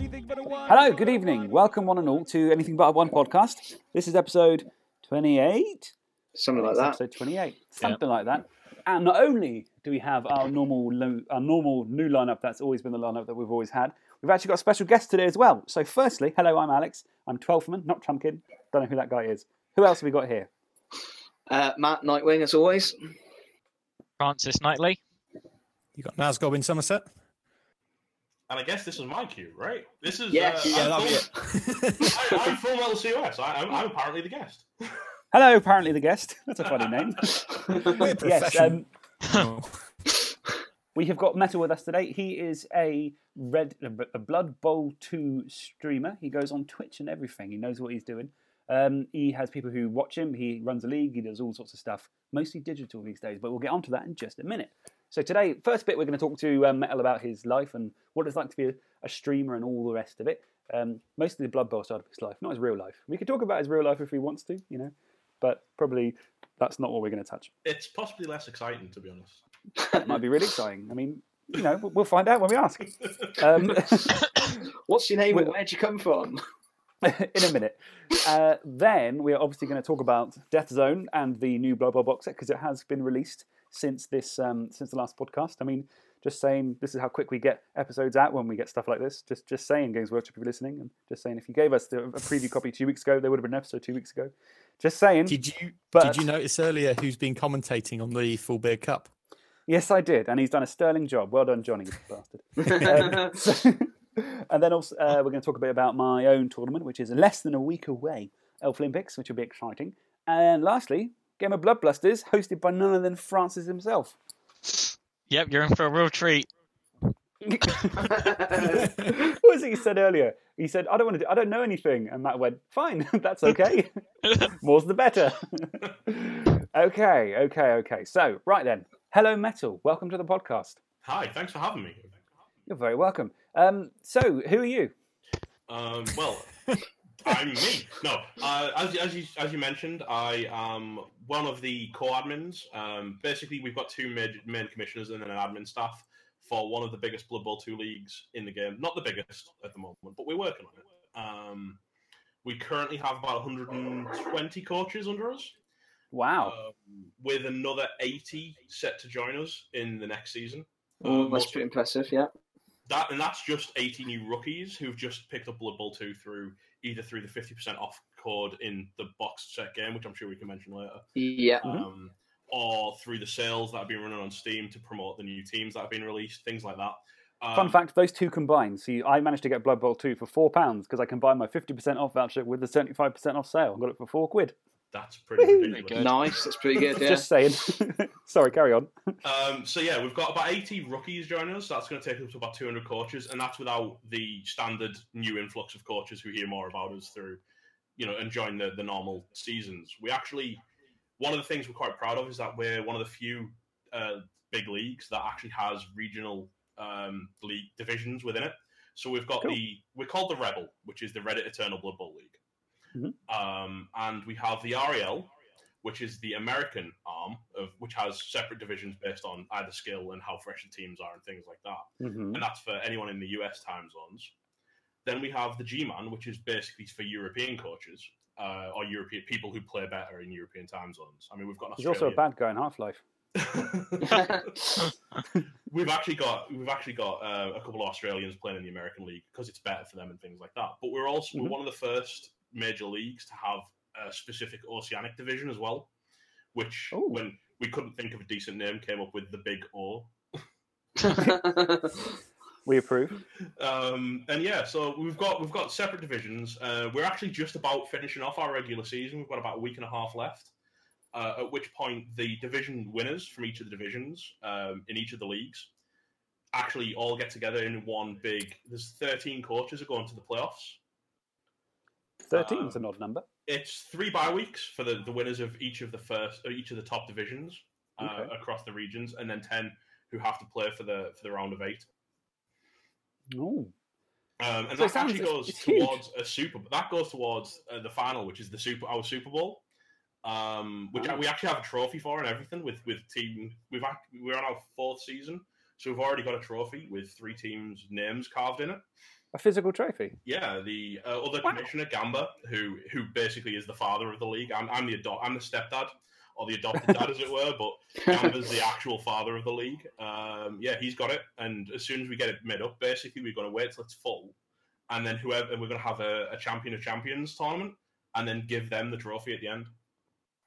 Hello, good evening. Welcome, one and all, to Anything But a One podcast. This is episode 28. Something like that. Episode 28, something like that. And not only do we have our normal, lo- our normal new lineup that's always been the lineup that we've always had, we've actually got a special guest today as well. So, firstly, hello, I'm Alex. I'm Twelfthman, not Trumpkin. Don't know who that guy is. Who else have we got here? Uh, Matt Nightwing, as always. Francis Knightley. You got Nasgob in Somerset? And I guess this is my cue, right? This is Yes. uh, Yeah, I'm, that'll be full, I, I'm full metal COS. I, I'm, I'm apparently the guest. Hello, apparently the guest. That's a funny name. We're yes, professional. um, we have got Metal with us today. He is a red, a Blood Bowl two streamer. He goes on Twitch and everything. He knows what he's doing. Um, he has people who watch him. He runs a league. He does all sorts of stuff, mostly digital these days. But we'll get onto that in just a minute. So today, first bit, we're going to talk to um, Metal about his life and what it's like to be a, a streamer and all the rest of it. Um, mostly the Blood Bowl side of his life, not his real life. We could talk about his real life if he wants to, you know, but probably that's not what we're going to touch. It's possibly less exciting, to be honest. It might be really exciting. I mean, you know, we'll find out when we ask. Um, What's your name and where'd you come from? in a minute. Uh, then we are obviously going to talk about Death Zone and the new Blood Bowl box set because it has been released since this um, since the last podcast. I mean, just saying this is how quick we get episodes out when we get stuff like this. Just just saying, Games Workshop, if you're listening, and just saying, if you gave us the, a preview copy two weeks ago, there would have been an episode two weeks ago. Just saying. Did you But- did you notice earlier who's been commentating on the Full Beer Cup? Yes, I did, and he's done a sterling job. Well done, Johnny, you bastard. Um, so- and then also, uh, we're going to talk a bit about my own tournament, which is less than a week away, Elf Olympics, which will be exciting. And lastly, Game of Blood Blusters, hosted by none other than Francis himself. Yep, you're in for a real treat. what was it he said earlier? He said, "I don't want to. Do, I don't know anything," and Matt went, "Fine, that's okay. More's the better." okay, okay, okay. So, right then, hello, Metal. Welcome to the podcast. Hi, thanks for having me. You're very welcome. Um, so, who are you? Um, well, I'm me. No, uh, as, as, you, as you mentioned, I am one of the co-admins. Um, basically, we've got two main, main commissioners and then an admin staff for one of the biggest Blood Bowl 2 leagues in the game. Not the biggest at the moment, but we're working on it. Um, we currently have about 120 coaches under us. Wow. um, with another 80 set to join us in the next season. Oh, Um, that's pretty impressive, yeah. that and that's just 80 new rookies who've just picked up Blood Bowl 2 through either through the 50% off code in the box set game, which I'm sure we can mention later, Yeah. Mhm. um, or through the sales that have been running on Steam to promote the new teams that have been released, things like that. Um, Fun fact: those two combined. See, I managed to get Blood Bowl two for four pounds because I combined my fifty percent off voucher with the seventy-five percent off sale. I got it for four quid. That's pretty Good. Nice, that's pretty good, yeah. Just saying. Sorry, carry on. Um, so yeah, we've got about 80 rookies joining us. That's going to take us to about 200 coaches, and that's without the standard new influx of coaches who hear more about us through, you know, enjoying the, the normal seasons. We actually, one of the things we're quite proud of is that we're one of the few uh, big leagues that actually has regional um, league divisions within it. So we've got Cool. the we're called the REBBL, which is the Reddit Eternal Blood Bowl League, Mhm. um, and we have the REL, which is the American arm of which has separate divisions based on either skill and how fresh the teams are and things like that. hmm And that's for anyone in the US time zones. Then we have the G-Man, which is basically for European coaches uh, or European people who play better in European time zones. I mean, we've got an He's also a bad guy in Half Life. we've actually got we've actually got uh, a couple of Australians playing in the American League because it's better for them and things like that. But we're also Mhm. we're one of the first major leagues to have a specific Oceanic division as well, which Ooh. when we couldn't think of a decent name, came up with the Big O. We approve. Um, and yeah, so we've got we've got separate divisions. Uh, we're actually just about finishing off our regular season. We've got about a week and a half left. Uh, at which point, the division winners from each of the divisions um, in each of the leagues actually all get together in one big. There's 13 coaches that go to the playoffs. Thirteen is an odd number. It's three bye weeks for the, the winners of each of the first or each of the top divisions uh, Okay. across the regions, and then 10 who have to play for the for the round of eight. Oh, Um, and So that sounds- actually goes towards a super. That goes towards uh, the final, which is the super our Super Bowl, um, which Oh. we actually have a trophy for and everything. With with team, we've act- we're on our fourth season, So we've already got a trophy with three teams' names carved in it. A physical trophy. Yeah, the uh, other Wow. commissioner, Gamba, who who basically is the father of the league. I'm, I'm the ado- I'm the stepdad or the adopted dad, as it were, but Gamba's the actual father of the league. Um, yeah, he's got it, and as soon as we get it made up, basically we're going to wait till it's full, and then whoever and we're going to have a, a champion of champions tournament, and then give them the trophy at the end.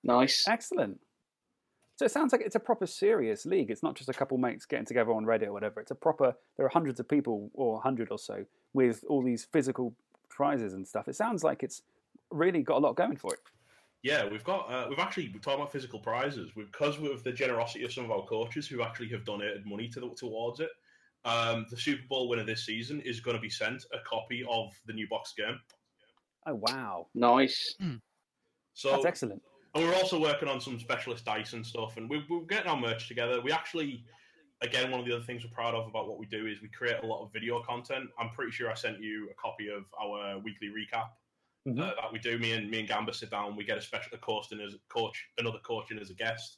Nice. Excellent. So it sounds like it's a proper serious league. It's not just a couple mates getting together on Reddit or whatever. It's a proper. There are hundreds of people, or a hundred or so, with all these physical prizes and stuff. It sounds like it's really got a lot going for it. Yeah, we've got uh, we've actually we're talking about physical prizes because of the generosity of some of our coaches who actually have donated money to the, towards it. Um, the Super Bowl winner this season is going to be sent a copy of the new box game. Oh wow, Nice. So that's excellent. And we're also working on some specialist dice and stuff, and we're, we're getting our merch together. We actually, again, one of the other things we're proud of about what we do is we create a lot of video content. I'm pretty sure I sent you a copy of our weekly recap Mhm. uh, that we do. Me and me and Gamba sit down. We get a special a coach and as coach, another coach in as a guest,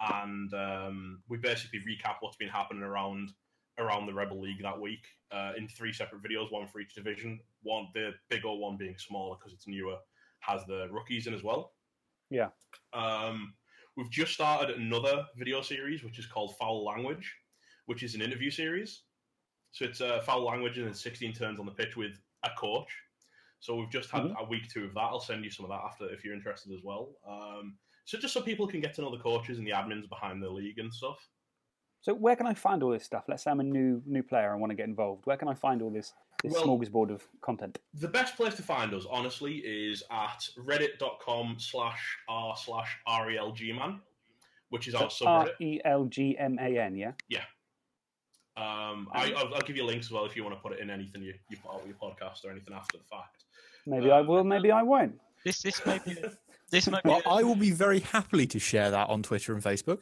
and um, we basically recap what's been happening around around the REBBL League that week uh, in three separate videos, one for each division. One the bigger one being smaller because it's newer, has the rookies in as well. Yeah. Um, we've just started another video series which is called Foul Language, which is an interview series. So it's uh, foul language and then 16 turns on the pitch with a coach. So we've just had Mhm. a week two of that. I'll send you some of that after if you're interested as well. Um, so just so people can get to know the coaches and the admins behind the league and stuff. So where can I find all this stuff? Let's say I'm a new new player and want to get involved. Where can I find all this this Well- smorgasbord of content? The best place to find us, honestly, is at reddit.com slash r slash relgman, which is our R subreddit. E L G M A N. Yeah. Um, I, I'll, I'll give you links as well if you want to put it in anything you, you put out with your podcast or anything after the fact. Maybe I will. Maybe I won't. This this may be this might be Well, a- I will be very happily to share that on Twitter and Facebook,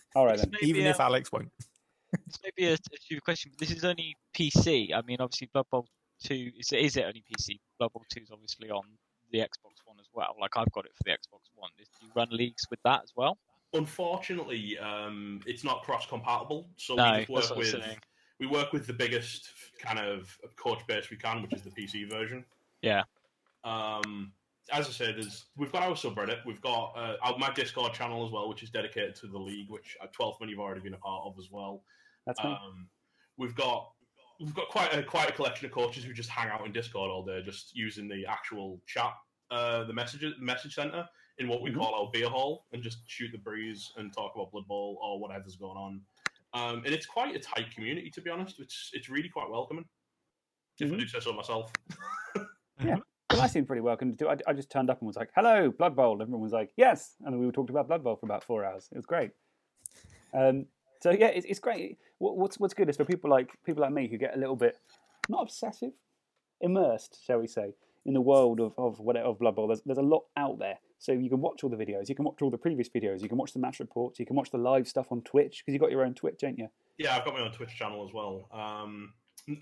All right then. even be if a- Alex won't. this may be a, a stupid question. But this is only PC. I mean, obviously, Blood Bowl Two is is it only PC? Blood Bowl Two is obviously on the Xbox One as well. Like I've got it for the Xbox One. Do you run leagues with that as well? Unfortunately, um, it's not cross compatible, so no, we just work with we work with the biggest kind of coach base we can, which is the PC version. Yeah. Um, as I said, there's, we've got our subreddit, we've got uh, our, my Discord channel as well, which is dedicated to the league, which at 12th Man you've already been a part of as well. That's me. Um, we've got we've got quite a quite a collection of coaches who just hang out in Discord all day, just using the actual chat, uh, the message message center in what we Mhm. call our beer hall, and just shoot the breeze and talk about Blood Bowl or whatever's going on. Um, and it's quite a tight community, to be honest. It's it's really quite welcoming. If I Mhm. do say so myself. Well, I seemed pretty welcome to do. I, I just turned up and was like, "Hello, Blood Bowl." Everyone was like, "Yes," and we talked about Blood Bowl for about four hours. It was great. Um, so yeah, it's, it's great. What, what's what's good is for people like people like me who get a little bit not obsessive, immersed, shall we say, in the world of of whatever of Blood Bowl. There's there's a lot out there, so you can watch all the videos. You can watch all the previous videos. You can watch the match reports. You can watch the live stuff on Twitch because you got your own Twitch, ain't you? yeah, I've got my own Twitch channel as well. Um,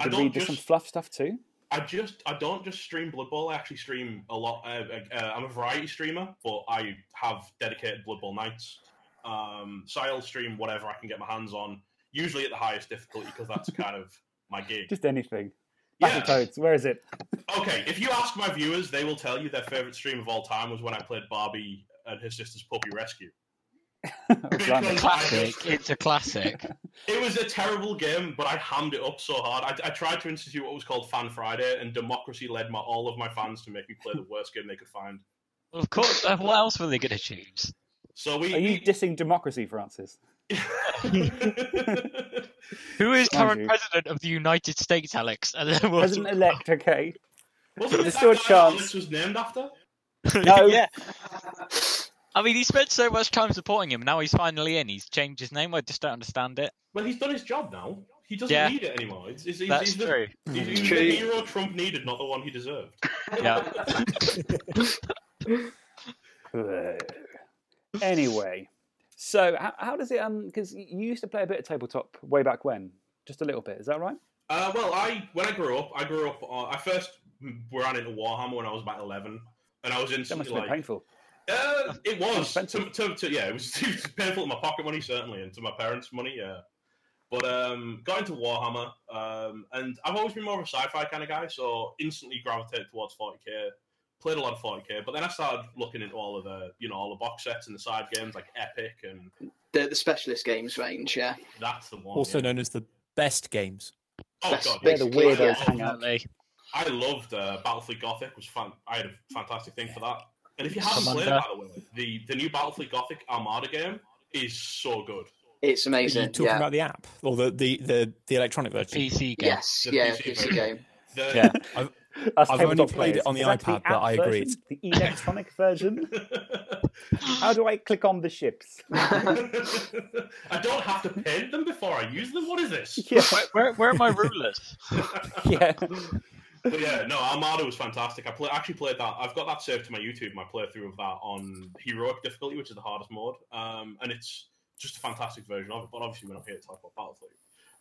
I don't read just some fluff stuff too. I just I don't just stream Blood Bowl. I actually stream a lot. Uh, uh, I'm a variety streamer, but I have dedicated Blood Bowl nights. Um, so I'll stream whatever I can get my hands on, usually at the highest difficulty because that's kind of my gig. Just anything. Yeah. Where is it? Okay, if you ask my viewers, they will tell you their favorite stream of all time was when I played Barbie and her sister's Puppy Rescue. Blimey. Classic. It's a classic. It was a terrible game, but I hammed it up so hard. I, I tried to institute what was called Fan Friday, and democracy led my all of my fans to make me play the worst game they could find. Well, of course. Uh, what else were they going to choose? So we. Are you dissing democracy, Francis? Who is current president of the United States, Alex? And then President elect, okay. Wasn't There's it still a chance. Alex was named after? No. yeah. I mean, he spent so much time supporting him. Now he's finally in. He's changed his name. I just don't understand it. Well, he's done his job now. He doesn't Yeah. need it anymore. It's, it's, he's, That's he's true. The, he's, he's True. the hero Trump needed, not the one he deserved. Yeah. anyway, so how, how does it? Um, because you used to play a bit of tabletop way back when, just a little bit. Is that right? Uh, well, I when I grew up, I grew up. Uh, I first ran into Warhammer when I was about eleven, and I was That must have been like, painful. Uh, it was to, to, to, yeah, it was, it was painful to my pocket money certainly, and to my parents' money. Yeah, But um, got into Warhammer, um, and I've always been more of a sci-fi kind of guy, so instantly gravitated towards 40k. Played a lot of 40k, but then I started looking into all of the, you know, all the box sets and the side games like Epic, and The, the specialist games range, yeah. that's the one. Also yeah. known as the best games. Oh Best- god, Where yes. the weirdos Yeah. hang out. I loved uh, Battlefleet Gothic. Was fan- I had a fantastic thing for that. And if you haven't Commander. played it, by the way, the the new Battlefleet Gothic Armada game is so good. It's Are you amazing. talking Yeah. about the app or the, the, the, the electronic version? PC game. Yes, The yeah, PC PC game. The, Yeah. Us I've only played it on the Is that iPad, but I agree version? The electronic version. How do I click on the ships? I don't have to paint them before I use them. What is this? Yeah, Where, where are my rulers? yeah. But yeah, no, Armada was fantastic. I play, actually played that. I've got that saved to my YouTube, my playthrough of that on heroic difficulty, which is the hardest mode. Um, and it's just a fantastic version of it. But obviously, we're not here to talk about Battlefleet.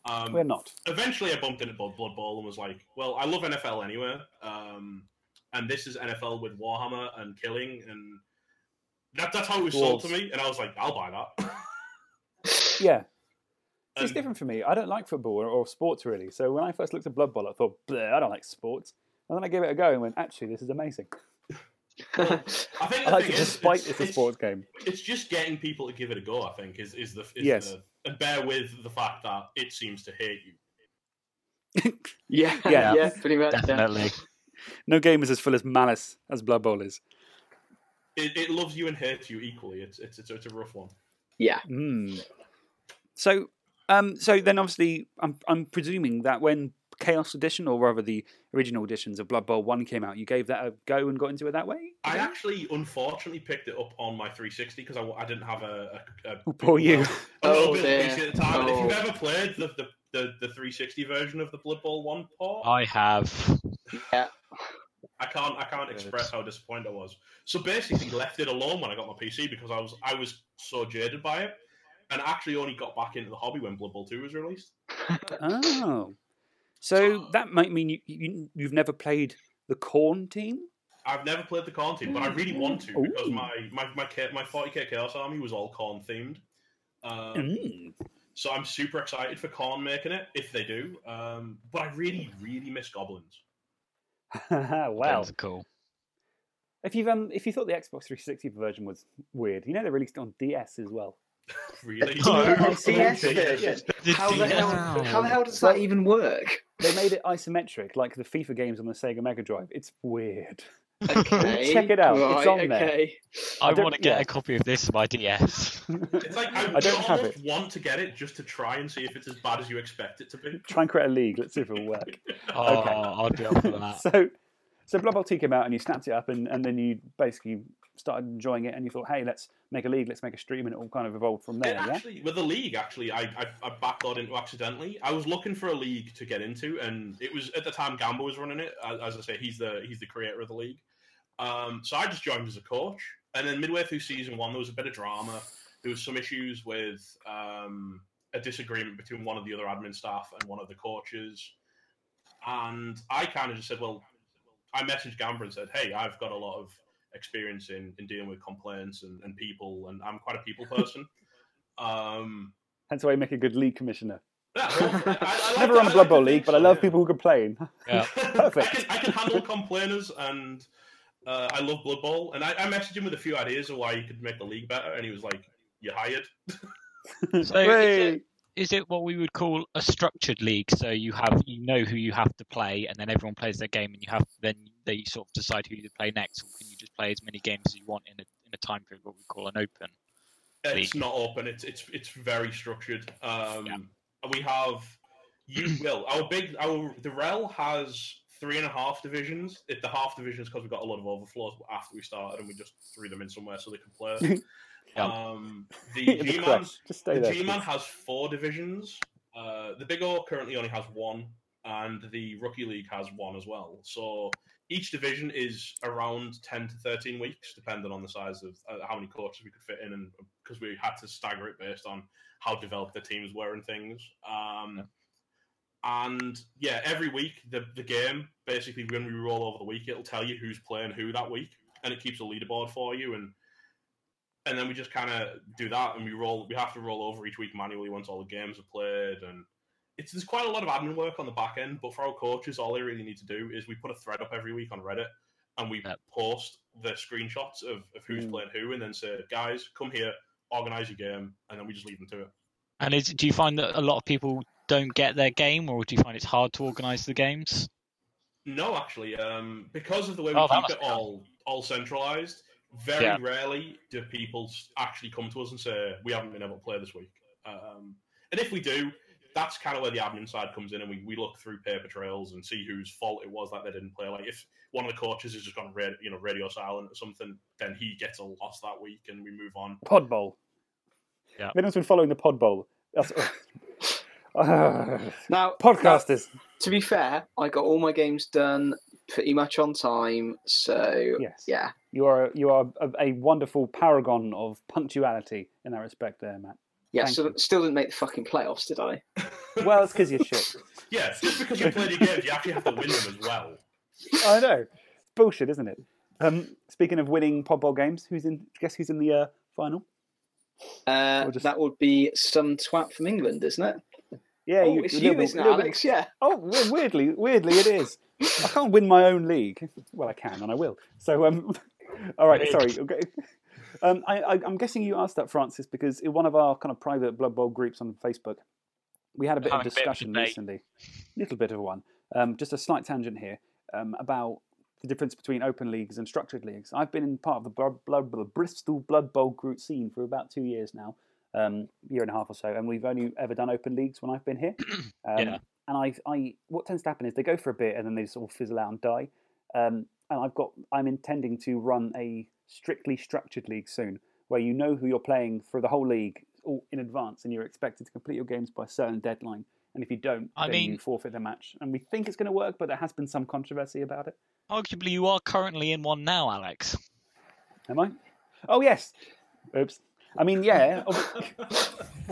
Um, We're not. eventually I bumped into Blood, Bowl and was like, well, I love NFL anyway. Um, and this is NFL with Warhammer and killing. And that, that's how it was sold to me. And I was like, I'll buy that. Yeah. It's different for me. I don't like football or, or sports really. So when I first looked at Blood Bowl, I thought, Bleh, I don't like sports. And then I gave it a go and went, actually, this is amazing. I think I like thing it is, despite it's, it's a sports game. It's just getting people to give it a go. I think is is the is Yes. the, and bear with the fact that it seems to hate you. yeah, Yeah. yeah, pretty much. Yeah. Definitely. No game is as full as malice as Blood Bowl is. It, it loves you and hates you equally. It's it's it's, it's a rough one. yeah. Mm. So, um, so then obviously, I'm I'm presuming that when Chaos Edition, or rather the original editions of Blood Bowl One came out, you gave that a go and got into it that way. I actually, unfortunately, picked it up on my 360 because I, I didn't have a. a, a Oh, poor you. A little Oh, bit of PC at the time. And if you've Oh. ever played the, the, the, the 360 version of the Blood Bowl One port, I have. I can't I can't express how disappointed I was. So basically, left it alone when I got my PC because I was I was so jaded by it, and actually only got back into the hobby when Blood Bowl Two was released. Oh, so that might mean you, you you've never played the Khorne team. I've never played the Khorne team, but I really want to because Ooh. my my my, my 40k Chaos Army was all Khorne themed. Um, Mm. So I'm super excited for Khorne making it if they do. Um, but I really really miss Goblins. wow. That's cool. If you've um if you thought the Xbox 360 version was weird, you know they released it on DS as well. Really, No. Version. How the hell? How the hell does that even work? They made it isometric, like the FIFA games on the Sega Mega Drive. It's weird. Okay. Check it out. It's Right, on there. okay. I want to get yeah. a copy of this for my DS. It's like I, I don't have it. want to get it just to try and see if it's as bad as you expect it to be. Try and create a league. Let's see if it'll work. Oh, Okay. I'd be up for that. So, so Blood Bowl 2 came out and you snapped it up and, and then you basically started enjoying it and you thought, hey, let's make a league, let's make a stream, and it all kind of evolved from there. It Yeah. actually, with the league, actually, I, I I backdoored into accidentally. I was looking for a league to get into, and it was at the time Gamba was running it. As, as I say, he's the he's the creator of the league. Um, so I just joined as a coach, and then midway through season one, there was a bit of drama. There was some issues with um, a disagreement between one of the other admin staff and one of the coaches, and I kind of just said, well, I messaged Gamba and said, hey, I've got a lot of experience in, in dealing with complaints and, and people, and I'm quite a people person. Um, Hence why you make a good league commissioner. yeah, well, I, I Never run a Blood Bowl league, but I love yeah. people who complain. Yeah. Perfect. I can, I can handle complainers, and uh, I love Blood Bowl. And I, I messaged him with a few ideas of why he could make the league better, and he was like, "You're hired." So is it, what we would call a structured league? So you have you know who you have to play, and then everyone plays their game, and you have then they sort of decide who to play next, or can you just play as many games as you want in a in a time period? What we call an open. It's not open. It's it's it's very structured. Um, Yeah. We have you will our big our the rel has three and a half divisions. It, the half divisions because we got a lot of overflows after we started, and we just threw them in somewhere so they could play. Yeah. um, the the G man crush. Just the there. G man has four divisions. Uh, the Big O currently only has one, and the Rookie League has one as well. So each division is around ten to thirteen weeks, depending on the size of uh, how many coaches we could fit in, and because we had to stagger it based on how developed the teams were and things. Um, And yeah, every week the the game basically when we roll over the week, it'll tell you who's playing who that week, and it keeps a leaderboard for you and and then we just kind of do that, and we roll. We have to roll over each week manually once all the games are played, and it's there's quite a lot of admin work on the back end. But for our coaches, all they really need to do is we put a thread up every week on Reddit, and we Yep. post the screenshots of, of who's Mm. playing who, and then say, guys, come here, organize your game, and then we just leave them to it. And is, do you find that a lot of people don't get their game, or do you find it's hard to organise the games? No, actually, um, because of the way we Oh, that keep it all all centralized, very Yeah. rarely do people actually come to us and say we haven't been able to play this week. Um, and if we do, that's kind of where the admin side comes in, and we, we look through paper trails and see whose fault it was that they didn't play. Like if one of the coaches has just gone red, you know, radio silent or something, then he gets a loss that week, and we move on. Pod Bowl. Yeah. If anyone's been following the Pod Bowl, that's, Ah, Now, podcasters. now, to be fair, I got all my games done pretty much on time. So Yes. yeah, You are you are a, a wonderful paragon of punctuality in that respect, there, Matt. yeah. Thank So you. still didn't make the fucking playoffs, did I? Well, it's because you're shit. Yeah, just because you played your games, you actually have to win them as well. I know. It's bullshit, isn't it? Um, speaking of winning Pod Bowl games, who's in? Guess who's in the uh, final? Uh, just- That would be some twat from England, isn't it? Yeah, oh, it's you, little bit- isn't it, bit- Alex? Yeah. Oh, weirdly, weirdly, it is. I can't win my own league. Well, I can, and I will. So, um, all right. Sorry. Okay. Um, I, I, I'm guessing you asked that, Francis, because in one of our kind of private Blood Bowl groups on Facebook, we had a bit of a bit of discussion recently, little bit of one. Um, just a slight tangent here um, about the difference between open leagues and structured leagues. I've been in part of the Blood, Blood, the Bristol Blood Bowl group scene for about two years now, um, year and a half or so, and we've only ever done open leagues when I've been here. Um, Yeah. And I, I, what tends to happen is they go for a bit and then they sort of fizzle out and die. Um, and I've got, I'm intending to run a strictly structured league soon, where you know who you're playing for the whole league all in advance, and you're expected to complete your games by a certain deadline. And if you don't, I then mean- you forfeit the match. And we think it's going to work, but there has been some controversy about it. Arguably, you are currently in one now, Alex. Am I? Oh yes. Oops. I mean, yeah.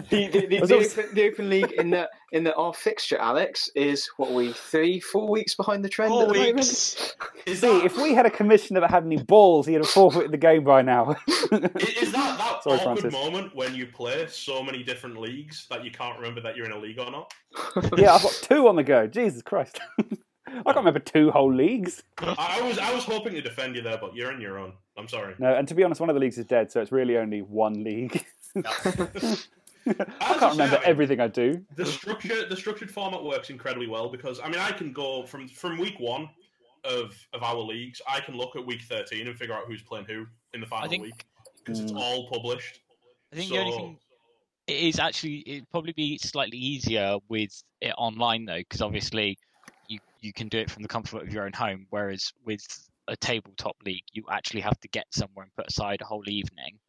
The, the, the, the, open, the Open League in the in the our fixture, Alex, is what are we three, four weeks behind the trend Four at the weeks. Is See, that, if we had a commissioner that had any balls, he'd have forfeited the game by now. is is that that Sorry, awkward Francis. moment when you play so many different leagues that you can't remember that you're in a league or not? yeah, I've got two on the go. Jesus Christ. I can't remember two whole leagues. I, I was I was hoping to defend you there, but you're in your own. I'm sorry. No, and to be honest, one of the leagues is dead, so it's really only one league. I can't remember I everything I do. The structure the structured format works incredibly well because I mean I can go from from week one of of our leagues. I can look at week 13 and figure out who's playing who in the final think- week because it's Mm. all published. I think the only thing it is actually it'd probably be slightly easier with it online though, because obviously you you can do it from the comfort of your own home. Whereas with a tabletop league, you actually have to get somewhere and put aside a whole evening.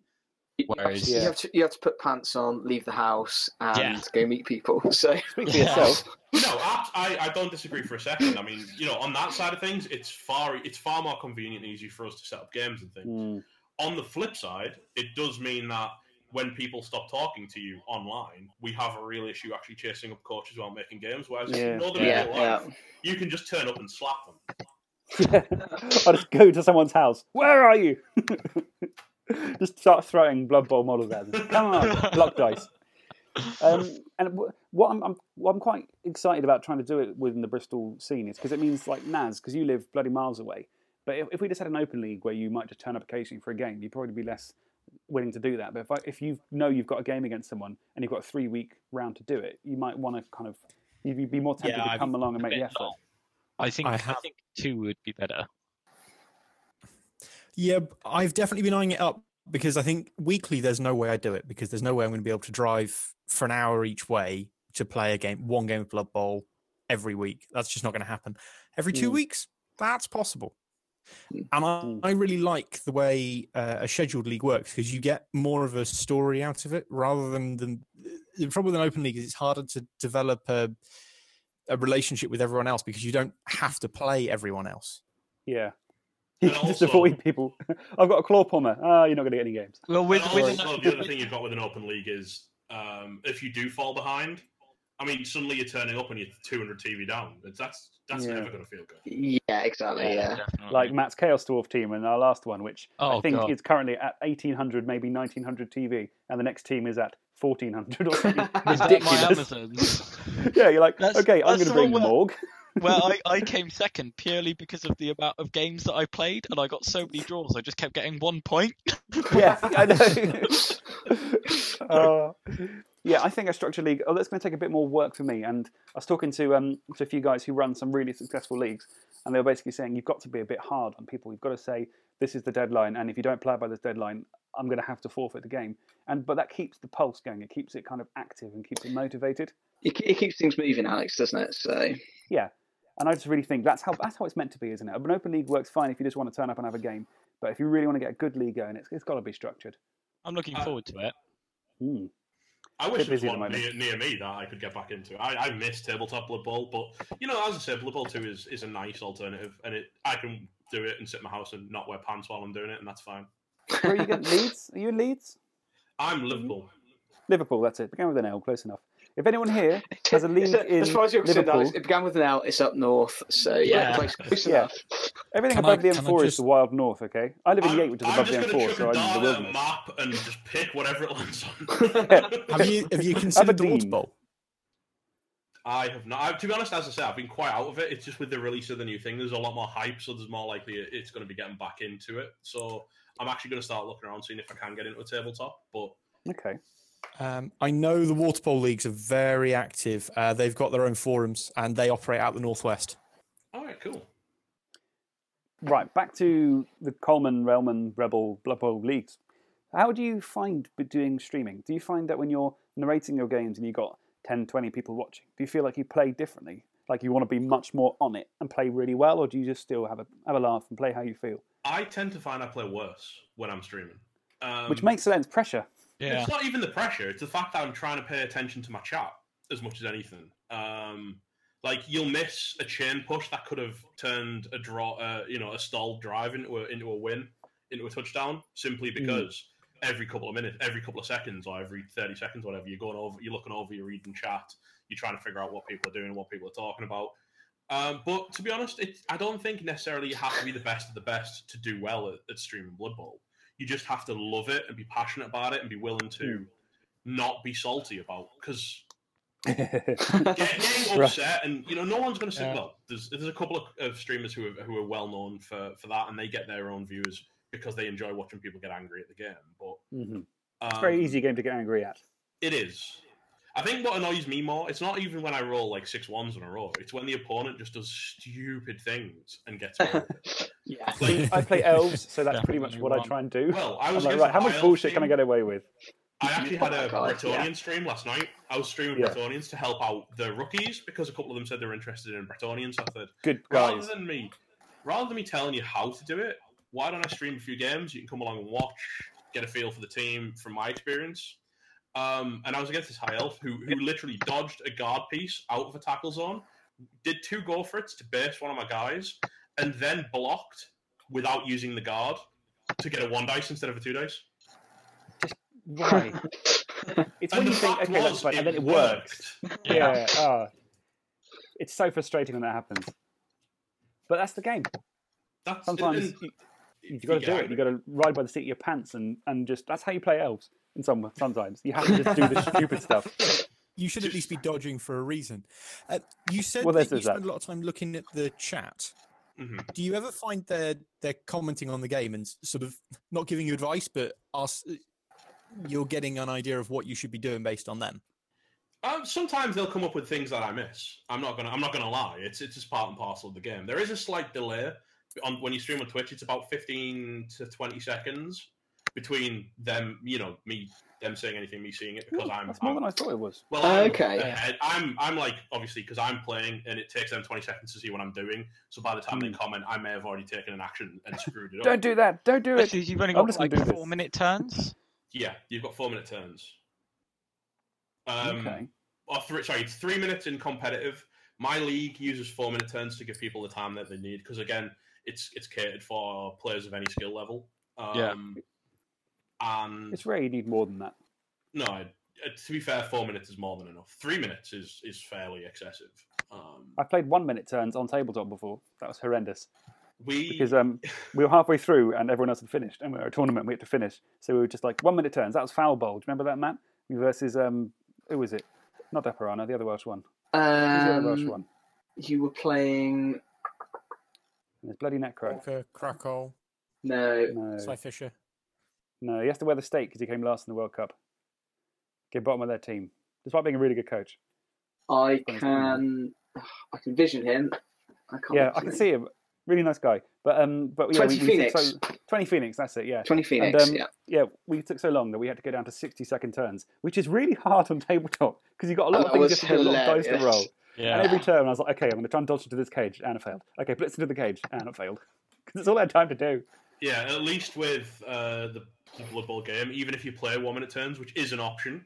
Whereas- you Yeah. have to you have to put pants on, leave the house, and Yeah. go meet people. So Speak for Yeah. yourself. No, I, I I don't disagree for a second. I mean, you know, on that side of things, it's far it's far more convenient and easy for us to set up games and things. Mm. On the flip side, it does mean that when people stop talking to you online, we have a real issue actually chasing up coaches while making games. Whereas Yeah. you know in yeah, real yeah. life, you can just turn up and slap them. I just go to someone's house. Where are you? just start throwing Blood Bowl models at them. Come on, block dice. Um, and what I'm, I'm what I'm quite excited about trying to do it within the Bristol scene is because it means like Naz, because you live bloody miles away. But if, if we just had an open league where you might just turn up occasionally for a game, you'd probably be less willing to do that. But if I, if you know you've got a game against someone and you've got a three week round to do it, you might want to kind of you'd be more tempted Yeah, to come along and make the effort. long. I think I I, think two would be better. Yeah, I've definitely been eyeing it up because I think weekly there's no way I do it because there's no way I'm going to be able to drive for an hour each way to play a game, one game of Blood Bowl every week. That's just not going to happen. Every two Mm. weeks, that's possible. Mm. And I, Mm. I really like the way uh, a scheduled league works because you get more of a story out of it rather than the, the trouble with an open league is it's harder to develop a a relationship with everyone else because you don't have to play everyone else. Yeah. You And can just avoid people. I've got a claw pommer. Ah, you're not going to get any games. Well, with with also, the other thing you've got with an open league is um, if you do fall behind, I mean, suddenly you're turning up and you're 200 TV down. It's, that's that's Yeah. never going to feel good. Yeah, exactly. Yeah. definitely. Like Matt's Chaos Dwarf team and our last one, which I Oh, think God. is currently at 1800, maybe 1900 TV, and the next team is at 1400 or something my ridiculous. Yeah, you're like, That's- okay, I'm going to bring the the where- morgue. well, I, I came second purely because of the amount of games that I played, and I got so many draws. I just kept getting one point. yeah, I know. uh, yeah, I think a structured league. Oh, that's going to take a bit more work for me. And I was talking to um, to a few guys who run some really successful leagues, and they were basically saying you've got to be a bit hard on people. You've got to say this is the deadline, and if you don't play by this deadline, I'm going to have to forfeit the game. And but that keeps the pulse going. It keeps it kind of active and keeps it motivated. It, it keeps things moving, Alex, doesn't it? So Yeah, and I just really think that's how that's how it's meant to be, isn't it? An open league works fine if you just want to turn up and have a game, but if you really want to get a good league going, it's, it's got to be structured. I'm looking Uh, forward to it. Mm. I wish there was busy at the one near, near me that I could get back into. I, I miss tabletop Blood Bowl, but you know, as I said, Blood Bowl Two is, is a nice alternative, and it I can do it and sit in my house and not wear pants while I'm doing it, and that's fine. Where are you getting Leeds? Are you in Leeds? I'm mm-hmm. Liverpool. Liverpool, that's it. Began with an L, close enough. If anyone here has a league a- in as far as you're concerned, Liverpool, Alex, it began with an L. It's up north, so yeah, Yeah. close, close Yeah. enough. everything Can above I- the can I M4 is the wild north, okay? I live in I'm, Yate, which is I'm above the M4, to so chuck a I'm in the dart at a wilderness. map and just pick whatever it lands on. Have you have you considered the Water Bowl? I have not. I, to be honest, as I said, I've been quite out of it. It's just with the release of the new thing, there's a lot more hype, so there's more likely it's going to be getting back into it. So I'm actually going to start looking around, seeing if I can get into a tabletop. But Okay. Um, I know the water polo leagues are very active. Uh, they've got their own forums and they operate out the northwest. all right, cool. Right, back to the Coleman, Relman, REBBL, Blood Bowl leagues. How do you find doing streaming? Do you find that when you're narrating your games and you've got 10, 20 people watching, do you feel like you play differently? Like you want to be much more on it and play really well, or do you just still have a, have a laugh and play how you feel? I tend to find I play worse when I'm streaming. Um, Which makes sense, pressure. Yeah. It's not even the pressure. It's the fact that I'm trying to pay attention to my chat as much as anything. Um, like you'll miss a chain push that could have turned a draw, uh, you know, a stalled drive into a into a win, into a touchdown, simply because every couple of minutes, every couple of seconds, or every thirty seconds, whatever, you're going over, you're looking over, you're reading chat, you're trying to figure out what people are doing, and what people are talking about. Um, but to be honest, it, I don't think necessarily you have to be the best of the best to do well at, at streaming Blood Bowl. You just have to love it and be passionate about it and be willing to not be salty about because get, getting upset and you know no one's going to say Yeah. well there's there's a couple of, of streamers who are, who are well known for for that and they get their own views because they enjoy watching people get angry at the game but Mhm. um, It's a very easy game to get angry at. it is I think what annoys me more it's not even when I roll like six ones in a row it's when the opponent just does stupid things and gets me angry. Yeah. like I play elves, so that's pretty much Definitely what I try and do. well I was like, right, how much high elf bullshit can I get away with? I actually had a Oh God, Bretonnian yeah. stream last night. I was streaming Yeah. Bretonnians to help out the rookies because a couple of them said they were interested in Bretonnians. So I said, Good rather guys. than me, rather than me telling you how to do it, why don't I stream a few games? You can come along and watch, get a feel for the team from my experience. Um, and I was against this high elf who, who literally dodged a guard piece out of a tackle zone, did two go for it to base one of my guys, and then blocked without using the guard to get a one dice instead of a two dice. Why? It's when And you the think, fact okay, that's was, fine, and then it works. worked. Yeah. ah. it's so frustrating when that happens. But that's the game. That's Sometimes and- you, you've got to get do it. You've got to ride by the seat of your pants and, and just that's how you play elves. In some sometimes you have to just do the stupid stuff. You should at least be dodging for a reason. Uh, you said Well, that you there's that. spend a lot of time looking at the chat. Mhm. Do you ever find they're they're commenting on the game and sort of not giving you advice, but ask, you're getting an idea of what you should be doing based on them? Um, sometimes they'll come up with things that I miss. I'm not gonna. I'm not gonna lie. It's it's just part and parcel of the game. There is a slight delay on when you stream on Twitch. It's about 15 to 20 seconds between them. You know, me them saying anything, me seeing it because Ooh, I'm. that's more I'm than I thought it was. well, uh, I'm Okay. Uh, ahead. I'm I'm like obviously because I'm playing and it takes them 20 seconds to see what I'm doing. So by the time they hmm. comment, I may have already taken an action and screwed it up. Don't do that. Don't do it. Especially as you've only I'm got just gonna like do this. four minute turns. Yeah, you've got four minute turns. Um, okay. or three, sorry, it's three minutes in competitive. My league uses four minute turns to give people the time that they need because again, it's it's catered for players of any skill level. Yeah. Um, Um, It's rare you need more than that. no, uh, to be fair, four minutes is more than enough. Three minutes is is fairly excessive. Um, I played one minute turns on tabletop before. That was horrendous we because um, we were halfway through and everyone else had finished, and we were a tournament. We had to finish, so we were just like one minute turns. That was foul bowl. Do you remember that, Matt? Versus um, who was it? Not Deperana, the other Welsh one. Who's the other Welsh Um, one? you were playing. There's bloody Necro. Walker, Krakow, No. No, Sly Fisher. No, he has to wear the stake because he came last in the World Cup. Get bottom of their team, despite being a really good coach. I can. I can vision him. I can't. Yeah, I can see him. Really nice guy. But um, but yeah, 20 we, we Phoenix. so, twenty Phoenix. That's it. Yeah. 20 Phoenix, um, yeah. Yeah, we took so long that we had to go down to sixty second turns, which is really hard on tabletop because you've got a lot Oh, of things was you have to do, a lot of dice to roll. Yeah. And every turn, I was like, okay, I'm going to try and dodge into this cage, and I failed. Okay, blitz into the cage, and I failed. Because it's all I had time to do. Yeah, at least with uh, the the Blood Bowl game, even if you play one minute turns, which is an option,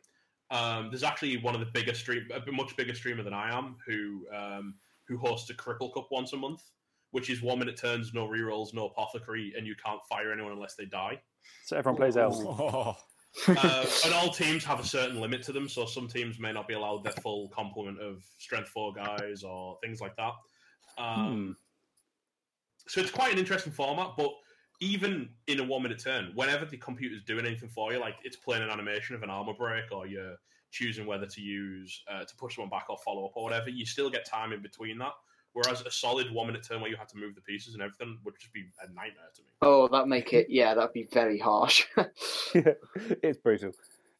um, there's actually one of the bigger stream, a much bigger streamer than I am, who um, who hosts a Cripple Cup once a month, which is one minute turns, no rerolls, no apothecary, and you can't fire anyone unless they die. So everyone plays elves. Oh, uh, and all teams have a certain limit to them, so some teams may not be allowed their full complement of strength four guys or things like that. Um, So it's quite an interesting format, but even in a one minute turn, whenever the computer's doing anything for you, like it's playing an animation of an armor break or you're choosing whether to use uh, to push someone back or follow up or whatever, you still get time in between that. Whereas a solid one minute turn where you had to move the pieces and everything would just be a nightmare to me. Oh, that make it. Yeah, that'd be very harsh. Yeah, it's brutal.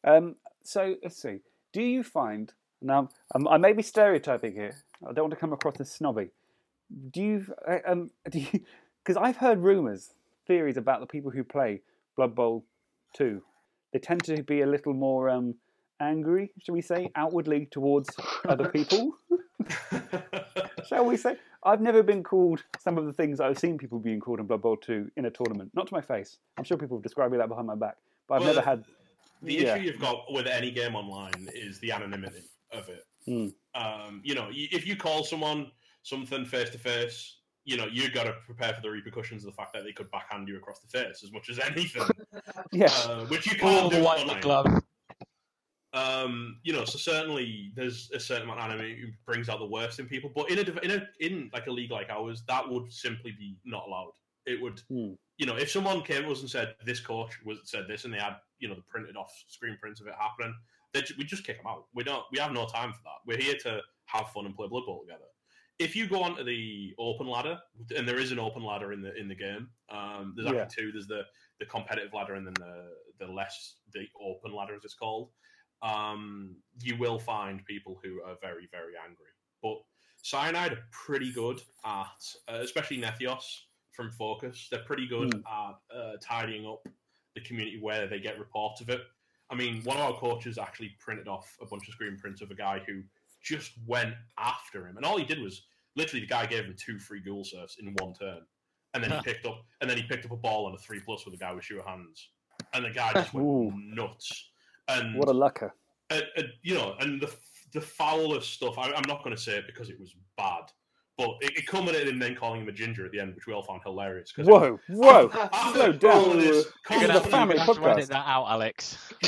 Um, so let's see. Do you find now? Um, I may be stereotyping here. I don't want to come across as snobby. Do you? uh, Um, do you? Because I've heard rumours, theories about the people who play Blood Bowl two. They tend to be a little more um, angry, shall we say, outwardly towards other people. shall we say? I've never been called some of the things I've seen people being called in Blood Bowl 2 in a tournament. Not to my face. I'm sure people have described me that behind my back. But I've Well, never had. The Yeah. issue you've got with any game online is the anonymity of it. Mm. Um, you know, if you call someone something face to face, you know, you've got to prepare for the repercussions of the fact that they could backhand you across the face as much as anything, Yeah. uh, which you All can't the do white online. glove. Um, you know, so certainly there's a certain amount of anime who brings out the worst in people, but in a in a in like a league like ours, that would simply be not allowed. It would, Hmm. you know, if someone came to us and said this coach was said this, and they had you know the printed off screen prints of it happening, they we just kick them out. We don't. We have no time for that. We're here to have fun and play Blood Bowl together. If you go onto the open ladder, and there is an open ladder in the in the game, um, there's actually Yeah. two. There's the the competitive ladder and then the the less the open ladder as it's called um, you will find people who are very, very angry. But Cyanide are pretty good at, uh, especially Nethios from Focus, they're pretty good at uh, tidying up the community where they get reports of it. I mean, one of our coaches actually printed off a bunch of screen prints of a guy who just went after him, and all he did was literally the guy gave him two free ghoul surfs in one turn, and then he picked up and then he picked up a ball on a three plus with a guy with sure hands, and the guy just went nuts. And What a lucker. uh, uh, you know, and the the foulest stuff. I, I'm not going to say it because it was bad, but it, it culminated in then calling him a ginger at the end, which we all found hilarious. 'cause it Whoa, whoa. after slow all down. of this, This calling is a someone- family You're gonna have to edit that out, Alex.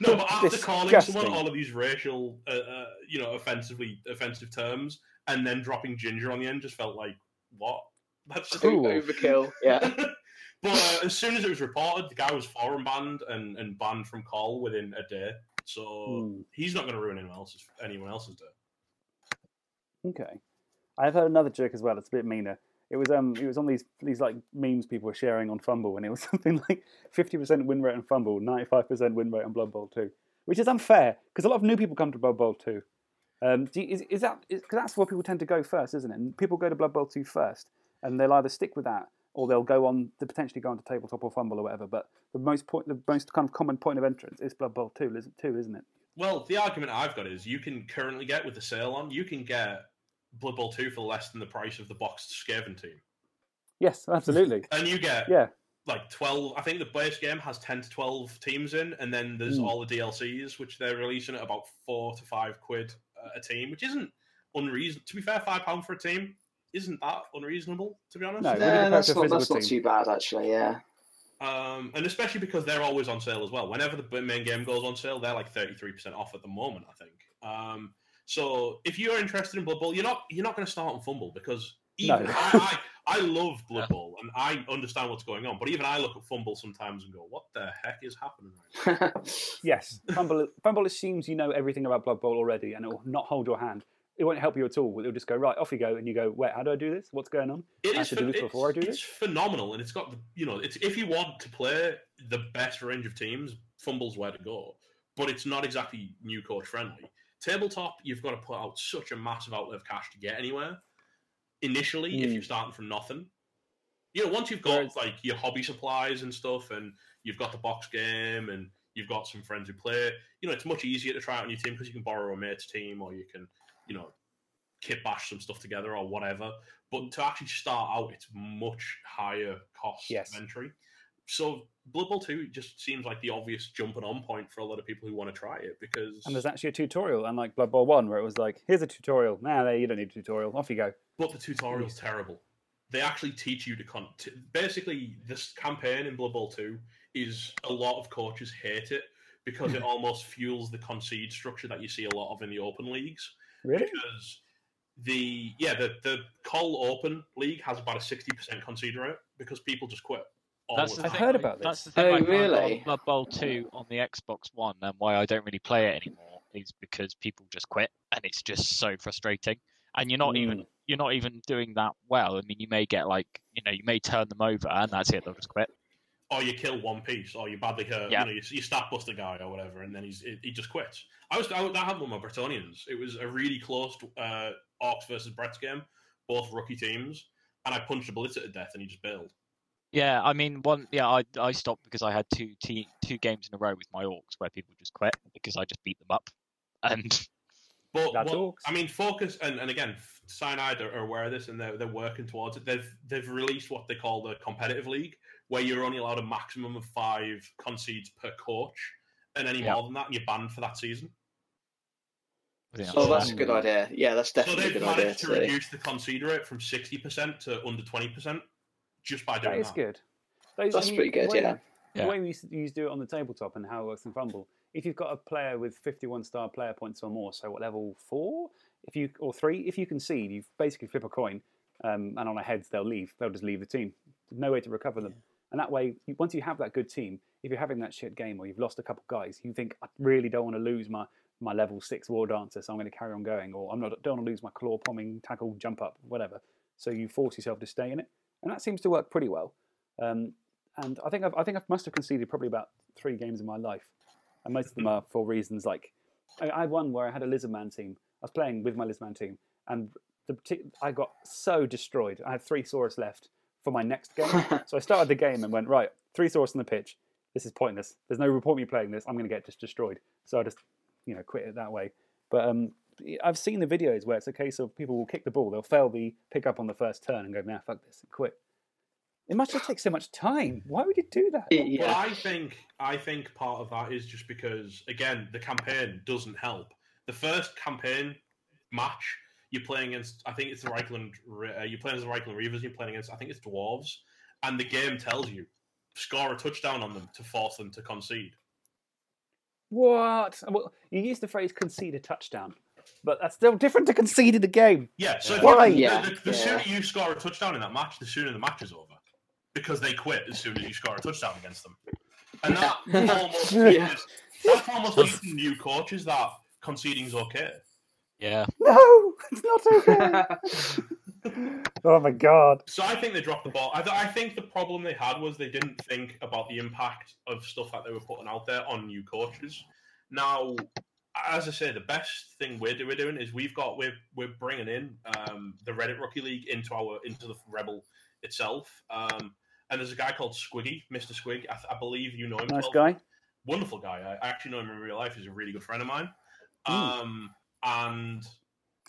no, but after calling someone all of these racial, uh, uh, you know, offensively offensive terms, and then dropping ginger on the end, just felt like what? That's just Ooh. Overkill. Yeah. but uh, as soon as it was reported, the guy was foreign banned and, and banned from call within a day. So Hmm. he's not going to ruin anyone else's anyone else's day. Okay. I've heard another joke as well. It's a bit meaner. It was um, it was on these these like memes people were sharing on FUMBBL, and it was something like fifty percent win rate on FUMBBL, ninety five percent win rate on Blood Bowl two, which is unfair because a lot of new people come to Blood Bowl two. Um, you, is, is that because that's where people tend to go first, isn't it? And people go to Blood Bowl two first, and they'll either stick with that or they'll go on to potentially go on to tabletop or FUMBBL or whatever. But the most point, the most kind of common point of entrance is Blood Bowl two, isn't two, isn't it? Well, the argument I've got is you can currently get with the sale on, you can get Blood Bowl 2 for less than the price of the boxed Skaven team. Yes, absolutely. And you get Yeah. like 12, I think the base game has 10 to 12 teams in, and then there's Mm. all the DLCs, which they're releasing at about four to five quid uh, a team, which isn't unreasonable. To be fair, £5 for a team isn't that unreasonable, to be honest. No, Yeah, that's not, that's not too bad, actually. Yeah. Um, and especially because they're always on sale as well. Whenever the main game goes on sale, they're like 33% off at the moment, I think. Um, so if you're interested in Blood Bowl, you're not you're not going to start on FUMBBL because even No. I, I, I love Blood Bowl and I understand what's going on, but even I look at FUMBBL sometimes and go, "What the heck is happening?" Right now? Yes, FUMBBL, FUMBBL assumes you know everything about Blood Bowl already, and it will not hold your hand. It won't help you at all. It'll just go right off you go, and you go, wait, how do I do this? What's going on? It I is have to do this before I do it's this. phenomenal, and it's got the you know, it's if you want to play the best range of teams, FUMBBL's where to go. But it's not exactly new coach friendly. Tabletop, you've got to put out such a massive outlay of cash to get anywhere. Initially, if Mm. you're starting from nothing, you know, once you've got Whereas- like your hobby supplies and stuff, and you've got the box game, and you've got some friends who play, you know, it's much easier to try out on your team because you can borrow a mate's team, or you can, you know, kit bash some stuff together or whatever. But to actually start out, it's much higher cost Yes. of entry. So Blood Bowl 2 just seems like the obvious jumping on point for a lot of people who want to try it because And there's actually a tutorial, unlike Blood Bowl 1, where it was like, here's a tutorial. Nah, there, you don't need a tutorial. Off you go. but the tutorial's terrible. They actually teach you to con- t- basically this campaign in Blood Bowl 2 is a lot of coaches hate it because it almost fuels the concede structure that you see a lot of in the open leagues. Really? because the yeah the the Col Open League has about a sixty percent concede rate because people just quit. All That's the the I've heard about this. That's the thing Oh, I really? on Blood Bowl 2 on the Xbox One and why I don't really play it anymore is because people just quit and it's just so frustrating. And you're not Mm. even you're not even doing that well. I mean, you may get like you know you may turn them over and that's it. They'll just quit. Or you kill one piece, or you badly hurt. Yeah. You know, you, you stat bust a guy or whatever, and then he's he, he just quits. I was I, that happened with my Bretonnians. It was a really close uh, Orcs versus Brett's game, both rookie teams, and I punched a Blitzer to death, and he just bailed. Yeah, I mean, one yeah, I I stopped because I had two te- two games in a row with my orcs where people just quit because I just beat them up, and But That's what- Orcs. I mean, focus and, and again, Cyanide are, are aware of this, and they're, they're working towards it. They've they've released what they call the competitive league, where you're only allowed a maximum of five concedes per coach, and any Yeah. more than that, you're banned for that season. I think Oh, that's that's a good idea. Yeah, that's So definitely a they've managed to To reduce the concede rate from sixty percent to under twenty percent just by doing That is that. good. Those, That's I mean, pretty good, way- yeah. Yeah. The way we used to used to do it on the tabletop and how it works in FUMBBL, if you've got a player with 51 star player points or more, so what level four, if you or three, if you concede, you basically flip a coin, um, and on a heads they'll leave. They'll just leave the team. No way to recover them. And that way, you- once you have that good team, if you're having that shit game or you've lost a couple guys, you think I really don't want to lose my my level six war dancer, so I'm going to carry on going, or I'm not don't want to lose my claw pomming tackle jump up, whatever. So you force yourself to stay in it, and that seems to work pretty well. Um, and I think I've, I think I must have conceded probably about three games in my life, and most of them are for reasons like I, I had one where I had a Lizardman team. I was playing with my Lizardman team, and the, I got so destroyed. I had three Saurus left for my next game, so I started the game and went right three Saurus on the pitch. This is pointless. There's no point me playing this. I'm going to get just destroyed. So I just you know quit it that way. But um, I've seen the videos where it's a case of people will kick the ball, they'll fail the pickup on the first turn and go, nah, fuck this, and quit. It must just take so much time. Why would you do that? Well. I think I think part of that is just because again the campaign doesn't help. The first campaign match you're playing against, I think it's the Reikland. uh, You're playing as the Reikland Reavers. You're playing against, I think it's Dwarves, and the game tells you score a touchdown on them to force them to concede. What? Well, you use the phrase concede a touchdown, but that's still different to concede the game. Yeah. So if Why? you, Yeah, the, the, the yeah. sooner you score a touchdown in that match, the sooner the match is over, because they quit as soon as you score a touchdown against them, and that almost Yeah. teaches- that's almost teaching new coaches that conceding's okay. yeah. No, it's not okay. oh my god. So I think they dropped the ball. I, th- I think the problem they had was they didn't think about the impact of stuff that they were putting out there on new coaches. Now, as I say, the best thing we're, do- we're doing is we've got we're we're bringing in um, the Reddit Rookie League into our into the REBBL itself. Um, and there's a guy called Squiggy, Mister Squig. I, I believe you know him. Nice 12. guy. Wonderful guy. I actually know him in real life. He's a really good friend of mine. Mm. Um, and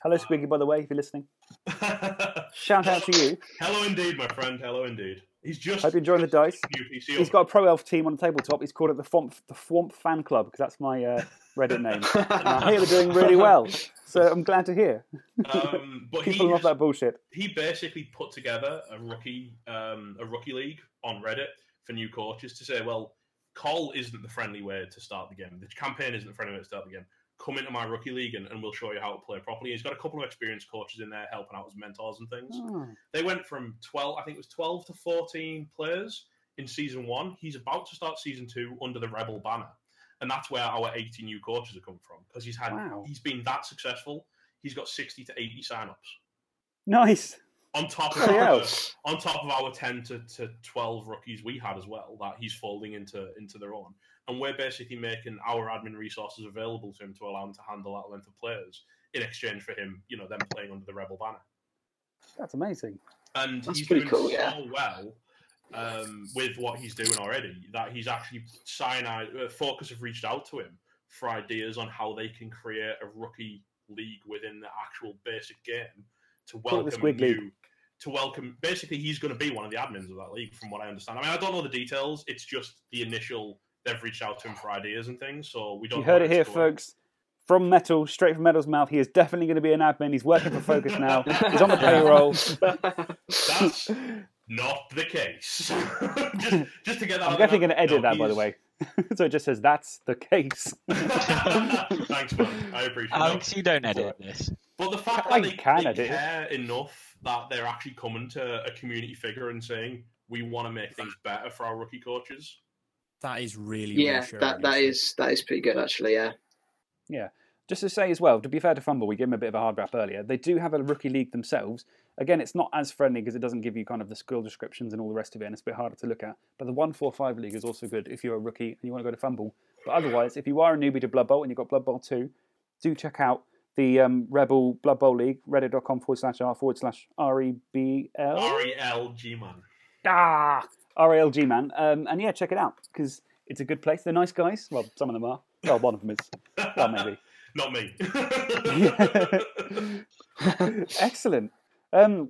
Hello, Squiggy, by the way, if you're listening. Shout out to you. Hello, indeed, my friend. Hello, indeed. He's just. Hope you're enjoying the dice. new PC He's got a pro elf team on the tabletop. He's called it the Thwomp, the Thwomp Fan Club because that's my uh, Reddit name. And I hear they're doing really well, so I'm glad to hear. Um, but he, Keep pulling off that bullshit. he basically put together a rookie um, a rookie league on Reddit for new coaches to say, well, Col isn't the friendly way to start the game. The campaign isn't the friendly way to start the game. Come into my rookie league and, and we'll show you how to play properly. He's got a couple of experienced coaches in there helping out as mentors and things. Oh. They went from 12, I think it was 12 to 14 players in season one. He's about to start season two under the REBBL banner. And that's where our 80 new coaches are coming from because he's had Wow. he's been that successful. He's got 60 to 80 signups Nice. on top of our, on top of our 10 to, to 12 rookies we had as well that he's folding into into their own and we're basically making our admin resources available to him to allow him to handle that length of players in exchange for him you know them playing under the REBBL banner That's amazing. and That's he's pretty doing cool, so yeah. well um, with what he's doing already that he's actually cyanide uh, focus have reached out to him for ideas on how they can create a rookie league within the actual basic game to Call it the welcome Squid League. new to welcome basically he's going to be one of the admins of that league from what i understand i mean i don't know the details it's just the initial they've reached out to him for ideas and things so we don't You heard it here, going. folks. From Metal, straight from Metal's mouth. He is definitely going to be an admin. He's working for Focus now. He's on the payroll. that's not the case just, just to get that I'm out definitely going to edit no, that, by the way. so it just says that's the case. Thanks, man. I appreciate it. Alex, you don't That's edit this. But the fact I that they, can they edit it. care enough that they're actually coming to a community figure and saying we want to make things better for our rookie coaches. That is really yeah, that that actually. is that is pretty good actually. Yeah. Yeah. Just to say as well, to be fair to FUMBBL, we gave him a bit of a hard rap earlier. They do have a rookie league themselves. Again, it's not as friendly because it doesn't give you kind of the skill descriptions and all the rest of it, and it's a bit harder to look at. But the 145 league is also good if you're a rookie and you want to go to FUMBBL. But otherwise, if you are a newbie to Blood Bowl and you've got Blood Bowl 2, do check out the um, REBBL Blood Bowl League, reddit.com forward slash r forward slash R E B L. R E L G man. Ah, RALG man. Um, and yeah, check it out because it's a good place. They're nice guys. Well, some of them are. Well, one of them is. Well, maybe. Not me. Excellent. Um,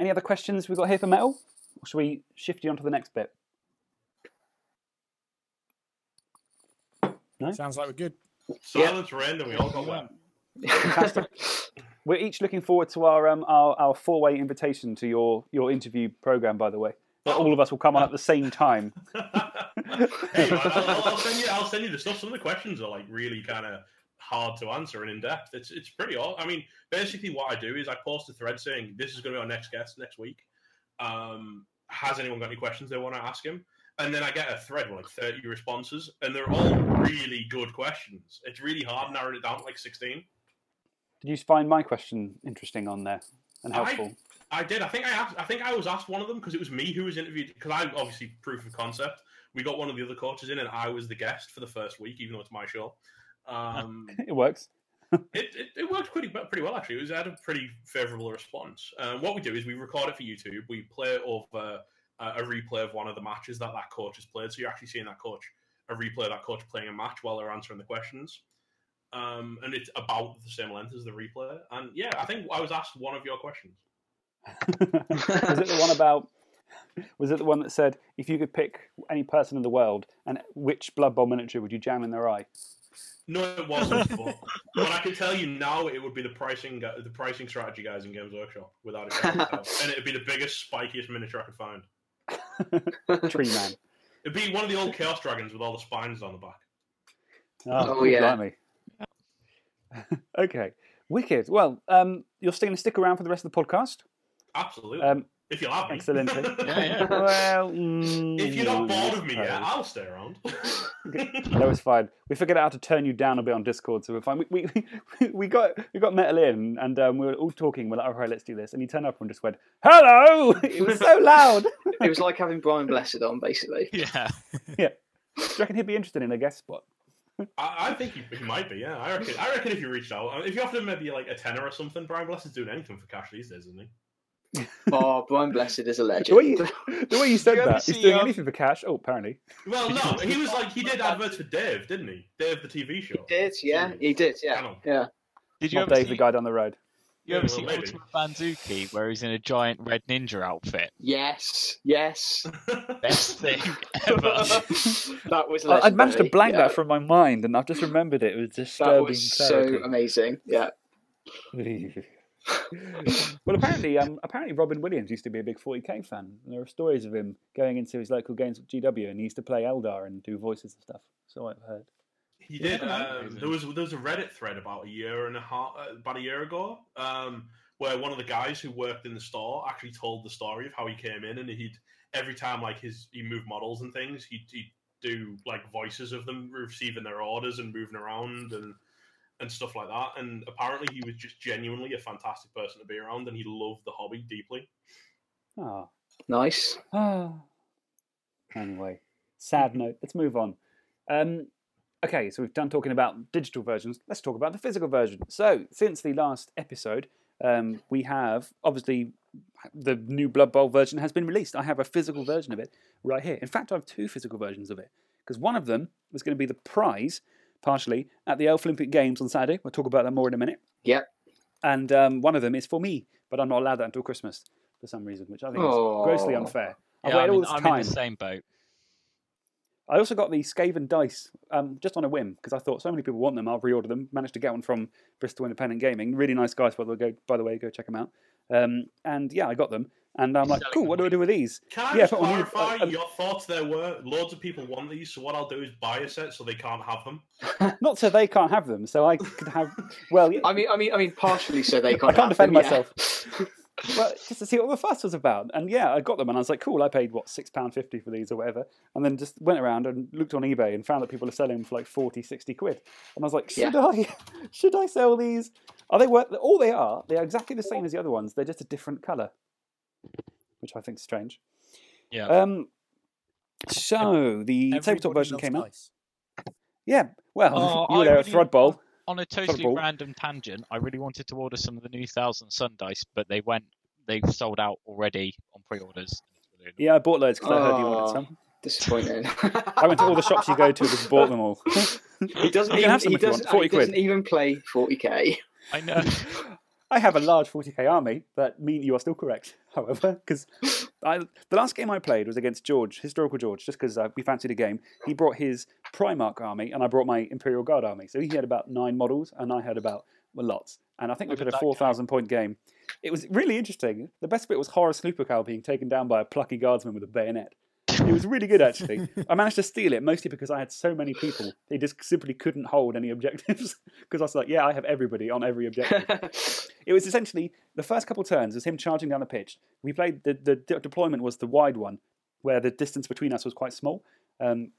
any other questions we've got here for Metal? Or should we shift you on to the next bit? No? Sounds like we're good. Silence reigned and we all got wet. Fantastic. We're each looking forward to our um, our, our four way invitation to your, your interview program. By the way, Where all of us will come on at the same time. hey, man, I'll, I'll send you. I'll send you the stuff. Some of the questions are like really kind of hard to answer and in depth. It's it's pretty odd. I mean, basically, what I do is I post a thread saying this is going to be our next guest next week. Um, has anyone got any questions they want to ask him? And then I get a thread with like thirty responses, and they're all really good questions. It's really hard narrowing it down to like sixteen. Did you find my question interesting on there and helpful? I did. I think I asked, I think I was asked one of them because it was me who was interviewed. Because I obviously proof of concept. We got one of the other coaches in, and I was the guest for the first week, even though it's my show. Um, It works. it, it, it worked pretty pretty well actually. It was had a pretty favourable response. Um, what we do is we record it for YouTube. We play over uh, a replay of one of the matches that that coach has played. So you're actually seeing that coach a replay of that coach playing a match while they're answering the questions. Um, and it's about the same length as the replay. And yeah, I think I was asked one of your questions. was it the one about? Was it the one that said if you could pick any person in the world and which Blood Bowl miniature would you jam in their eye? No, it wasn't. but, but I can tell you now, it would be the pricing the pricing strategy guys in Games Workshop, without a shadow of a doubt. and it'd be the biggest, spikiest miniature I could find. Tree Man. It'd be one of the old Chaos Dragons with all the spines on the back. Oh, yeah. blimey. okay, wicked. Well, um, you're still going to stick around for the rest of the podcast. Absolutely. Um, if you'll have me. excellent. Yeah, yeah. well, mm, if you're not bored I of me yet, suppose. I'll stay around. That was fine. We figured out how to turn you down a bit on Discord, so we're fine. We we, we got we got Metal in, and um, we were all talking. We're like, all right, let's do this. And he turned up and just went, "Hello!" It was so loud. It was like having Brian Blessed on, basically. Yeah. yeah. Do you reckon he'd be interested in a guest spot? I, I think he, he might be. Yeah, I reckon. I reckon if you reached out, uh, if you offered him maybe like a tenner or something, Brian Bless is doing anything for cash these days, isn't he? Oh, Brian Blessed is a The legend. way you, the way you said You that, he's doing um, anything for cash. Oh, apparently. Well, no, he was like he did adverts for Dave, didn't he? Dave the TV show. He did, yeah, he did, yeah, Canon. yeah. Did you Not ever Dave, see, the guy down the road. you ever Yeah, see well, maybe. Ultimate Banzuki where he's in a giant red ninja outfit? Yes, yes. Best thing ever. that was. I- I'd managed to blank yeah. that from my mind, and I've just remembered it. It was That was so clarity. amazing. Yeah. Well, apparently, um, apparently Robin Williams used to be a big 40k fan. And there are stories of him going into his local games at GW, and he used to play Eldar and do voices and stuff. So I've heard. He did. Um, there was there was a Reddit thread about a year and a half, uh, about a year ago, um, where one of the guys who worked in the store actually told the story of how he came in, and he'd every time like his he moved models and things, he'd, he'd do like voices of them receiving their orders and moving around and and stuff like that. And apparently, he was just genuinely a fantastic person to be around, and he loved the hobby deeply. Ah. Nice. Ah. anyway, sad note. Let's move on. Um, okay, so we've done talking about digital versions. Let's talk about the physical version. So, since the last episode, um, we have obviously the new Blood Bowl version has been released. I have a physical version of it right here. In fact, I have two physical versions of it because one of them was going to be the prize, partially at the Elf Olympic Games on Saturday. We'll talk about that more in a minute. Yep. And um, one of them is for me, but I'm not allowed that until Christmas for some reason, which I think is grossly Oh. unfair. I've Yeah, waited I'm, all in, this I'm time. in the same boat. I also got the Skaven dice um, just on a whim because I thought so many people want them. I'll reorder them. Managed to get one from Bristol Independent Gaming. Really nice guys, by the way. Go, by the way, go check them out. Um, and yeah, I got them. And I'm like, cool. What do I do with these? Can I Yeah, just but we need- clarify your thoughts? There were loads of people want these, so what I'll do is buy a set so they can't have them. Not so they can't have them. So I could have. Well, I mean, I mean, I mean, partially so they can't. I can't have defend them, yeah. myself. but just to see what the fuss was about. And yeah, I got them, and I was like, cool. I paid what six pound fifty for these or whatever, and then just went around and looked on eBay and found that people are selling them for like 40, 60 quid. And I was like, should I, should I sell these? Are they worth? All they are, they are exactly the same as the other ones. They're just a different color, which I think is strange. Yeah. Um. So the tabletop version loves came out. Yeah. Well, Oh, you were I there at really- Thrud Bowl. On a totally Ball. random tangent, I really wanted to order some of the new Thousand Sun dice, but they went, they've sold out already on pre-orders. Yeah, I bought loads because I heard you wanted Oh. some. Disappointing. I went to all the shops you go to and just bought them all. He doesn't even. have some He if doesn't, 40 he quid. doesn't even play 40k. I know. I have a large 40k army, but me, you are still correct, however, because the last game I played was against George, Historical George, just because uh, we fancied a game. He brought his Primarch army, and I brought my Imperial Guard army. So he had about nine models, and I had about well, lots. And I think we played a 4,000 point game. It was really interesting. The best bit was Horus Lupercal being taken down by a plucky guardsman with a bayonet. It was really good, actually. I managed to steal it mostly because I had so many people. They just simply couldn't hold any objectives. Because I was like, yeah, I have everybody on every objective. It was essentially the first couple turns was him charging down the pitch. We played the the de- deployment was the wide one, where the distance between us was quite small. Um,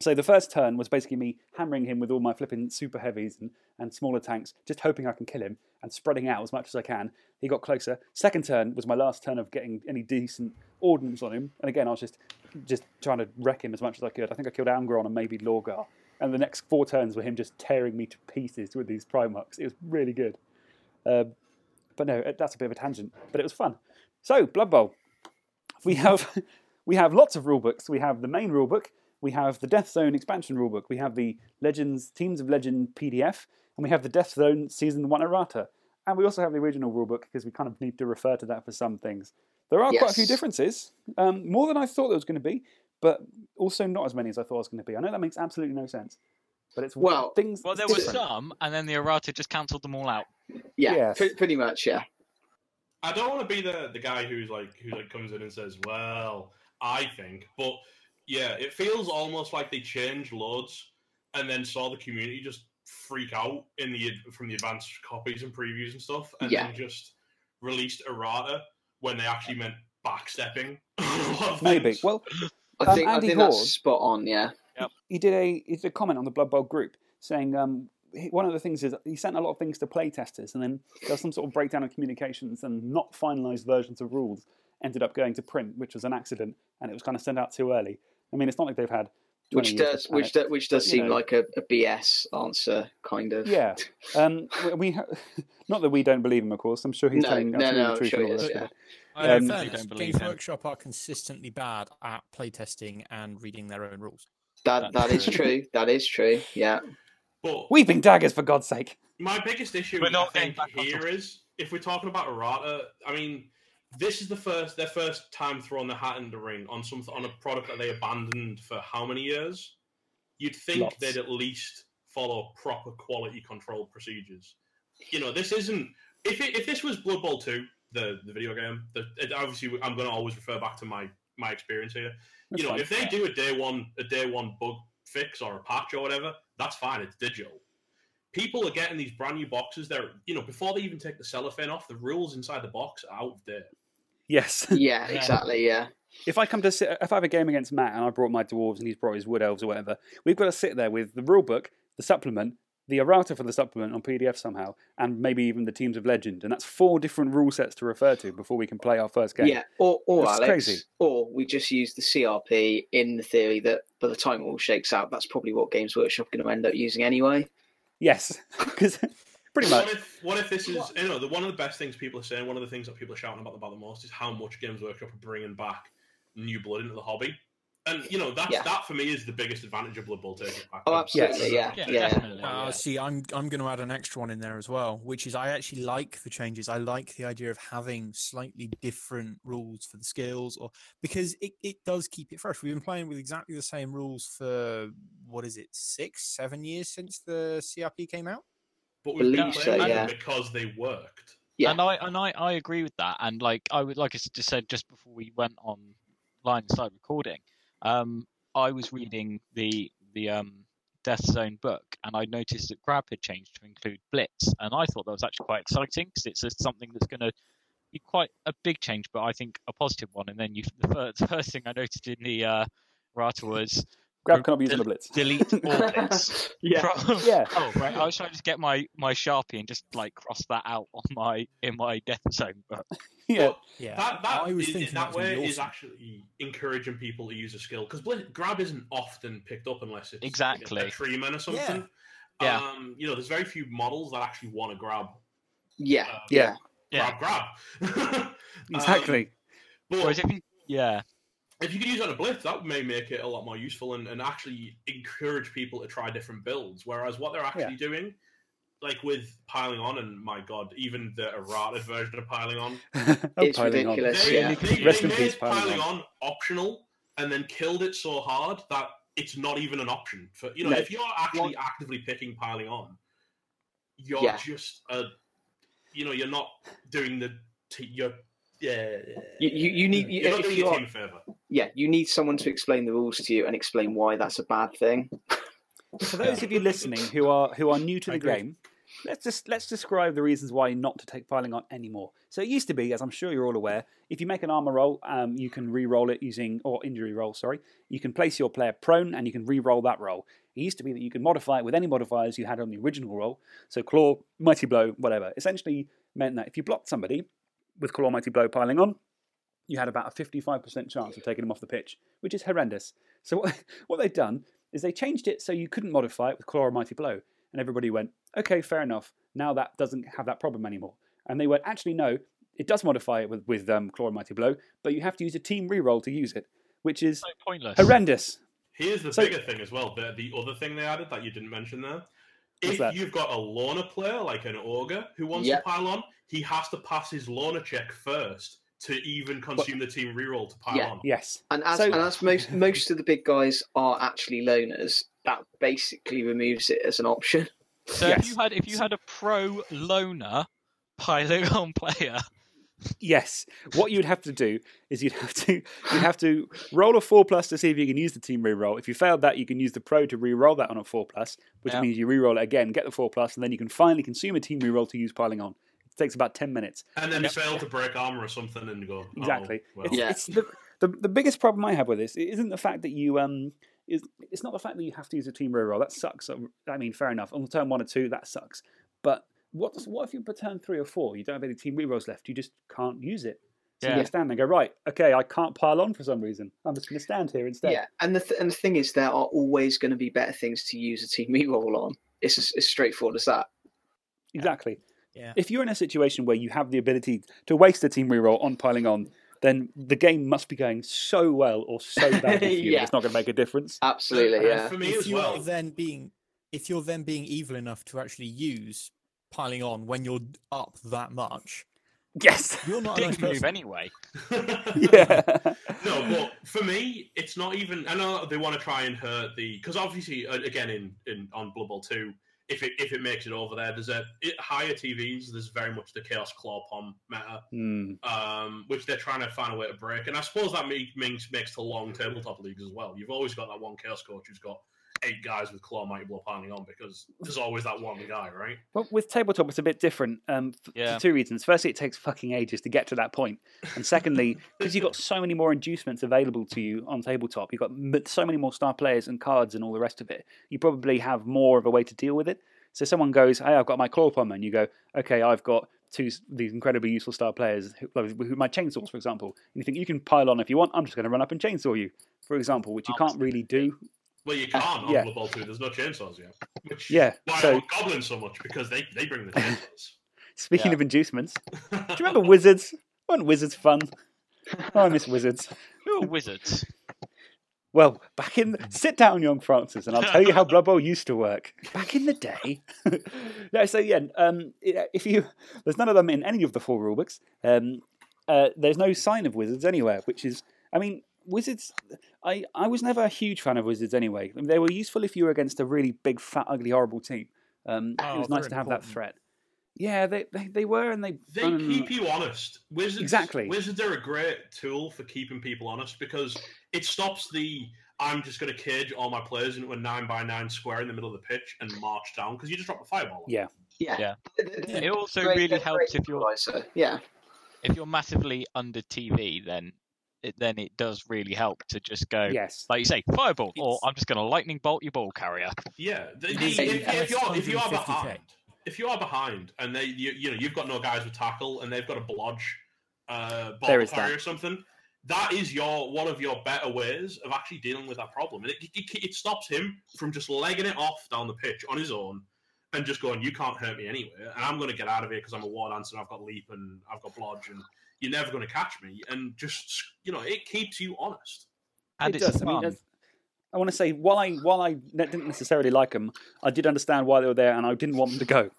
so the first turn was basically me hammering him with all my flipping super heavies and, and smaller tanks, just hoping I can kill him and spreading out as much as I can. He got closer. Second turn was my last turn of getting any decent ordnance on him, and again I was just just trying to wreck him as much as I could. I think I killed Angron and maybe Lorgar. And the next four turns were him just tearing me to pieces with these Primarchs. It was really good. Um, but no, that's a bit of a tangent. But it was fun. So Blood Bowl, we have we have lots of rule books. We have the main rule book. We have the Death Zone expansion rulebook. We have the Legends Teams of Legend PDF, and we have the Death Zone Season One errata. And we also have the original rulebook because we kind of need to refer to that for some things. There are quite a few differences, um, more than I thought there was going to be, but also not as many as I thought it was going to be. I know that makes absolutely no sense, but it's Well- things. Well, there were some, and then the errata just cancelled them all out. yeah, Yes. pre- pretty much. Yeah. I don't want to be the the guy who's like who like comes in and says, "Well, I think," but yeah, it feels almost like they changed loads and then saw the community just freak out in the from the advanced copies and previews and stuff, and Yeah. then just released errata when they actually meant backstepping. a lot of Maybe. Well, I Um, think I Andy think Horde- that's spot on. Yeah. he did a he did a comment on the Blood Bowl group saying um, one of the things is he sent a lot of things to play testers, and then there was some sort of breakdown of communications, and not finalised versions of rules ended up going to print, which was an accident, and it was kind of sent out too early. I mean, it's not like they've had Which years to does which it. does which does you seem know. like a, a BS answer, kind of. Yeah, um, we, we ha- not that we don't believe him, of course. I'm sure he's No, telling no, no, the I'm truth. sure all the is, yeah. I Um, fairness, don't believe Games him. Workshop are consistently bad at playtesting and reading their own rules. That that is true. That is true. Yeah. but Weeping daggers, for God's sake! My biggest issue We're not I think, getting back on here topic. is if we're talking about errata. I mean, this is the first their first time throwing the hat in the ring on some on a product that they abandoned for how many years? You'd think Lots. they'd at least follow proper quality control procedures. You know, this isn't if it, if this was Blood Bowl two, the the video game, the, obviously I'm going to always refer back to my my experience here. That's you know, fine. if they do a day one a day one bug fix or a patch or whatever, that's fine. It's digital. People are getting these brand new boxes. They're you know before they even take the cellophane off, the rules inside the box are out of date. Yes. Yeah, Yeah. exactly. Yeah. if I come to sit, if I have a game against Matt and I brought my dwarves and he's brought his wood elves or whatever, we've got to sit there with the rule book, the supplement, the errata for the supplement on PDF somehow, and maybe even the teams of legend, and that's four different rule sets to refer to before we can play our first game. Yeah, or, or That's Alex, crazy. or we just use the CRP in the theory that by the time it all shakes out, that's probably what Games Workshop are going to end up using anyway. Yes, because pretty What much. if what if this is you know the one of the best things people are saying, one of the things that people are shouting about about the most is how much Games Workshop are bringing back new blood into the hobby. And you know that's Yeah. that for me is the biggest advantage of Blood Bowl taking back. Oh, absolutely. Yeah, Yeah, yeah. definitely. Uh, yeah. See, I'm I'm going to add an extra one in there as well, which is I actually like the changes. I like the idea of having slightly different rules for the skills, or because it, it does keep it fresh. We've been playing with exactly the same rules for what is it, six, seven years since the CRP came out. But we've Believe so, yeah. because they worked. Yeah. And I and I, I agree with that. And like I would like I just said just before we went online and started recording, um, I was reading the the um, Death Zone book, and I noticed that Grab had changed to include Blitz, and I thought that was actually quite exciting because it's just something that's going to be quite a big change, but I think a positive one. And then you, the first, first thing I noticed in the uh, Rata was Grab cannot be used on a blitz. delete all Blitz. yeah. From- Yeah. Oh right, I was trying to just get my my sharpie and just like cross that out on my in my death zone book. Yeah. But Yeah, that that I was is- thinking that that was way be is actually encouraging people to use a skill because grab isn't often picked up unless it's like, Exactly. a, treeman or something. Yeah. Um, you know, there's very few models that actually want to grab Yeah. uh, Yeah. Yeah. grab grab. Um, Exactly. but Whereas if you yeah if you could use it on a blitz, that may make it a lot more useful and, and actually encourage people to try different builds. Whereas what they're actually doing, like with piling on, and my god, even the errata version of piling on, oh, It's piling on. ridiculous, they, yeah. they, Rest they in made peace, piling piling on. on optional and then killed it so hard that it's not even an option for you know No. if you're actually actively picking piling on, you're Yeah. just a you know you're not doing the t- you're yeah You, you, you need you, you're not if doing you your are, team a favor. yeah you need someone to explain the rules to you and explain why that's a bad thing. For those of you listening who are who are new to the agree. game, let's just let's describe the reasons why not to take piling on anymore. So it used to be, as I'm sure you're all aware, if you make an armor roll, um, you can re-roll it using or injury roll. Sorry, you can place your player prone and you can re-roll that roll. It used to be that you could modify it with any modifiers you had on the original roll. So claw, mighty blow, whatever. Essentially meant that if you blocked somebody with claw, mighty blow piling on, you had about a 55% chance of taking them off the pitch, which is horrendous. So what, what they've done is they changed it so you couldn't modify it with claw or mighty blow, and everybody went, okay, fair enough. Now that doesn't have that problem anymore. And they went, actually no, it does modify it with with um, claw and mighty blow, but you have to use a team reroll to use it, which is so pointless. horrendous. Here's the So- bigger thing as well. The, the other thing they added that you didn't mention there. What's If that? you've got a loner player like an ogre who wants Yep. to pile on, he has to pass his loner check first to even consume the team reroll to pile Yeah. on. Yes. And as So- and as most most of the big guys are actually loners, that basically removes it as an option. So Yes. if you had if you had a pro loner piling on player, Yes. What you'd have to do is you'd have to you'd have to roll a four plus to see if you can use the team reroll. If you failed that, you can use the pro to re-roll that on a four plus, which Yeah. means you re-roll it again, get the four plus, and then you can finally consume a team reroll to use piling on. It takes about ten minutes. And then Yep. fail to break armor or something and go, oh, Exactly. well. It's, Yeah. it's the, the the biggest problem I have with this isn't the fact that you um is it's not the fact that you have to use a team reroll. That sucks. I mean, fair enough. On turn one or two, that sucks. But what does, what if you per turn three or four, you don't have any team rerolls left? You just can't use it. So Yeah. you stand there and go right. Okay, I can't pile on for some reason. I'm just going to stand here instead. Yeah, and the th- and the thing is, there are always going to be better things to use a team reroll on. It's as, as straightforward as that. Exactly. Yeah. If you're in a situation where you have the ability to waste a team reroll on piling on, then the game must be going so well or so badly for you that Yeah. it's not going to make a difference. Absolutely, And yeah. For me if as you're well. then being if you're then being evil enough to actually use piling on when you're up that much, Yes. you're not a nice move person. anyway. yeah. no, but for me, it's not even. I know they want to try and hurt the because obviously, uh, again, in, in on Blood Bowl two, if it if it makes it over there. There's a it, higher TVs. There's very much the Chaos Claw Pom meta, Hmm. um, which they're trying to find a way to break. And I suppose that make, makes makes to long tabletop leagues as well. You've always got that one Chaos Coach who's got eight guys with Claw Mighty Blow piling on because there's always that one guy, right? Well, with tabletop, it's a bit different um, f- Yeah. for two reasons. Firstly, it takes fucking ages to get to that point, and secondly, because you've got so many more inducements available to you on tabletop, you've got so many more star players and cards and all the rest of it. You probably have more of a way to deal with it. So someone goes, "Hey, I've got my claw pommer," and you go, "Okay, I've got two these incredibly useful star players who, who my chainsaws, for example." And you think you can pile on if you want. I'm just going to run up and chainsaw you, for example, which you can't really do. Well, you can't on Yeah. Blood Bowl 2. There's no chainsaws yet. Which Yeah, why so- I want goblins so much because they, they bring the chainsaws. Speaking Yeah. of inducements, do you remember wizards? Weren't wizards fun? Oh, I miss wizards. Who are wizards? Well, back in sit down, young Francis, and I'll tell you how Blood Bowl used to work. Back in the day, no. So yeah, um, if you there's none of them in any of the four rulebooks. Um, uh, there's no sign of wizards anywhere, which is, I mean, wizards. I I was never a huge fan of wizards anyway. I mean, they were useful if you were against a really big, fat, ugly, horrible team. Um, Oh, it was they're nice to have that threat. Yeah, they, they they were, and they They um, keep you honest. Wizards, Exactly. Wizards are a great tool for keeping people honest because it stops the I'm just going to cage all my players into a nine by nine square in the middle of the pitch and march down because you just drop a fireball. Yeah. Yeah. Yeah. It also great- really helps if you're. Yeah. if you're massively under TV, then it, then it does really help to just go. Yes. Like you say, fireball, or I'm just going to lightning bolt your ball carrier. Yeah, the, the- is if, if you're if you are behind, if you are behind, and they you, you know you've got no guys with tackle, and they've got a blodge, uh, ball carrier that. or something, that is your one of your better ways of actually dealing with that problem, and it, it, it stops him from just legging it off down the pitch on his own. And just going, you can't hurt me anyway, and I'm going to get out of here because I'm a war dancer. I've got leap and I've got blodge, and you're never going to catch me. And just you know, it keeps you honest. And it it's does. I mean, I want to say while I while I didn't necessarily like them, I did understand why they were there, and I didn't want them to go.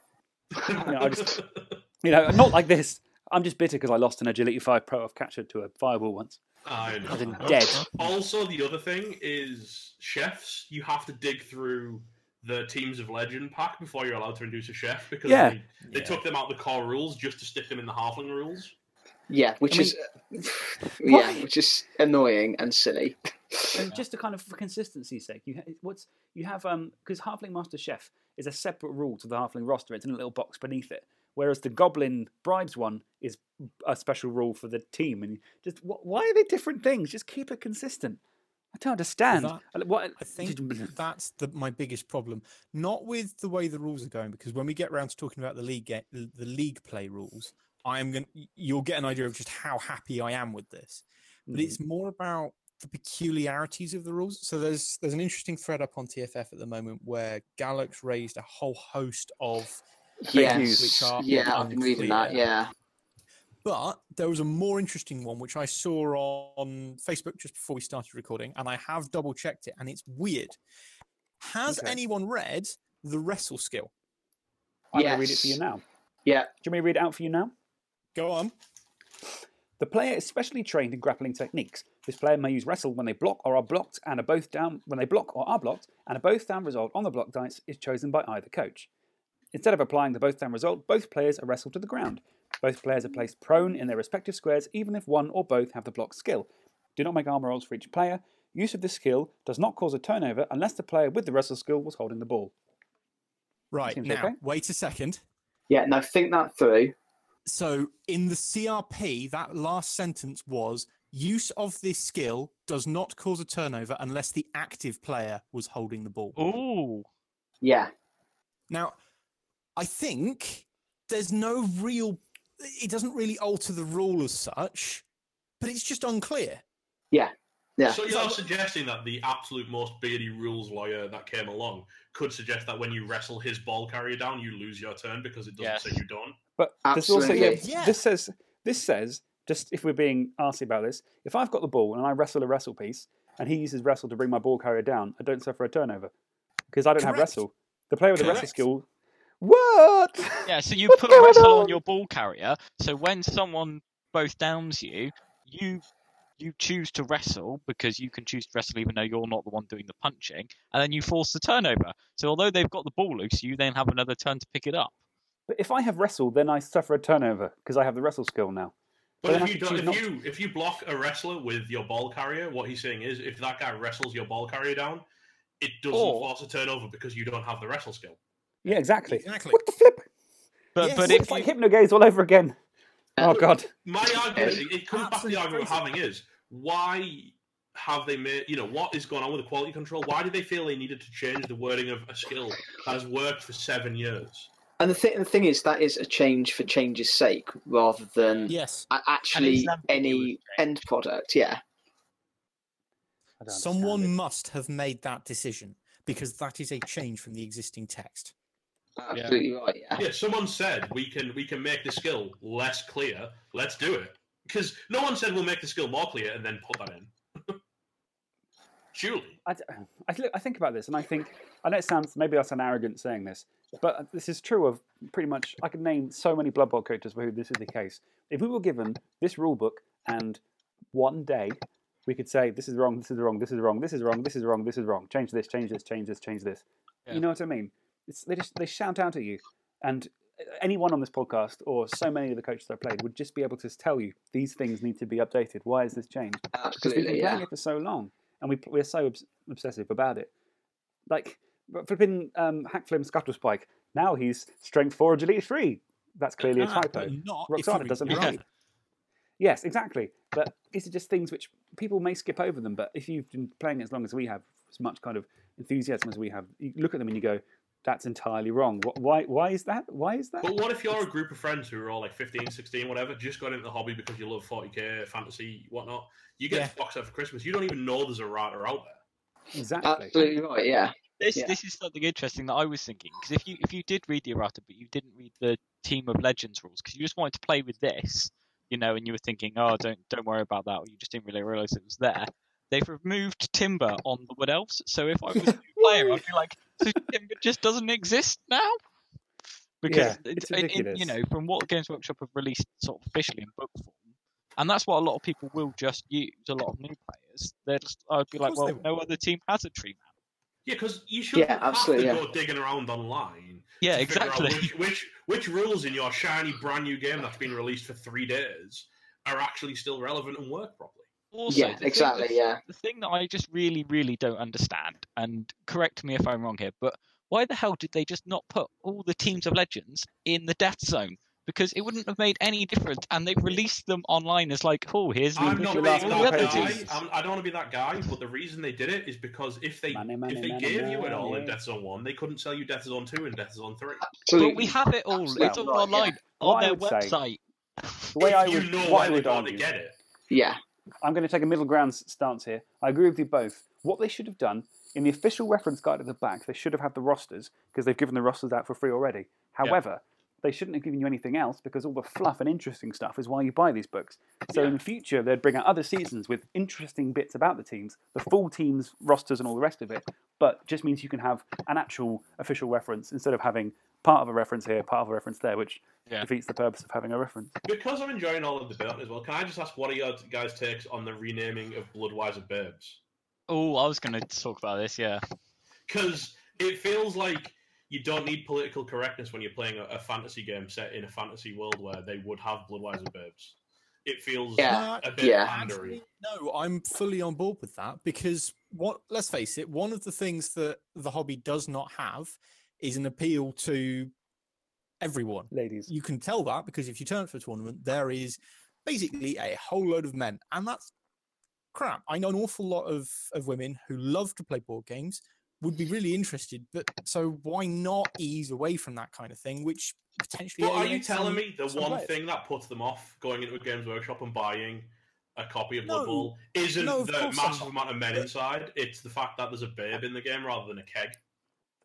know, I just- You know, not like this. I'm just bitter because I lost an Agility Five Pro off catcher to a fireball once. I know. As in dead. Also, the other thing is chefs. You have to dig through the Teams of Legend pack before you're allowed to introduce a chef because Yeah. they, they Yeah. took them out the core rules just to stick them in the halfling rules. Yeah, which I mean- is yeah, Why? which is annoying and silly. And just to kind of for consistency's sake, you ha- what's you have um because Halfling Master Chef is a separate rule to the Halfling roster. It's in a little box beneath it. Whereas the Goblin Bribes one is a special rule for the team, and just wh- why are they different things? Just keep it consistent. I don't understand. That- I- What, I think that's the, my biggest problem. Not with the way the rules are going, because when we get around to talking about the league ga- the league play rules, I am going. to You'll get an idea of just how happy I am with this. But it's mm-hmm. more about the peculiarities of the rules. So there's there's an interesting thread up on TFF at the moment where Galax raised a whole host of Yeah, which are yeah, I've been reading that. Yeah, But there was a more interesting one which I saw on Facebook just before we started recording, and I have double checked it, and it's weird. Has Okay. anyone read the wrestle skill? I'm going to read it for you now. yeah, Do you want me to read it out for you now? Go on. The player is specially trained in grappling techniques. This player may use wrestle when they block or are blocked and are both down when they block or are blocked, and a both down result on the block dice is chosen by either coach. Instead of applying the both down result, both players are wrestled to the ground. Both players are placed prone in their respective squares, even if one or both have the block skill. Do not make armor rolls for each player. Use of this skill does not cause a turnover unless the player with the wrestle skill was holding the ball. Right Seems now, okay. wait a second. yeah. Now think that through. So in the CRP, that last sentence was use of this skill does not cause a turnover unless the active player was holding the ball. Ooh, Yeah, Now, I think there's no real. It doesn't really alter the rule as such, but it's just unclear. yeah. Yeah. So you're like- suggesting that the absolute most beardy rules lawyer that came along could suggest that when you wrestle his ball carrier down, you lose your turn because it doesn't Yes. say you don't. But this also yeah, Yeah. this says this says just if we're being arsy about this, if I've got the ball and I wrestle a wrestle piece and he uses wrestle to bring my ball carrier down, I don't suffer a turnover because I don't have wrestle. The player with the wrestle skill. What? yeah. So you What's put a going wrestle on? on your ball carrier. So when someone both downs you, you you choose to wrestle because you can choose to wrestle even though you're not the one doing the punching, and then you force the turnover. So although they've got the ball loose, you then have another turn to pick it up. But if I have wrestled, then I suffer a turnover because I have the wrestle skill now. But then I if you, don't, if not you if you block a wrestler with your ball carrier, what he's saying is, if that guy wrestles your ball carrier down, it doesn't Or- force a turnover because you don't have the wrestle skill. Yeah, exactly. Exactly. What the flip? But Yes. but It's if like you, hypnogaze all over again. Uh, Oh god. My argument, it, it comes back to the argument we're having is why have they made you know what is going on with the quality control? Why did they feel they needed to change the wording of a skill that has worked for seven years? And the, th- the thing is, that is a change for change's sake rather than Yes. actually any end product. Yeah. Someone it. must have made that decision because that is a change from the existing text. Absolutely right. Yeah. Yeah, someone said we can we can make the skill less clear. Let's do it because no one said we'll make the skill more clear and then put that in. Surely, I, d- I th- I think about this and I think I know it sounds maybe I sound arrogant saying this, but this is true of pretty much. I could name so many Blood Bowl characters where this is the case. If we were given this rule book and one day we could say this is wrong, this is wrong, this is wrong, this is wrong, this is wrong, this is wrong. Change this, change this, change this, change this. Yeah. You know what I mean? It's, they just they shout out at you, and anyone on this podcast or so many of the coaches I played would just be able to tell you these things need to be updated. Why is this changed? Absolutely, because we've been Absolutely. playing Yeah. it for so long, and we we're so obs- obsessive about it. Like but flipping um, Scuttle Spike. Now he's strength four agility three. That's clearly a Ah, typo. but not if Roxana doesn't read have it. it. Yes, exactly. But these are just things which people may skip over them. But if you've been playing as long as we have, as much kind of enthusiasm as we have, you look at them and you go, "That's entirely wrong." Why? Why is that? Why is that? but what if you're a group of friends who are all like 15, 16, whatever, just got into the hobby because you love 40k, fantasy, whatnot? You get Yeah. the box set for Christmas. You don't even know there's a router out there. Exactly. Absolutely right. Yeah. This Yeah. this is something interesting that I was thinking because if you if you did read the errata but you didn't read the Team of Legends rules because you just wanted to play with this, you know, and you were thinking, oh, don't don't worry about that, or you just didn't really realize it was there. They've removed Timber on the Wood Elves, so if I was a new player, I'd be like, so Timber just doesn't exist now. Because Yeah, it's in- in- ridiculous. you know, from what Games Workshop have released sort of officially in book form, and that's what a lot of people will just use. A lot of new players, they're just, I'd be like, well, no other team has a tree map. Yeah, because you shouldn't Yeah, have absolutely, to yeah. go digging around online. Yeah, to figure out exactly. Which, which which rules in your shiny brand new game that's been released for three days are actually still relevant and work properly? Also, Yeah, the thing exactly, yeah. The thing that I just really, really don't understand, and correct me if I'm wrong here, but why the hell did they just not put all the teams of legends in the death zone? Because it wouldn't have made any difference, and they've released them online as like, oh, here's the I'm not being that guy. I'm, I don't want to be that guy, but the reason they did it is because if they Money, money, if they money, gave you it all in. Death Zone One, they couldn't sell you Death Zone Two and Death Zone Three. Absolutely. But we have it all. Absolutely It's all right, online What on I their would say- website. The way if I you would, know why I they would got to get it. Yeah. I'm going to take a middle ground stance here. I agree with you both. What they should have done in the official reference guide at the back, they should have had the rosters because they've given the rosters out for free already. However, they shouldn't have given you anything else because all the fluff and interesting stuff is why you buy these books. So in the future, they'd bring out other seasons with interesting bits about the teams, the full teams, rosters, and all the rest of it. But just means you can have an actual official reference instead of having part of a reference here, part of a reference there, which Yeah. defeats the purpose of having a reference. Because I'm enjoying all of the debate as well, can I just ask what are your guys' takes on the renaming of Bloodweiser Babes? Oh, I was going to talk about this. Yeah. Because it feels like you don't need political correctness when you're playing a, a fantasy game set in a fantasy world where they would have Bloodweiser Babes. It feels Yeah. a bit Yeah. pandery. Actually, no, I'm fully on board with that because what? Let's face it. One of the things that the hobby does not have is an appeal to everyone. Ladies. You can tell that because if you turn up to a tournament, there is basically a whole load of men, and that's crap. I know an awful lot of of women who love to play board games, would be really interested, but so why not ease away from that kind of thing, which potentially? But are you telling some- me the one players? thing that puts them off going into a Games Workshop and buying a copy of Blood No. Bowl isn't No, of the course I'm massive amount of men inside? It's the fact that there's a babe in the game rather than a keg.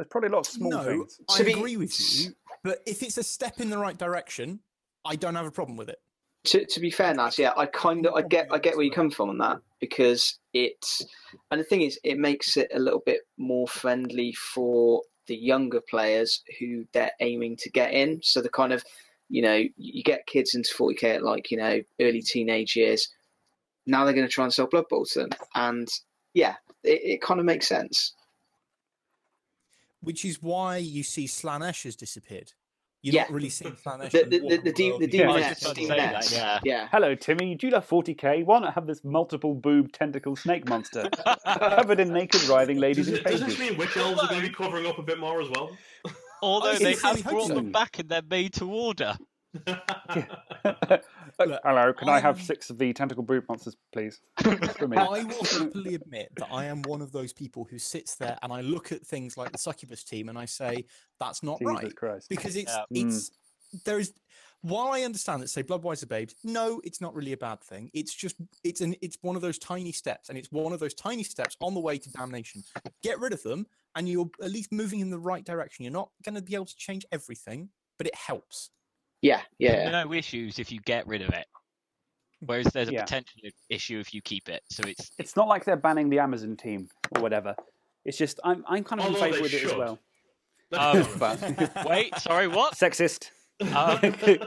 There's probably a lot of small no, things. I To be- agree with you, but if it's a step in the right direction, I don't have a problem with it. to, to be fair, Naz, yeah, I kind of I get I get where you come from on that because it's and the thing is it makes it a little bit more friendly for the younger players who they're aiming to get in. So the kind of you know you get kids into 40k at like you know early teenage years. now they're going to try and sell Blood Bowl to them, and yeah, it, it kind of makes sense. Which is why you see Slaanesh has disappeared. You're Yeah. not really seeing Slaanesh. The in the the, the, Warhammer de- World. the Yeah, I was demonettes, just about to say that, demonettes, yeah. yeah. Hello, Timmy. Do you love 40k? Why not have this multiple boob tentacle snake monster covered in naked writhing ladies Does, in it, does this cages? mean witch elves are going to be covering up a bit more as well? Although I they sincerely have hope brought so. them back and they're made to order. Hello, can I have I'm- six of the tentacle brute monsters, please? For me. I will happily admit that I am one of those people who sits there and I look at things like the Succubus team and I say, that's not Jesus right. Christ. Because it's Yeah. it's mm. there is while I understand that say Bloodwise are babes, no, it's not really a bad thing. It's just it's an it's one of those tiny steps, and it's one of those tiny steps on the way to damnation. Get rid of them, and you're at least moving in the right direction. You're not going to be able to change everything, but it helps. Yeah, yeah. No issues if you get rid of it. Whereas there's a Yeah. potential issue if you keep it. So it's It's not like they're banning the Amazon team or whatever. It's just I'm I'm kind of in favour they with it as well. Let's But wait, sorry, what? sexist. honest.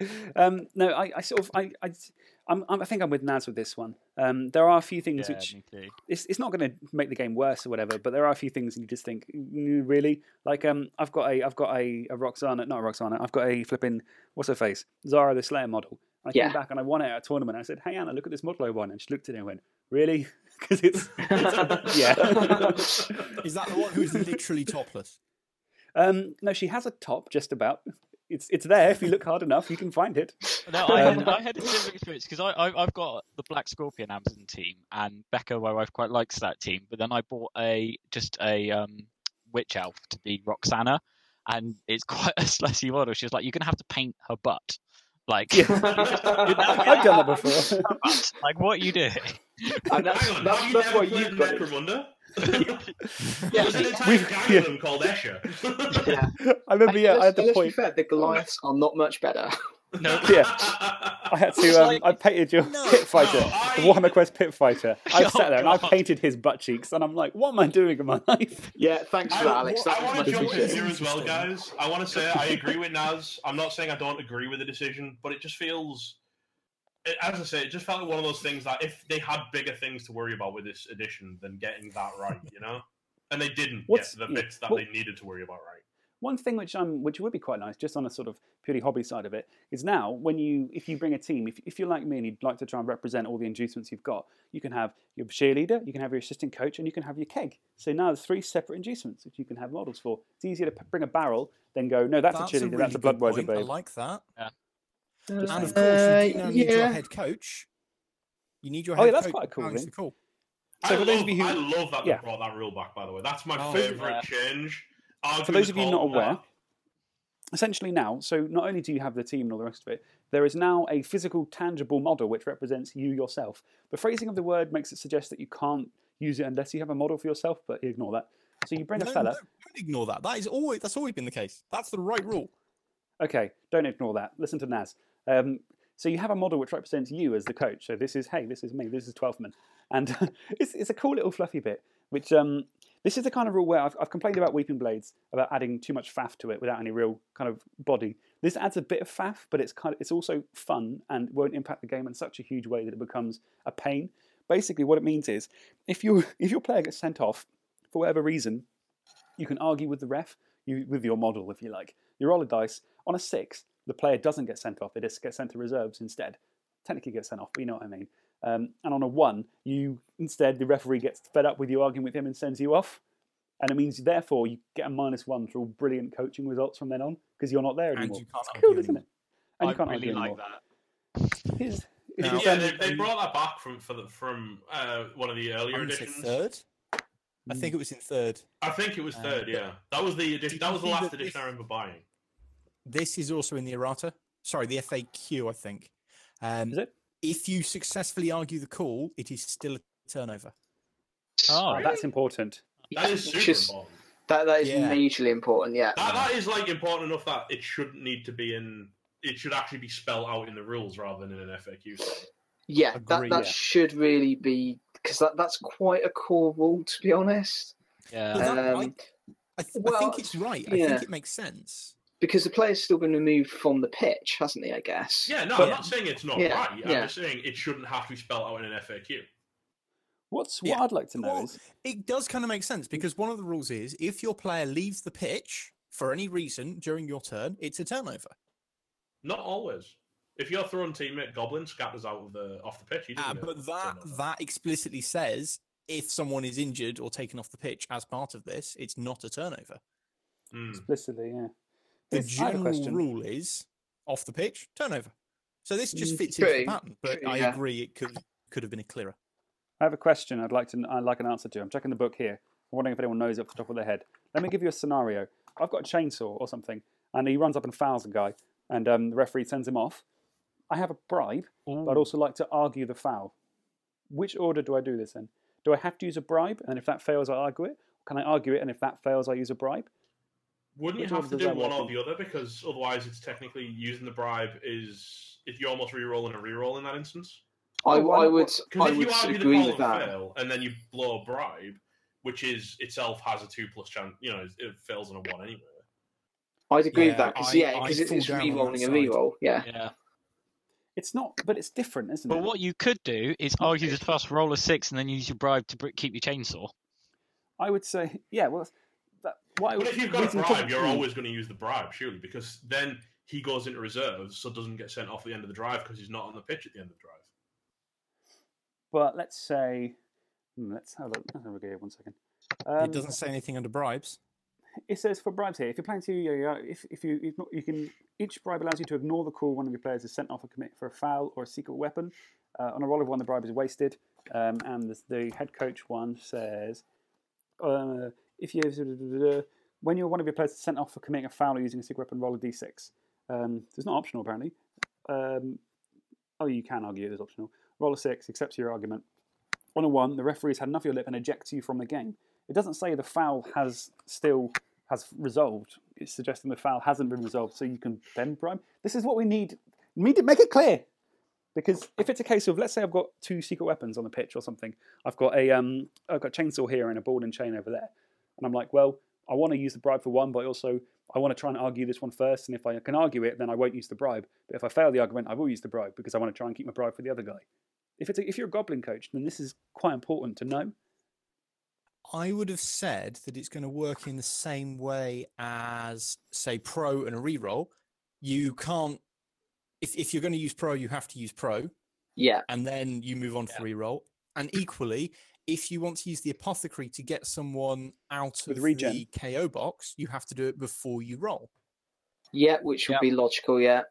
um, no, I, I sort of I, I I'm, I'm, I think I'm with Naz with this one. Um, there are a few things Yeah, which it's, it's not going to make the game worse or whatever, but there are a few things you just think, "Mm, really? Like, um, I've got a, I've got a, a Roxanna, not a Roxanna, I've got a flipping, what's her face? Zara the Slayer model. I Yeah. came back and I won it at a tournament. I said, hey, Anna, look at this model I won. And she looked at it and went, really? Because it's, it's- yeah. Is that the one who's literally topless? um, no, she has a top, just about. It's, it's there. If you look hard enough, you can find it. No, I had, I had a similar experience because I, I I've got the Black Scorpion Amazon team and Becca, my wife, quite likes that team. But then I bought a just a um, witch elf to be Roxanna, and it's quite a slutty model. She was like, "You're gonna have to paint her butt." Like, Yeah. I've done that before. like what are you doing? And that's, Hang on, that's, that's never what you've got. Necromunda? Yeah, There's an entire We've- gang yeah. of them called Escher. yeah. I remember, yeah, I had the let's be point. fair, the Goliaths are not much better. No, Yeah. I had to. Um, like- I painted your No, pit fighter, no, the Warhammer Quest pit fighter. I Oh, sat there and I painted his butt cheeks, and I'm like, what am I doing in my life? Yeah, thanks for I, that, Alex. That I was want much to jump in here as well, guys. I want to say I agree with Naz. I'm not saying I don't agree with the decision, but it just feels, it- as I say, it just felt like one of those things that if they had bigger things to worry about with this edition than getting that right, you know, and they didn't What's- get the yeah, bits that what- they needed to worry about right. One thing which um which would be quite nice, just on a sort of purely hobby side of it, is now when you if you bring a team, if, if you're like me and you'd like to try and represent all the inducements you've got, you can have your cheerleader, you can have your assistant coach, and you can have your keg. So now there's three separate inducements which you can have models for. It's easier to p- bring a barrel than go, no, that's, a cheerleader, really that's a blood Bloodweiser point. I like that. Just And of course, you do Uh, now need your head coach. You need your Oh, head yeah, that's coach quite a to cool thing. the. So I, for those love, of you who- I love that yeah. they brought that rule back. By the way, that's my Oh, favorite yeah. change. For those of you not aware, essentially now, so not only do you have the team and all the rest of it, there is now a physical, tangible model which represents you yourself. The phrasing of the word makes it suggest that you can't use it unless you have a model for yourself, but ignore that. So you bring a No, fella. no, don't ignore that. That is always that's always been the case. That's the right rule. Okay, don't ignore that. Listen to Naz. Um, so you have a model which represents you as the coach. So this is, hey, this is me, this is Twelfthman. And it's, it's a cool little fluffy bit, which um, this is the kind of rule where I've, I've complained about Weeping Blades, about adding too much faff to it without any real kind of body. This adds a bit of faff, but it's kind of, it's also fun and won't impact the game in such a huge way that it becomes a pain. Basically, what it means is if, you, if your player gets sent off for whatever reason, you can argue with the ref, you, with your model, if you like. You roll a dice. On a six, the player doesn't get sent off, they just get sent to reserves instead. Technically get sent off, but you know what I mean. Um, and on a one, you instead, the referee gets fed up with you arguing with him and sends you off. And it means, therefore, you get a minus one for all brilliant coaching results from then on because you're not there And anymore. you can't it's cool, argue isn't it? And you can't really argue like anymore. that. Here's, Now- here's, yeah, um, they, they brought that back from for the, from uh, one of the earlier I'm gonna say editions. third. I Mm. think it was in third. I think it was Uh, third. but- Yeah, that was the edition. That was the last edition this- I remember buying. This is also in the errata. Sorry, the FAQ, I think. Um, Is it? If you successfully argue the call, it is still a turnover. Oh, oh, that's important. That is super is- important. That, that is Yeah. majorly important, yeah. That, that is like important enough that it shouldn't need to be in. It should actually be spelled out in the rules rather than in an FAQ. section. Yeah, that, Agree, that yeah. should really be because that, that's quite a core rule, to be honest. yeah. But that- I, Um, I, th- I think it's right. I yeah. think it makes sense. Because the player's still been removed from the pitch, hasn't he? I guess. Yeah, no, But- I'm not saying it's not Yeah, right. I'm yeah. just saying it shouldn't have to be spelled out in an FAQ. What's what Yeah. I'd like to know Well, is it does kind of make sense because one of the rules is if your player leaves the pitch for any reason during your turn, it's a turnover. Not always. If your thrown teammate Goblin scatters out of the off the pitch, he Uh, but that turnover. that explicitly says if someone is injured or taken off the pitch as part of this, it's not a turnover. Mm. explicitly, yeah. The Here's- I have a general rule is off the pitch, turnover. So this just Mm, fits into the pattern. But true, I yeah. agree, it could could have been clearer. I have a question I'd like to I'd like an answer to. I'm checking the book here. I'm wondering if anyone knows it off the top of their head. Let me give you a scenario. I've got a chainsaw or something, and he runs up and fouls a guy, and um, the referee sends him off. I have a bribe, but I'd also like to argue the foul. Which order do I do this in? Do I have to use a bribe, and if that fails, I argue it? Can I argue it, and if that fails, I use a bribe? Wouldn't you have to do one work or the other? Because otherwise, it's technically using the bribe is if you're almost re-rolling a re-roll in that instance. I, I would. Because I if would you argue the agree call with that. fail, and then you blow a bribe, which is itself has a two plus chance, you know, it fails on a one anyway. I'd agree with that because I- yeah, because it's down on that re-rolling a side. re-roll. Yeah. Yeah. It's not, but it's different, isn't But it? But what you could do is argue the first roll a six and then use your bribe to keep your chainsaw. I would say, yeah. Well, that, what I But if you've got a bribe, you're always going to use the bribe, surely, because then he goes into reserves, so doesn't get sent off at the end of the drive because he's not on the pitch at the end of the drive. But let's say, hmm, let's have a let's have a go here one second. Um, it doesn't say anything under bribes. It says for bribes here, if you're playing two, yeah, yeah, if, if you if not, you can each bribe allows you to ignore the call one of your players is sent off a commit for a foul or a secret weapon. Uh, on a roll of one, the bribe is wasted, um, and the, the head coach one says, uh, if you when you're one of your players sent off for committing a foul using a secret weapon, roll a d6. Um, it's not optional apparently. Um, oh, you can argue it is optional. Roll a six, accepts your argument. On a one, the referee's had enough of your lip and ejects you from the game. It doesn't say the foul has still has resolved. It's suggesting the foul hasn't been resolved, so you can then bribe. This is what we need. Need to make it clear, because if it's a case of let's say I've got two secret weapons on the pitch or something, I've got a um, I've got a chainsaw here and a ball and chain over there, and I'm like, well, I want to use the bribe for one, but also I want to try and argue this one first, and if I can argue it, then I won't use the bribe. But if I fail the argument, I will use the bribe because I want to try and keep my bribe for the other guy. If it's a, if you're a goblin coach, then this is quite important to know. I would have said that it's going to work in the same way as, say, pro and a reroll. You can't, if, if you're going to use pro, you have to use pro, Yeah. and then you move on to reroll. And equally, if you want to use the apothecary to get someone out With of regen. the KO box, you have to do it before you roll. Yeah, which would Yep. be logical. Yeah.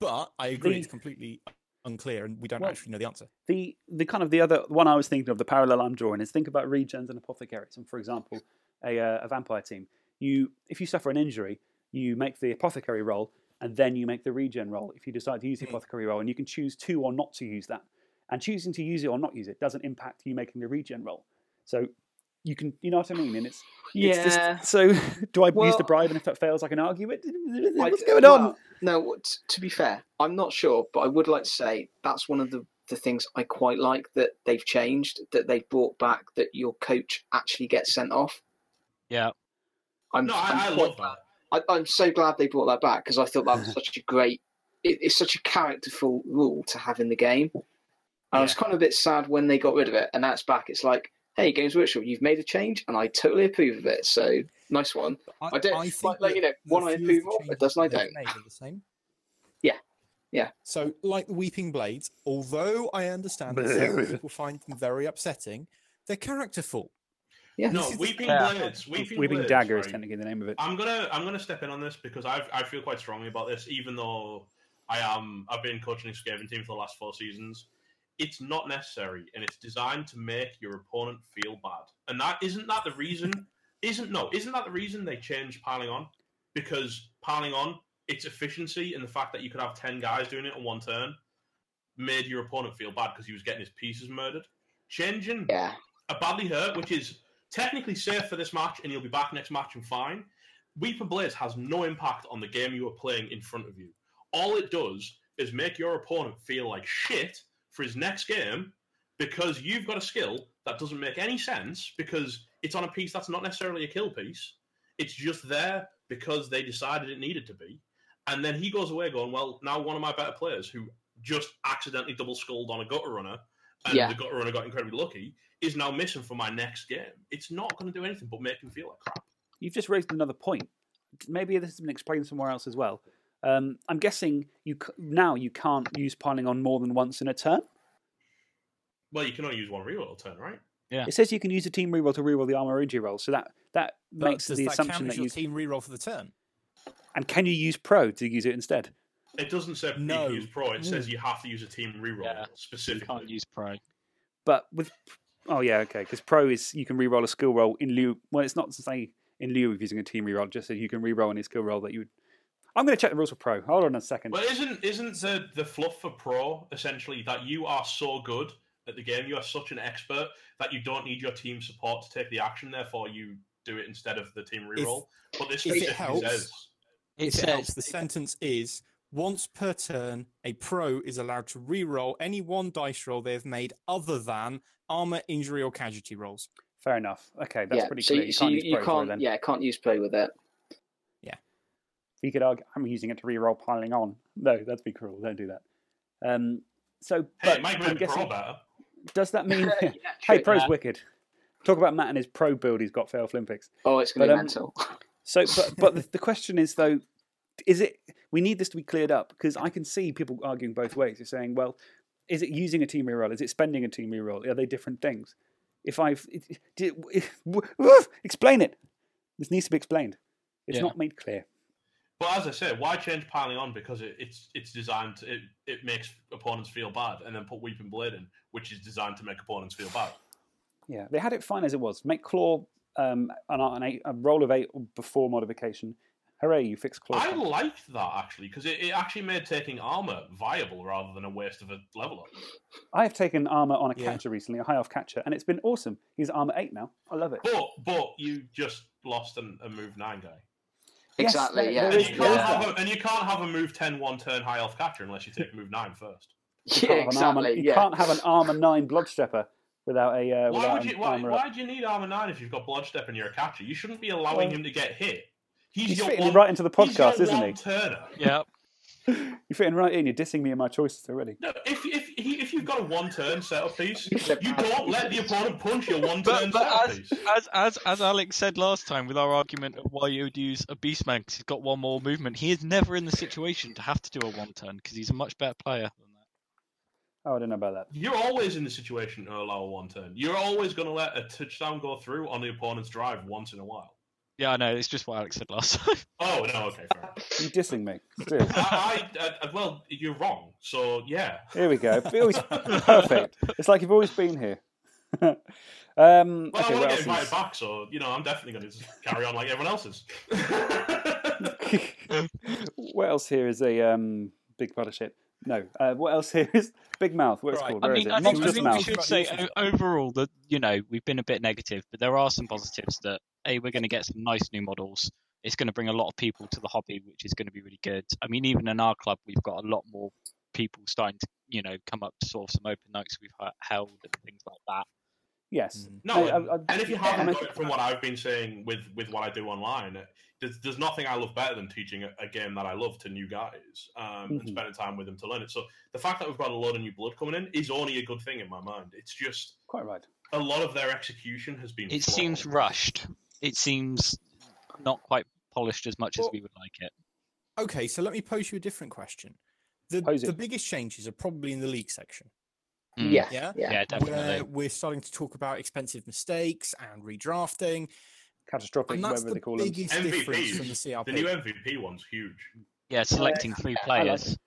But I agree, The- it's completely unclear, and we don't Well, actually know the answer. the the kind of the other one I was thinking of the parallel I'm drawing is think about regens and apothecaries. And for example, a, uh, a vampire team, you if you suffer an injury, you make the apothecary roll and then you make the regen roll. If you decide to use the Mm. apothecary roll, and you can choose to or not to use that, and choosing to use it or not use it doesn't impact you making the regen roll. So you can, you know what I mean? And it's it's just- Yeah. so do I use the bribe, and if that fails, I can argue it? I- What's going on? well, No, to be fair, I'm not sure, but I would like to say that's one of the, the things I quite like that they've changed, that they've brought back that your coach actually gets sent off. Yeah. I'm, No, I'm I, I love that. I, I'm so glad they brought that back because I thought that was such a great. It, it's such a characterful rule to have in the game. And I was kind of a bit sad when they got rid of it, and that's back. It's like, hey, Games Workshop, you've made a change, and I totally approve of it. So nice one. I don't- like- like, you know, one I few of the approve of, a changes dozen I don't. made the same. Yeah. Yeah. So, like the Weeping Blades, although I understand that some people find them very upsetting, they're characterful. Yeah. No, This is the Weeping Yeah. Blades. Weeping, Weeping Blades, dagger is right? technically the name of it. I'm gonna I'm gonna step in on this because I I feel quite strongly about this, even though I am I've been coaching a Skaven team for the last four seasons. It's not necessary, and it's designed to make your opponent feel bad. And that isn't that the reason? Isn't no? Isn't that the reason they changed piling on? Because piling on, its efficiency and the fact that you could have ten guys doing it on one turn made your opponent feel bad because he was getting his pieces murdered. Changing Yeah. a badly hurt, which is technically safe for this match, and you'll be back next match and fine. Weeping Blades has no impact on the game you are playing in front of you. All it does is make your opponent feel like shit for his next game because you've got a skill that doesn't make any sense because it's on a piece that's not necessarily a kill piece. It's just there because they decided it needed to be. And then he goes away going, well, now one of my better players who just accidentally double skulled on a gutter runner and Yeah. the gutter runner got incredibly lucky is now missing for my next game. It's not going to do anything but make him feel like crap. You've just raised another point. Maybe this has been explained somewhere else as well. Um, I'm guessing you now you can't use piling on more than once in a turn. Well, you can only use one reroll turn, right? Yeah. It says you can use a team reroll to reroll the armor injury roll, so that that But makes does the that assumption count that as your you team reroll for the turn? and can you use pro to use it instead? It doesn't say you No. can use pro. It says you have to use a team reroll Yeah. You specifically. can't use pro. But with oh yeah okay because pro is you can reroll a skill roll in lieu. Well, it's not to say in lieu of using a team reroll, just so you can reroll any skill roll that you. Would... I'm going to check the rules for pro. Hold on a second. Well, isn't isn't the the fluff for pro essentially that you are so good at the game, you are such an expert that you don't need your team support to take the action. Therefore, you do it instead of the team reroll. but this if it helps- says It if it says helps, the sentence is once per turn, a pro is allowed to re-roll any one dice roll they have made other than armor, injury, or casualty rolls. Fair enough. Okay, that's yeah, pretty so clear. you, You so can't you, use pro for can't, then. yeah, can't use play with it. You could argue I'm using it to reroll piling on. No, that'd be cruel. Don't do that. Um, so, hey, but it might I'm guessing, does that mean? Yeah, hey, pro's Yeah. wicked. Talk about Matt and his pro build he's got for Elf Olympics. Oh, it's going to But, be um, mental. So, but but the, the question is though, is it? We need this to be cleared up because I can see people arguing both ways. They're saying, well, is it using a team reroll? Is it spending a team reroll? Are they different things? If I've it, did, explain it, this needs to be explained. It's Yeah. not made clear. But as I say, why change piling on? Because it, it's it's designed to, it, it makes opponents feel bad, and then put weeping blade in, which is designed to make opponents feel bad. Yeah, they had it fine as it was. Make claw um, an, an eight, a roll of eight before modification. Hooray, you fixed claw. I count. liked that actually because it, it actually made taking armor viable rather than a waste of a level up. I have taken armor on a Yeah. catcher recently, a high elf catcher, and it's been awesome. He's armor eight now. I love it. But but you just lost an, a move nine guy. Yes, exactly. there- yeah. And you, there can't have a, and you can't have a move 10 one turn high elf catcher unless you take move 9 first. You yeah, can't have an armor- exactly. you yeah. can't have an armor nine bloodstrapper without a uh, Why without would you why, armor why do you need armor 9 if you've got bloodstep and you're a catcher? You shouldn't be allowing Well, him to get hit. He's, He's your fitting one, right into the he's your podcast, isn't he? turner. yeah. You're fitting right in. You're dissing me and my choices already. No, if, if, if you've got a one turn setup piece, You said you bad don't let the opponent punch your one turn but setup as, piece. as as as Alex said last time with our argument of why you would use a beastman because he's got one more movement, he is never in the situation to have to do a one turn because he's a much better player than that. Oh, I don't know about that. You're always in the situation to allow a one turn. You're always going to let a touchdown go through on the opponent's drive once in a while. Yeah, I know. It's just what Alex said last time. Oh no, okay, fair. You're dissing me. Still. I, I, I, well, you're wrong. So yeah. Here we go. Always perfect. It's like you've always been here. um, Well, okay, I what want to get else invited is- back, so you know I'm definitely going to carry on like everyone else's. what else here is a um, big pile of shit? No. Uh, what else here is Big Mouth? What's Right. called? I mean, is I it? think, I think we should say overall that you know we've been a bit negative, but there are some positives. That a we're going to get some nice new models. It's going to bring a lot of people to the hobby, which is going to be really good. I mean, even in our club, we've got a lot more people starting to you know come up to sort of some open nights we've held and things like that. Yes. Mm. No, I- I- I- and if you haven't mean- from what I've been saying with with what I do online, there's, there's nothing I love better than teaching a, a game that I love to new guys um, Mhm. and spending time with them to learn it. So the fact that we've got a lot of new blood coming in is only a good thing in my mind. It's just Quite right. a lot of their execution has been. It flawed. seems rushed. It seems not quite polished as much as we would like it. Okay, so let me pose you a different question. The, the biggest changes are probably in the league section. Mm. Yeah, Yeah? yeah. Yeah, definitely. Where we're starting to talk about expensive mistakes and redrafting. Catastrophic, And that's whatever the they call them. biggest difference from the MVPs. CRP. The new MVP one's huge. Yeah, selecting three I like players.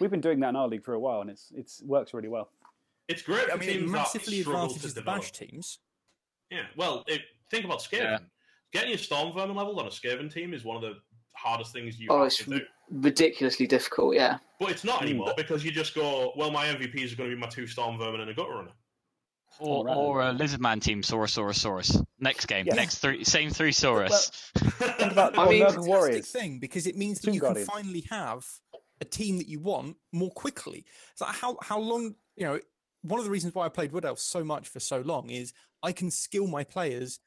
We've been doing that in our league for a while, and it's it's works really well. It's great. I mean, it massively struggle advantages the bash teams. Yeah, well, it, think about Skaven. Yeah. Getting your Storm Vermin leveled on a Skaven team is one of the hardest things you Oh, have to do. Ridiculously difficult. Yeah. But it's not Mm. anymore because you just go, well, my MVPs are going to be my two Storm Vermin and a Gutter Runner. Or, Alright. or a Lizardman team, Saurosaurus. Next game, Yeah. next three, same three Saurus. Think about I or mean- Murder Fantastic Warriors. thing because it means that Tomb you Guardians. can finally have a team that you want more quickly. So how how long you know one of the reasons why I played Wood Elf so much for so long is I can skill my players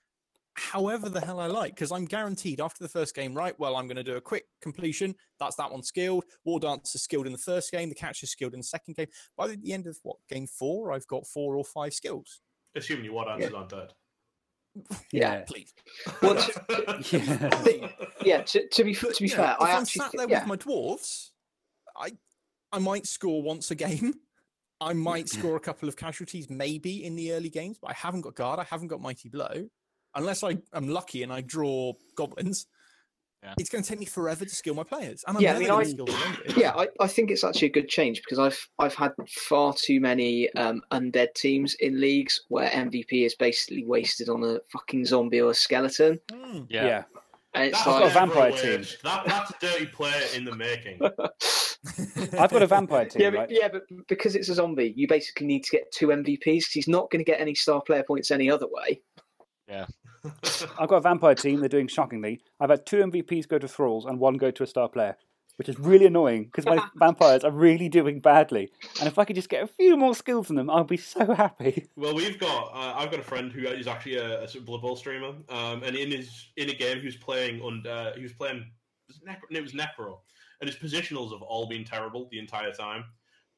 however the hell I like because I'm guaranteed after the first game, right? Well, I'm going to do a quick completion. That's that one skilled. War Dance is skilled in the first game. The catch is skilled in the second game. By the end of what game four, I've got four or five skills. Assuming your war dancers aren't dead. Yeah. Please. Well, to, Yeah. yeah. To, to be to be Yeah, fair, if I I'm actually sat there yeah. with my dwarves, I I might score once a game. I might score a couple of casualties, maybe in the early games, but I haven't got guard. I haven't got mighty blow, unless I am lucky and I draw goblins. Yeah. It's going to take me forever to skill my players, and I'm Yeah, I mean, I- skill. Yeah, I, I think it's actually a good change because I've I've had far too many um, undead teams in leagues where MVP is basically wasted on a fucking zombie or a skeleton, Hmm. Yeah. yeah. and it's That's got a vampire team. That, that's a dirty player in the making. I've got a vampire team, yeah, but, right? yeah, but because it's a zombie, you basically need to get two MVPs because he's not going to get any star player points any other way. I've got a vampire team. They're doing shockingly. I've had two MVPs go to thralls and one go to a star player, which is really annoying because my vampires are really doing badly. And if I could just get a few more skills from them, I'll be so happy. Well, we've got. Uh, I've got a friend who is actually a, a sort of Blood Bowl streamer, um, and in his in a game he was playing under. He was playing. Was it, Necro, it was Necro, and his positionals have all been terrible the entire time.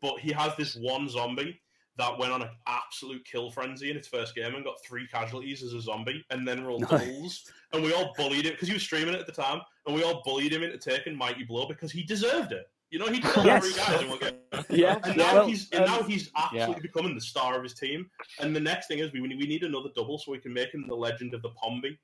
But he has this one zombie that went on an absolute kill frenzy in its first game and got three casualties as a zombie, and then rolled Nice. doubles. And we all bullied him because he was streaming it at the time, and we all bullied him into taking Mighty Blow because he deserved it. You know, he killed Yes. every guy in one game. Yeah, And now Well, he's and um, now he's absolutely becoming the star of his team. And the next thing is we we need another double so we can make him the legend of the Pombi.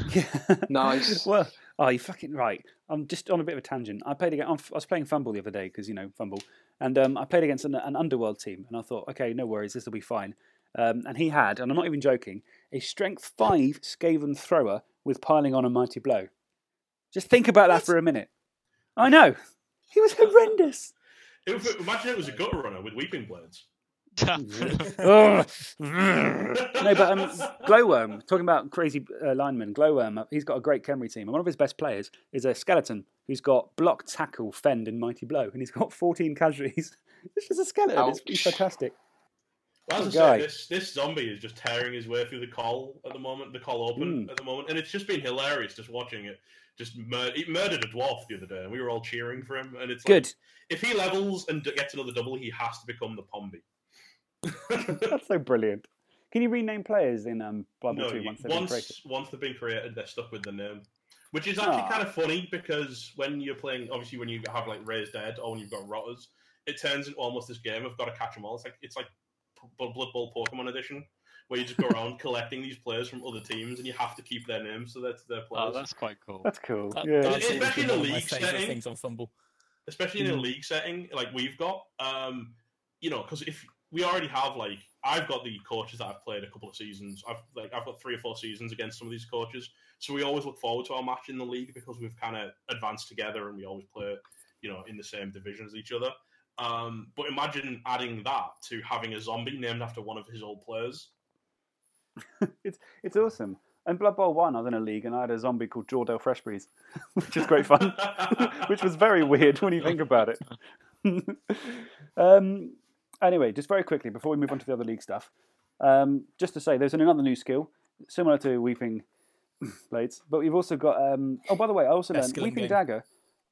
Yeah. Nice. Well, oh, you fucking right. I'm just on a bit of a tangent. I played against. I was playing FUMBBL the other day because you know FUMBBL, and um, I played against an, an underworld team, and I thought, okay, no worries, this will be fine. Um, and he had, and I'm not even joking, a strength five Skaven thrower with piling on a mighty blow. Just think about that for a minute. I know. He was horrendous. It would- imagine it was a gutter runner with weeping blades. Ugh. no, but um, Glowworm, talking about crazy uh, lineman, Glowworm, uh, he's got a great Khemri team. And one of his best players is a skeleton who's got block, tackle, fend, and mighty blow. And he's got 14 casualties. It's just a skeleton. It's, he's fantastic. Well, as I Good guy. said, this this zombie is just tearing his way through the call at the moment, the call open Mm. at the moment, and it's just been hilarious just watching it. Just mur- he murdered a dwarf the other day, and we were all cheering for him. And it's like, Good. if he levels and d- gets another double, he has to become the Pombi. That's so brilliant. Can you rename players in um, Blood No, 2 you- once they've been created? once once they've been created, they're stuck with the name, which is actually Aw. kind of funny because when you're playing, obviously when you have like raised dead or when you've got rotters, it turns into almost this game of got to catch them all. It's like it's like P- Blood Bowl Pokemon Edition, where you just go around collecting these players from other teams and you have to keep their names so that's their Oh, players. that's quite cool. That's cool. That- yeah. that's Especially in a one of my league setting. things on FUMBBL. especially in a Mm. league setting like we've got. Um, you know, because if we already have like I've got the coaches that I've played a couple of seasons. I've like I've got three or four seasons against some of these coaches, so we always look forward to our match in the league because we've kind of advanced together and we always play, you know, in the same division as each other. Um, but imagine adding that to having a zombie named after one of his old players. it's it's awesome. And Blood Bowl one, I was in a league and I had a zombie called Jordell Freshbreeze, which is great fun. which was very weird when you think about it. um, anyway, just very quickly before we move on to the other league stuff, um, just to say there's another new skill similar to Weeping Blades, but we've also got. Um, oh, by the way, I also Best learned Weeping game. Dagger.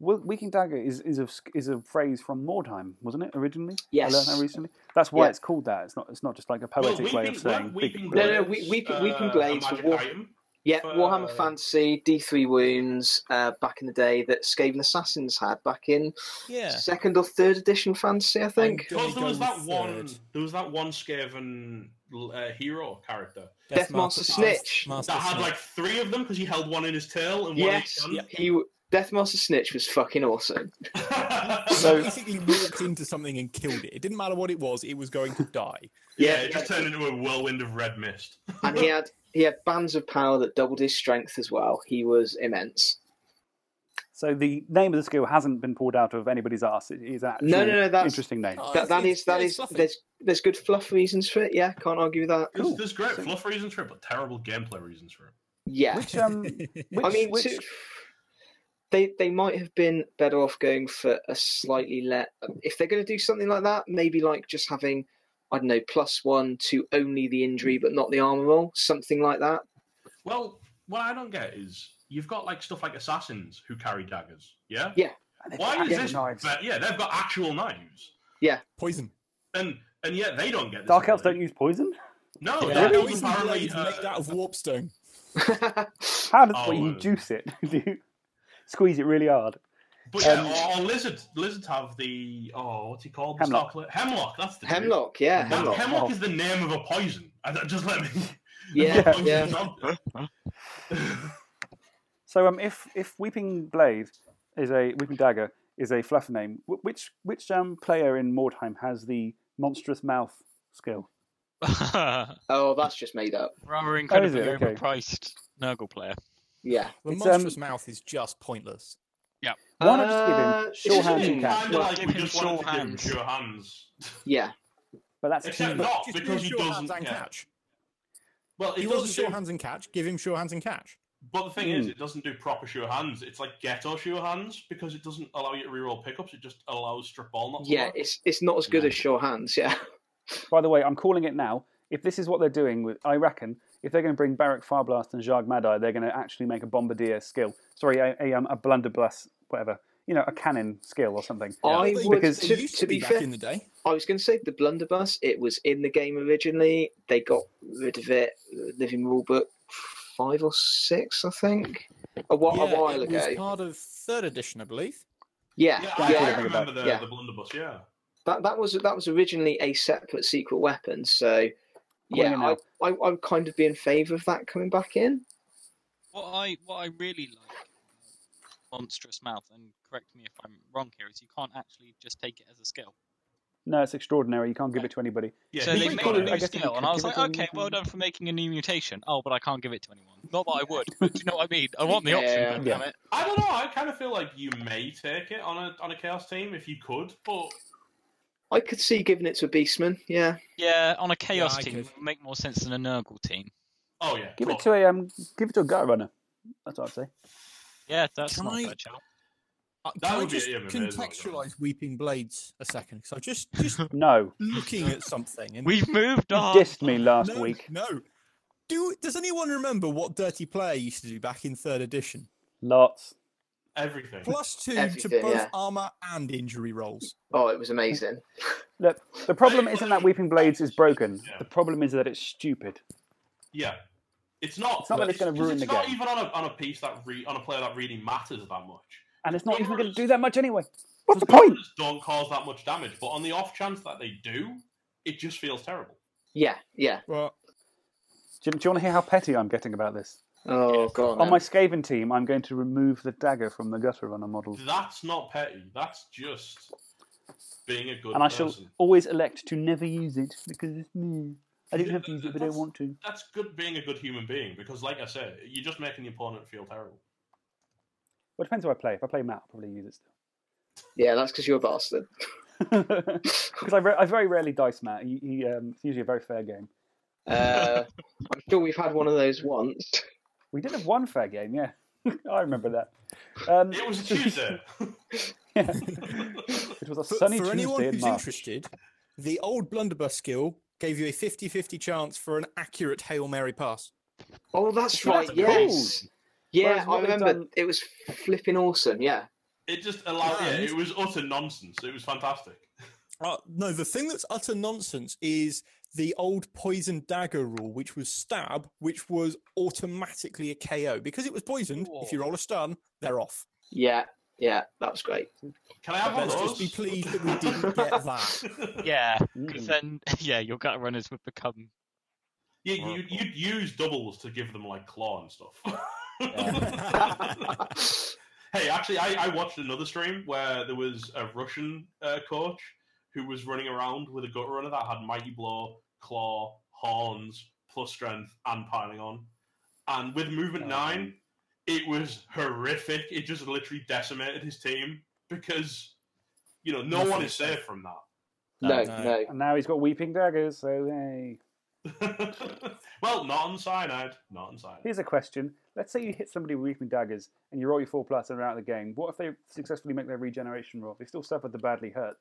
Weeping Dagger is is a is a phrase from Mordheim, wasn't it originally? Yes, I learned that recently. That's why Yeah. it's called that. It's not. It's not just like a Well, poetic way of saying. weren't Weeping blade. No, no, we- Weeping- Weeping uh, a Blades were magic war- item? Yeah, Uh, Warhammer Fantasy D3 wounds uh, back in the day that Skaven Assassins had back in Yeah. second or third edition Fantasy, I think. Because there was that with one, third. there was that one Skaven uh, hero character Deathmaster Snikch. Master that had Snikch. like three of them because he held one in his tail and one Yes, in his he w- Deathmaster Snikch was fucking awesome. gun. He So- basically walked into something and killed it. It didn't matter what it was; it was going to die. yeah, Yeah, it just turned into a whirlwind of red mist. and he had he had bands of power that doubled his strength as well. He was immense. So the name of the skill hasn't been pulled out of anybody's ass. It is actually No, no, no, that's- interesting name. Oh, That, that it's- is that yeah, is it's fluffy. there's there's good fluff reasons for it. Yeah, can't argue with that. There's, Cool. there's great So- fluff reasons for it, but terrible gameplay reasons for it. Yeah, Which um, which, I mean, which, to- they they might have been better off going for a slightly let. If they're going to do something like that, maybe like just having I don't know plus one to only the injury but not the armor roll, something like that. Well, what I don't get is you've got like stuff like assassins who carry daggers. Yeah. Yeah. They've Why got is actual this? knives. Yeah, they've got actual knives, Yeah. Poison. and and yet they don't get this. Dark elves don't use poison. No, Yeah, Dark Elves poison apparently. uh, made out of warpstone. How does Oh, you uh, juice it? Do you squeeze it really hard? But yeah, Um, or, or lizards. Lizards have the oh, what's he called? The Hemlock. star pla- Hemlock. That's the dude. Hemlock, yeah, Now, hemlock. Hemlock is the name of a poison. Just let me. Yeah, yeah. So um, if if Weeping Blade is a Weeping Dagger is a fluff name, which which um player in Mordheim has the monstrous mouth skill? Oh, that's just made up. Rather incredibly it? Okay. overpriced Nurgle player. Yeah. The It's, monstrous um, mouth is just pointless. Why not just give him Uh, sure hands just- and catch? Kinda like we him just wanted sure to give him hands. sure hands. Yeah. But that's Except too- not Just because give him he sure doesn't and yeah. catch. Well, it He wants doesn't sure do, hands and catch. Give him sure hands and catch. But the thing is, Hmm. it doesn't do proper sure hands. It's like ghetto sure hands because it doesn't allow you to reroll pickups. It just allows strip ball not to Yeah, work. it's it's not as good as sure hands. Yeah. By the way, I'm calling it now. If this is what they're doing with, I reckon, if they're going to bring Barik Farblast and Jacques Madai, they're going to actually make a bombardier skill. Sorry, a, a, um, a blunderbuss, whatever. You know, a cannon skill or something. I would, because- they to, to be back fair, in the day. I was going to say the blunderbuss. It was in the game originally. They got rid of it. Living rulebook five or six, I think, a, whi- Yeah, a while it ago. was part of third edition, I believe. Yeah, Yeah, yeah. I, I think about remember the, Yeah. the blunderbuss. Yeah. That that was that was originally a separate secret weapon. So yeah, I, I I would kind of be in favour of that coming back in. What I what I really like about monstrous mouth, and correct me if I'm wrong here, is you can't actually just take it as a skill. No, it's extraordinary. You can't give it to anybody. Yeah, so they made a new I guess if you skill, and I was like, okay, well done for making a new mutation. Oh, but I can't give it to anyone. Not that I would, but do you know what I mean? I want the option. Yeah. God Yeah. damn it. I don't know. I kind of feel like you may take it on a on a chaos team if you could, but I could see giving it to a beastman. Yeah, Yeah, on a chaos I team, could. it would make more sense than a Nurgle team. oh yeah, Give it to a um, give it to a gut runner. That's what I'd say. Yeah, that's Can not I- a bad shout. Uh, That Can I would be- just yeah, but there's not contextualise Weeping Blades a second? Because I'm just just No, looking at something and We've moved you on. dissed me last no, week. No. Do does anyone remember what Dirty Player used to do back in third edition? Lots. Everything. Plus two to both yeah. armor and injury rolls. oh, it was amazing. Look, the problem isn't that Weeping Blades is broken. Yeah. The problem is that it's stupid. Yeah, it's not. It's not that it's going to ruin it's the not game. even on a on a piece that re, on a player that really matters that much. And it's not Gun even going to do that much anyway. What's the gun point? Don't cause that much damage, but on the off chance that they do, it just feels terrible. Yeah, yeah. Well, Do you, do you want to hear how petty I'm getting about this? Oh god. On my Skaven team, I'm going to remove the dagger from the gutter runner model. That's not petty. That's just being a good And I person. shall always elect to never use it because it's me. I don't have to use it if I don't That's- want to. That's good being a good human being because, like I said, you're just making the opponent feel terrible. Well, it depends who I play. If I play Matt, I'll probably use it still. Yeah, that's because you're a bastard. still. Because I, re- I very rarely dice Matt. He, he, um, it's usually a very fair game. Uh, I'm sure we've had one of those once. We did have one fair game, yeah. I remember that. Um, It was a Tuesday. yeah. It was a for, sunny for Tuesday anyone in who's March. interested, the old blunderbuss skill gave you a 50-50 chance for an accurate Hail Mary pass. Oh, that's Well, right. that's yes. Yeah, Whereas I remember. done- It was flipping awesome. Yeah. it just allowed. Yeah, it was utter nonsense. It was fantastic. Uh, no, the thing that's utter nonsense is the old poison dagger rule, which was stab, which was automatically a KO. Because it was poisoned, if you roll a stun, they're off. Yeah. Yeah. That was great. Can I have one Let's just be pleased that we didn't get that. Yeah, Mm. because then yeah, your gut runners would become. Yeah, you, you'd use doubles to give them like claw and stuff. hey, actually, I, I watched another stream where there was a Russian uh, coach who was running around with a gut runner that had mighty blow, claw, horns, plus strength, and piling on. And with movement Oh. nine, it was horrific. It just literally decimated his team because you know no one is is safe. safe from that. No, no. no. And now he's got weeping daggers, so hey. well, not on cyanide. Not on cyanide. Here's a question. Let's say you hit somebody with weeping daggers and you roll your 4 plus and they're out of the game. What if they successfully make their regeneration roll? They still suffered the badly hurt.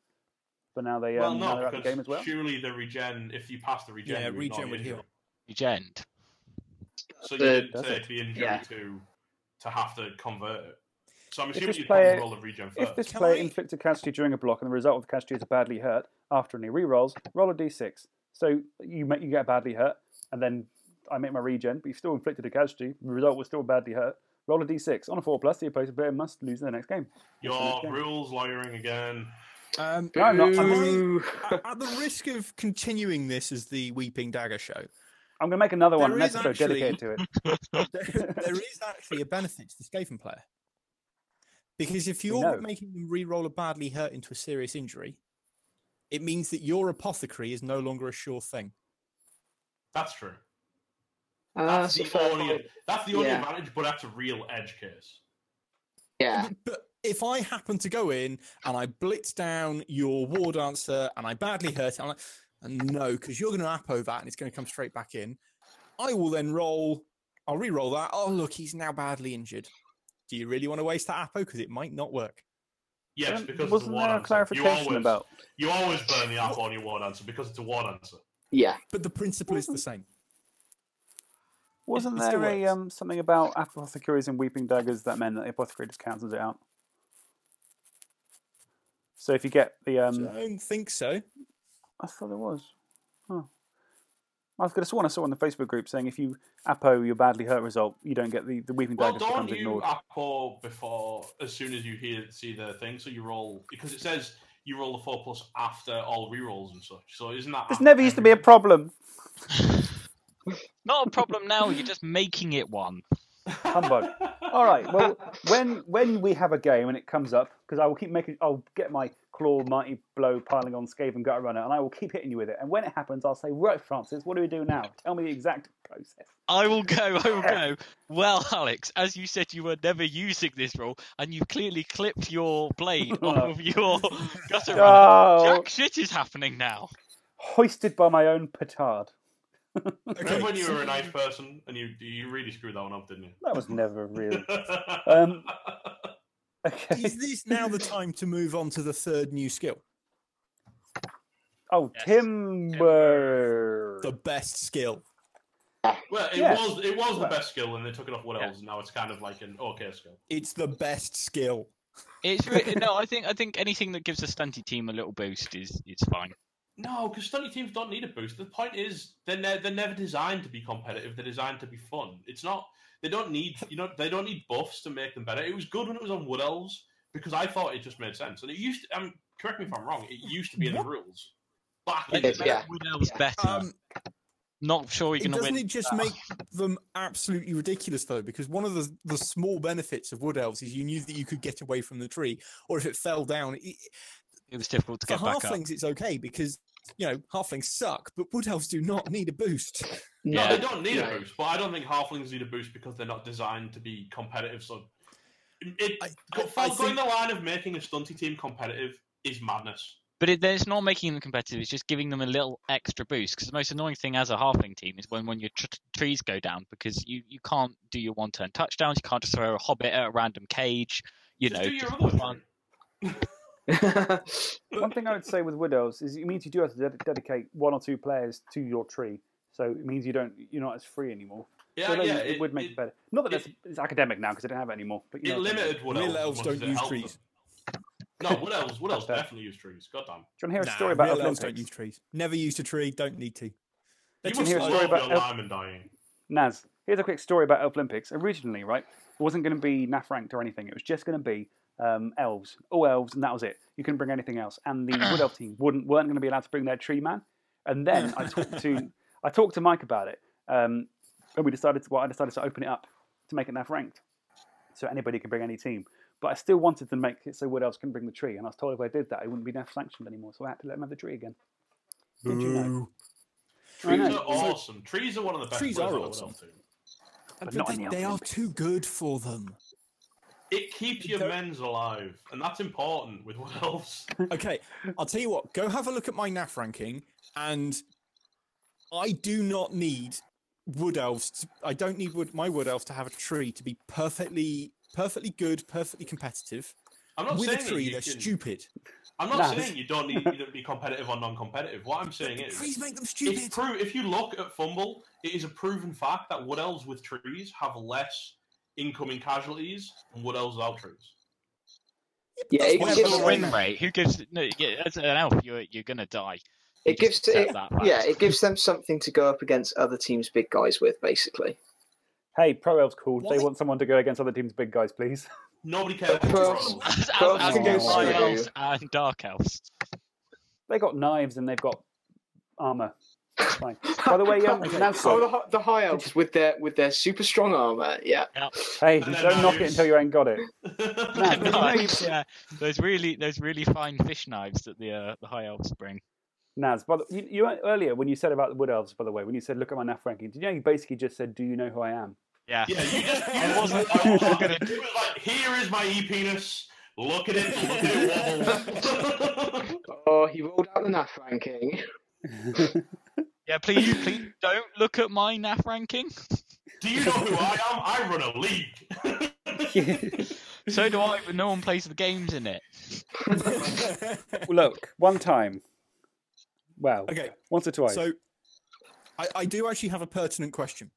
But now, they, well, um, now no, they're out of the because game as well? surely the regen, if you pass the regen, Yeah, regen not would heal. Regent. so you The- didn't Does take it? the injury Yeah. to to have to convert it. So I'm assuming you'd player- roll a regen first. If this Can player I- inflicts a casualty during a block and the result of the casualty is a badly hurt after any rerolls, roll a d6. So you make, you get badly hurt, and then I make my regen, but you've still inflicted a casualty. The result was still badly hurt. Roll a d6. On a 4 plus, the opposing player must lose the next game. Your Okay. rules lawyering again. Um, No, I'm not. I'm at at the risk of continuing this as the Weeping Dagger show, I'm going to make another one, There an episode actually- dedicated to it. there, there is actually a benefit to the Skaven player. Because if you're know. making them re-roll a badly hurt into a serious injury, it means that your apothecary is no longer a sure thing. That's true. Uh, That's that's the only that's the only Yeah. advantage, but that's a real edge case. Yeah. But- But if I happen to go in and I blitz down your war dancer and I badly hurt it, I'm like, no, because you're going to apo that and it's going to come straight back in. I will then roll. I'll re-roll that. Oh look, he's now badly injured. Do you really want to waste that apo? Because it might not work. Yes, Um, because it's a wasn't war there a clarification you always, about? you always burn the apo on your war dancer because it's a war dancer. Yeah. But the principle is the same. Wasn't it still there a um, something about apothecaries and weeping daggers that meant that the apothecary just cancels it out? So if you get the um, I don't think so. I thought there was. Huh. I was going to sworn I saw on the Facebook group saying if you apo your badly hurt result, you don't get the, the weeping Well, daggers don't becomes you ignored. apple before as soon as you hear see the thing? So you roll because it says you roll the four plus after all rerolls and such. So isn't that? This never used to be a problem. Not a problem now. You're just making it one. Humbug. All right. Well, when when we have a game and it comes up, because I will keep making, I'll get my claw mighty blow piling on Skaven Gutter Runner, and I will keep hitting you with it. And when it happens, I'll say, right, Francis, what do we do now? Tell me the exact process. I will go. I will go. Well, Alex, as you said, you were never using this rule, and you've clearly clipped your blade off of your gutter runner. Oh, Jack shit is happening now. hoisted by my own petard. Remember when you were a nice person and you you really screwed that one up, didn't you? That was never real. Um, okay. Is this now the time to move on to the third new skill? Oh, Yes. timber. The best skill. well, it Yeah. was it was the Well- best skill, and they took it off what Yeah. else, and now it's kind of like an okay skill. It's the best skill. It's re- no. I think I think anything that gives a stunty team a little boost is is fine. No, because stunty teams don't need a boost. The point is they're ne- they're never designed to be competitive. They're designed to be fun. It's not. They don't need you know they don't need buffs to make them better. It was good when it was on Wood Elves because I thought it just made sense. And it used. To, um, correct me if I'm wrong. It used to be in the rules back in It the is, yeah. Wood Elves better. Um, Not sure you're it gonna doesn't win. it just make them absolutely ridiculous though? Because one of the the small benefits of wood elves is you knew that you could get away from the tree, or if it fell down, it, It was difficult to for get back up. halflings it's okay because you know halflings suck, but wood elves do not need a boost. No, they don't need No. a boost, but I don't think halflings need a boost because they're not designed to be competitive. So, it, I- go- I- I going think- the line of making a stunty team competitive is madness. But it, it's not making them competitive. It's just giving them a little extra boost. Because the most annoying thing as a halfling team is when when your tr- trees go down because you, you can't do your one turn touchdowns. You can't just throw a hobbit at a random cage. You Just know, do your just other fun. one. One thing I would say with Wood Elves is it means you do have to ded- dedicate one or two players to your tree. So it means you don't you're not as free anymore. Yeah, so yeah. it, would make it, better. Not that it- that's, it's academic now because I don't have it anymore. But you It know what limited Wood Real Elves. elves don't use trees. them. No, Wood Elves. Wood Elves definitely use trees. Goddamn. Do you want to hear a Nah, story about real Elf elves don't use trees. Never used a tree. Don't need to. You Let's must hear a story about your Elf- dying. Naz, here's a quick story about Elf Olympics. Originally, right, it wasn't going to be NAF ranked or anything. It was just going to be um, elves, all elves, and that was it. You couldn't bring anything else. And the Wood Elf team wouldn't weren't going to be allowed to bring their tree man. And then I talked to I talked to Mike about it, um, and we decided to, well, I decided to open it up to make it NAF ranked, so anybody can bring any team. But I still wanted to make it so Wood Elves couldn't bring the tree, and I was told if I did that, it wouldn't be NAF sanctioned anymore. So I had to let them have the tree again. Did you know? Trees are awesome. Trees are one of the best. Trees are awesome. Elf. But But not they, the they are too good for them. It keeps your Don't- men's alive, and that's important with Wood Elves. Okay, I'll tell you what. Go have a look at my NAF ranking, and I do not need wood elves. To, I don't need wood, my wood elves to have a tree to be perfectly, perfectly good, perfectly competitive. I'm not with a saying that tree, they're can- stupid. I'm not Nah. saying you don't need to be competitive or non-competitive. What I'm saying is, Trees make them stupid. pro- if you look at FUMBBL, it is a proven fact that wood elves with trees have less incoming casualties than wood elves without trees. Yeah, That's it why gives the everyone- win them, rate? Who gives? No, yeah, as an elf, you're you're gonna die. You it gives just it, yeah, it gives them something to go up against other teams' big guys with, basically. Hey, Pro Elves called. They want someone to go against other teams' big guys, please. Nobody cares. But about pros- trolls. as, Well, as, can do go High elves and dark elves. They got knives and they've got armor. It's Fine. By the way, um, Okay, Nav, Oh, the, the high elves with their with their super strong armor. Yeah, hey, don't knock it until you ain't got it. Nah, did you know you- yeah, those really those really fine fish knives that the uh, the high elves bring. Naz, by the, you, you earlier when you said about the Wood Elves, by the way, when you said look at my NAF ranking, did you know you basically just said, "Do you know who I am"? Yeah. Yeah, you just. You It just wasn't- you I wasn't gonna- was like, here is my e penis. Look at it. Look at it. Oh, he rolled out the NAF ranking. Yeah, please, please don't look at my NAF ranking. Do you know who I am? I run a league. So do I, but no one plays the games in it. look, one time. Well, okay, once or twice. so I, I do actually have a pertinent question.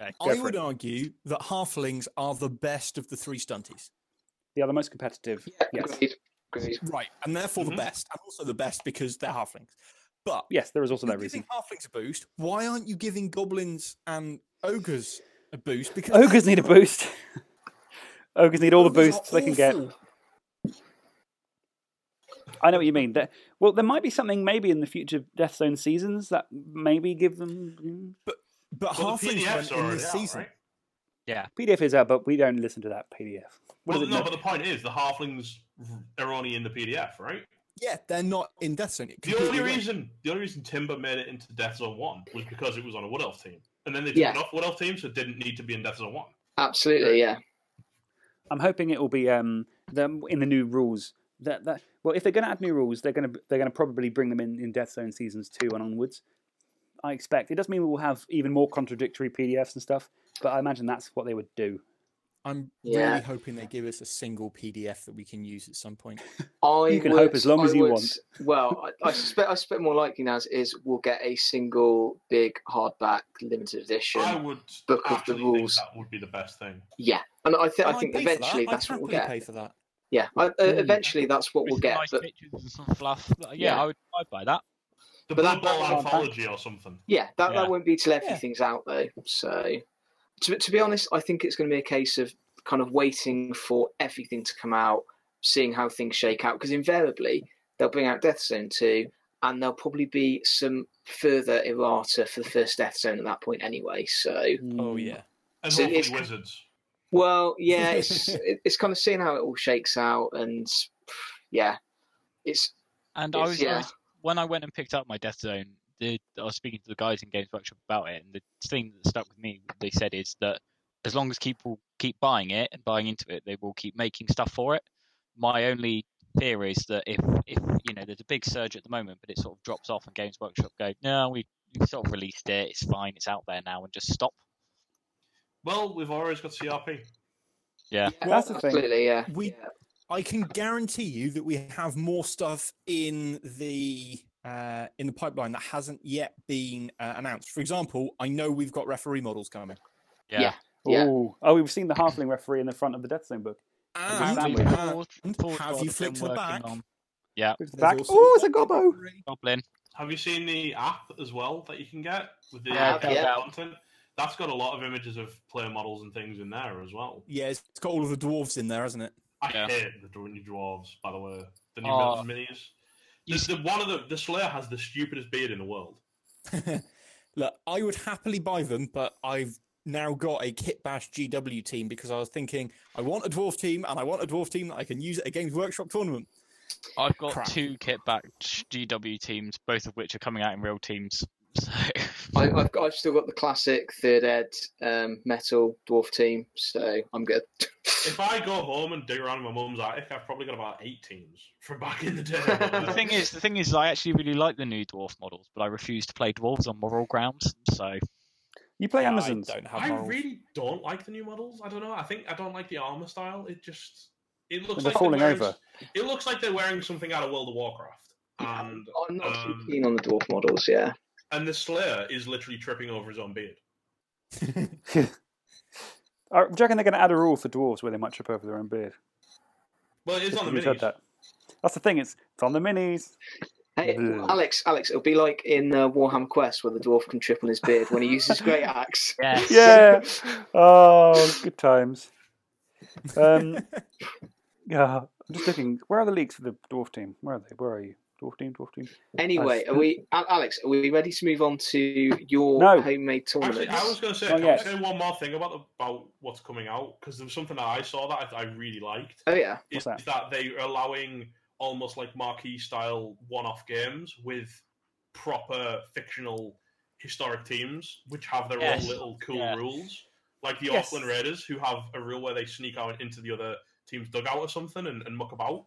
Okay. I would it. argue that halflings are the best of the three stunties. they are the most competitive. Yeah, Yes. agreed. Agreed. Right, and therefore Mhm. the best, and also the best because they're halflings. But Yes, there is also you're that reason. giving halflings a boost. Why aren't you giving goblins and ogres a boost? Because Ogres need a boost. Ogres need all the ogres are boosts they can get. I know what you mean. There, well, there might be something maybe in the future Death Zone seasons that maybe give them. But Well, the halflings PDFs went are in already this out, season. right? PDF is out, but we don't listen to that PDF. What Well, it? no, No, but the point is, the halflings are only in the PDF, right? Yeah, they're not in Death Zone. The only Completely wrong. reason, the only reason Timber made it into Death Zone One was because it was on a Wood Elf team, and then they took Yeah. it off Wood Elf team, so it didn't need to be in Death Zone One. Absolutely, yeah. I'm hoping it will be um them in the new rules. That that well, if they're going to add new rules, they're going to they're going to probably bring them in in Death Zone seasons two and onwards. I expect it does mean we'll have even more contradictory PDFs and stuff, but I imagine that's what they would do. I'm Yeah. really hoping they give us a single PDF that we can use at some point. I You can would- hope as long I as you would- want. Well, I, I suspect I suspect more likely now is is we'll get a single big hardback limited edition. I would Book of the rules. think that would be the best thing. Yeah, and I, th- I And I'd think pay that. eventually I'd that's what we'll get. pay for that. Yeah, I, uh, eventually that's what we'll get. nice But and some fluff. Yeah, Yeah. I would I'd buy that. The But Blood that- Bowl that- anthology or something. yeah, that, Yeah. that won't be till everything's out though. So, to, to be honest, I think it's going to be a case of kind of waiting for everything to come out, seeing how things shake out. Because invariably they'll bring out Death Zone two, and there'll probably be some further errata for the first Death Zone at that point anyway. So, Oh Mm. yeah. And So hopefully it's- wizards. well, yeah, it's it's kind of seeing how it all shakes out, and yeah, it's And I It's- was, I yeah. was when I went and picked up my Death Zone, the, I was speaking to the guys in Games Workshop about it, and the thing that stuck with me, they said, is that as long as people keep buying it and buying into it, they will keep making stuff for it. My only fear is that if, if you know, there's a big surge at the moment, but it sort of drops off, and Games Workshop go, no, we we sort of released it, it's fine, it's out there now, and just stop. Well, we've always got CRP. Yeah. yeah, That's the thing. absolutely yeah. We- yeah. I can guarantee you that we have more stuff in the uh, in the pipeline that hasn't yet been uh, announced. For example, I know we've got referee models coming. Yeah. Yeah. Ooh. Oh, we've seen the halfling referee in the front of the Death Zone book. And, sandwich. and Forge- Forge have you have flicked to the back? on With the back. also Oh, it's a gobbo. Goblin. Have you seen the app as well that you can get with the Yeah, uh, yeah. content? That's got a lot of images of player models and things in there as well. Yeah, it's got all of the dwarves in there, hasn't it? I Yeah. hate the new dwarves, by the way. The new Oh. minis. You The, the one of the the Slayer has the stupidest beard in the world. Look, I would happily buy them, but I've now got a Kitbash GW team because I was thinking I want a dwarf team and I want a dwarf team that I can use at a Games Workshop tournament. I've got Crap. two Kitbash GW teams, both of which are coming out in real teams. So I, I've got, I've still got the classic third ed um, metal dwarf team, so I'm good. If I go home and dig around in my mum's attic, I've probably got about eight teams from back in the day. the thing is, the thing is, I actually really like the new dwarf models, but I refuse to play dwarves on moral grounds. So You play Yeah, Amazons. I don't have I morals. really don't like the new models. I don't know. I think I don't like the armor style. It just It looks They're like falling wearing, over. It looks like they're wearing something out of World of Warcraft, and I'm not too um, keen on the dwarf models. Yeah, and the Slayer is literally tripping over his own beard. Do you reckon they're going to add a rule for dwarves where they might trip over their own beard? Well, it's on the minis. that. That's the thing. It's it's on the minis. hey, Alex, Alex, it'll be like in uh, Warhammer Quest where the dwarf can trip on his beard when he uses great axe. Yeah. Yeah. Oh, good times. Um, yeah. I'm just looking. Where are the leaks for the dwarf team? Where are they? Where are you? Dwarf team. Dwarf team. Anyway, are we, Alex? Are we ready to move on to your No. homemade tournament? Actually, I was going to say, Not can yet. I say one more thing about about what's coming out? Because there was something that I saw that I, I really liked. Oh yeah, Is What's that? they're allowing almost like marquee style one-off games with proper fictional historic teams, which have their Yes. own little cool Yeah. rules. Like the Yes. Orcland Raiders, who have a rule where they sneak out into the other team's dugout or something and, and muck about.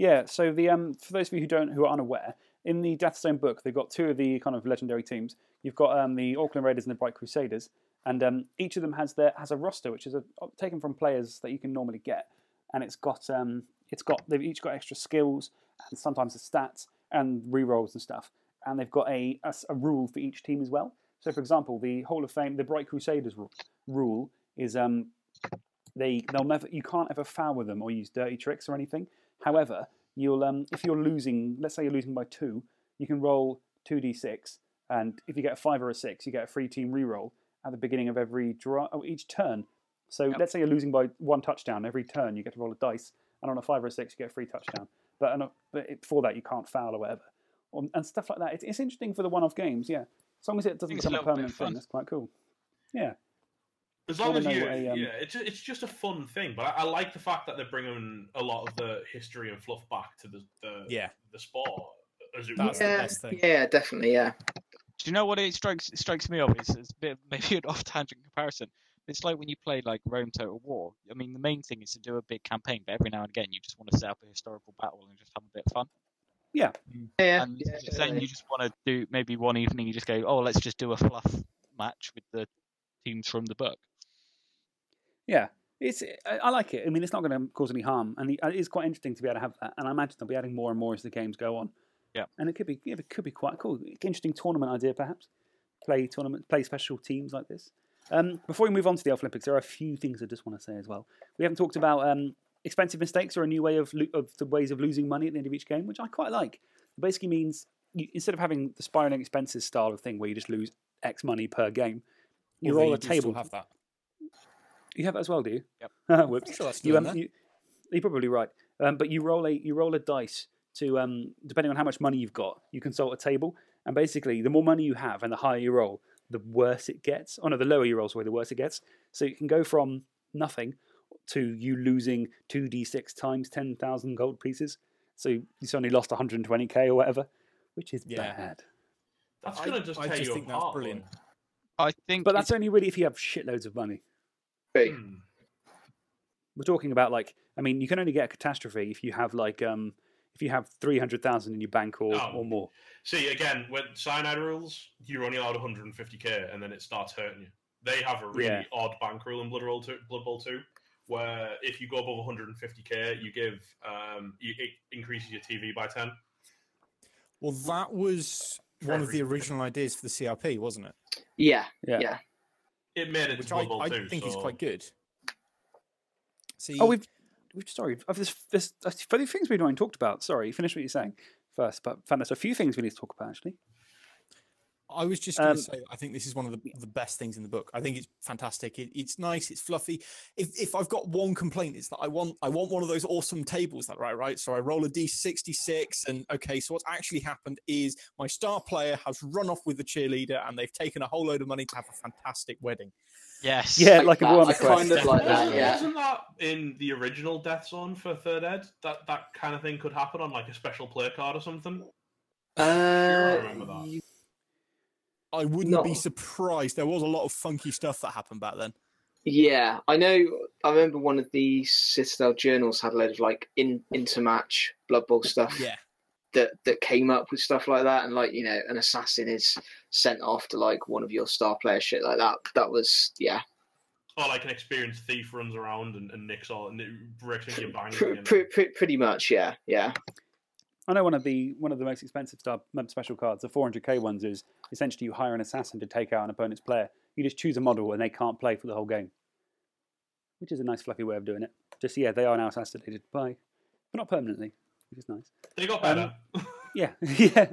Yeah. So the um, for those of you who don't who are unaware, in the Death Zone book, they've got two of the kind of legendary teams. You've got um, the Orcland Raiders and the Bright Crusaders, and um, each of them has their has a roster which is a, taken from players that you can normally get, and it's got um, it's got they've each got extra skills and sometimes the stats and rerolls and stuff, and they've got a a rule for each team as well. So, for example, the Hall of Fame, the Bright Crusaders rule, rule is um, they they'll never you can't ever foul with them or use dirty tricks or anything. However, you'll um, if you're losing, let's say you're losing by two, you can roll two d six, and if you get a five or a six, you get a free team reroll at the beginning of every draw, oh, each turn. So Yep. let's say you're losing by one touchdown every turn, you get to roll a dice, and on a five or a six, you get a free touchdown. But, a, but it, before that, you can't foul or whatever, or, and stuff like that. It's, it's interesting for the one-off games, yeah. As long as it doesn't it's become a permanent thing, that's quite cool. Yeah. As long as you, what a, um, yeah, it's it's just a fun thing. But I, I like the fact that they're bringing a lot of the history and fluff back to the the, Yeah. the sport. As it That's were. the yeah, best thing. yeah, definitely, yeah. Do you know what it strikes strikes me of? It's, it's a bit maybe an off tangent comparison. It's like when you play like Rome Total War. I mean, the main thing is to do a big campaign, but every now and again you just want to set up a historical battle and just have a bit of fun. Yeah, yeah. and yeah, then totally. you just want to do maybe one evening you just go, oh, let's just do a fluff match with the teams from the book. Yeah, it's I, I like it. I mean, it's not going to cause any harm, and it is quite interesting to be able to have that. And I imagine they'll be adding more and more as the games go on. Yeah. and it could be yeah, it could be quite cool. Interesting tournament idea, perhaps. Play tournament, play special teams like this. Um, before we move on to the Elf Olympics, there are a few things I just want to say as well. We haven't talked about um, expensive mistakes or a new way of lo- of the ways of losing money at the end of each game, which I quite like. It basically means you, instead of having the spiraling expenses style of thing where you just lose X money per game, you Although roll a table. have that. You have that as well, do you? Yep. Whoops. I'm sure that's you, um, that. you, you're probably right. Um, but you roll a you roll a dice to um, depending on how much money you've got, you consult a table, and basically the more money you have and the higher you roll, the worse it gets. Oh no, the lower you roll, sorry, the worse it gets. So you can go from nothing to you losing two d six times ten thousand gold pieces. So you suddenly lost 120k or whatever, which is Yeah. bad. That's gonna just I tear just you think that's brilliant. I think, But that's only really if you have shitloads of money. True. Hmm. We're talking about like, I mean, you can only get a catastrophe if you have like, um, if you have three hundred thousand in your bank or, Oh. or more. See, again, with cyanide rules, you're only allowed 150k, and then it starts hurting you. They have a really Yeah. odd bank rule in Blood, Roll 2, Blood Bowl 2, where if you go above 150k, you give um, you, it increases your TV by 10. Well, that was one of the original ideas for the CRP, wasn't it? Yeah, Yeah. yeah. It made it Which to I, I 2. think is quite good. See, Oh, we've, we've sorry. Of this, this, a few things we've not even talked about. Sorry, finish what you're saying first. But found there's a few things we need to talk about actually. I was just going Um, to say, I think this is one of the, the best things in the book. I think it's fantastic. It, it's nice. It's fluffy. If, if I've got one complaint, it's that I want I want one of those awesome tables. That right, right. So I roll a d66, and okay. So what's actually happened is my star player has run off with the cheerleader, and they've taken a whole load of money to have a fantastic wedding. yes. Yeah, like a that. Warhammer I kind Quest. of like that. Wasn't, Yeah, wasn't that in the original Death Zone for Third Ed? That that kind of thing could happen on like a special play card or something. uh, remember that. you- I wouldn't be surprised. There was a lot of funky stuff that happened back then. yeah. I know. I remember one of the Citadel journals had a load of like in intermatch Blood Bowl stuff. Yeah. that that came up with stuff like that, and like you know, an assassin is sent off to like one of your star players, shit like that. That was yeah, Or like an experienced thief runs around and, and nicks all and it breaks into your bank. Pr- pr- pr- pretty much, yeah, yeah. I know one of the one of the most expensive star, um, special cards, the 400k ones, is essentially you hire an assassin to take out an opponent's player. You just choose a model and they can't play for the whole game, which is a nice fluffy way of doing it. Just yeah, they are now assassinated by, but not permanently, which is nice. They got Um, better. Yeah, yeah.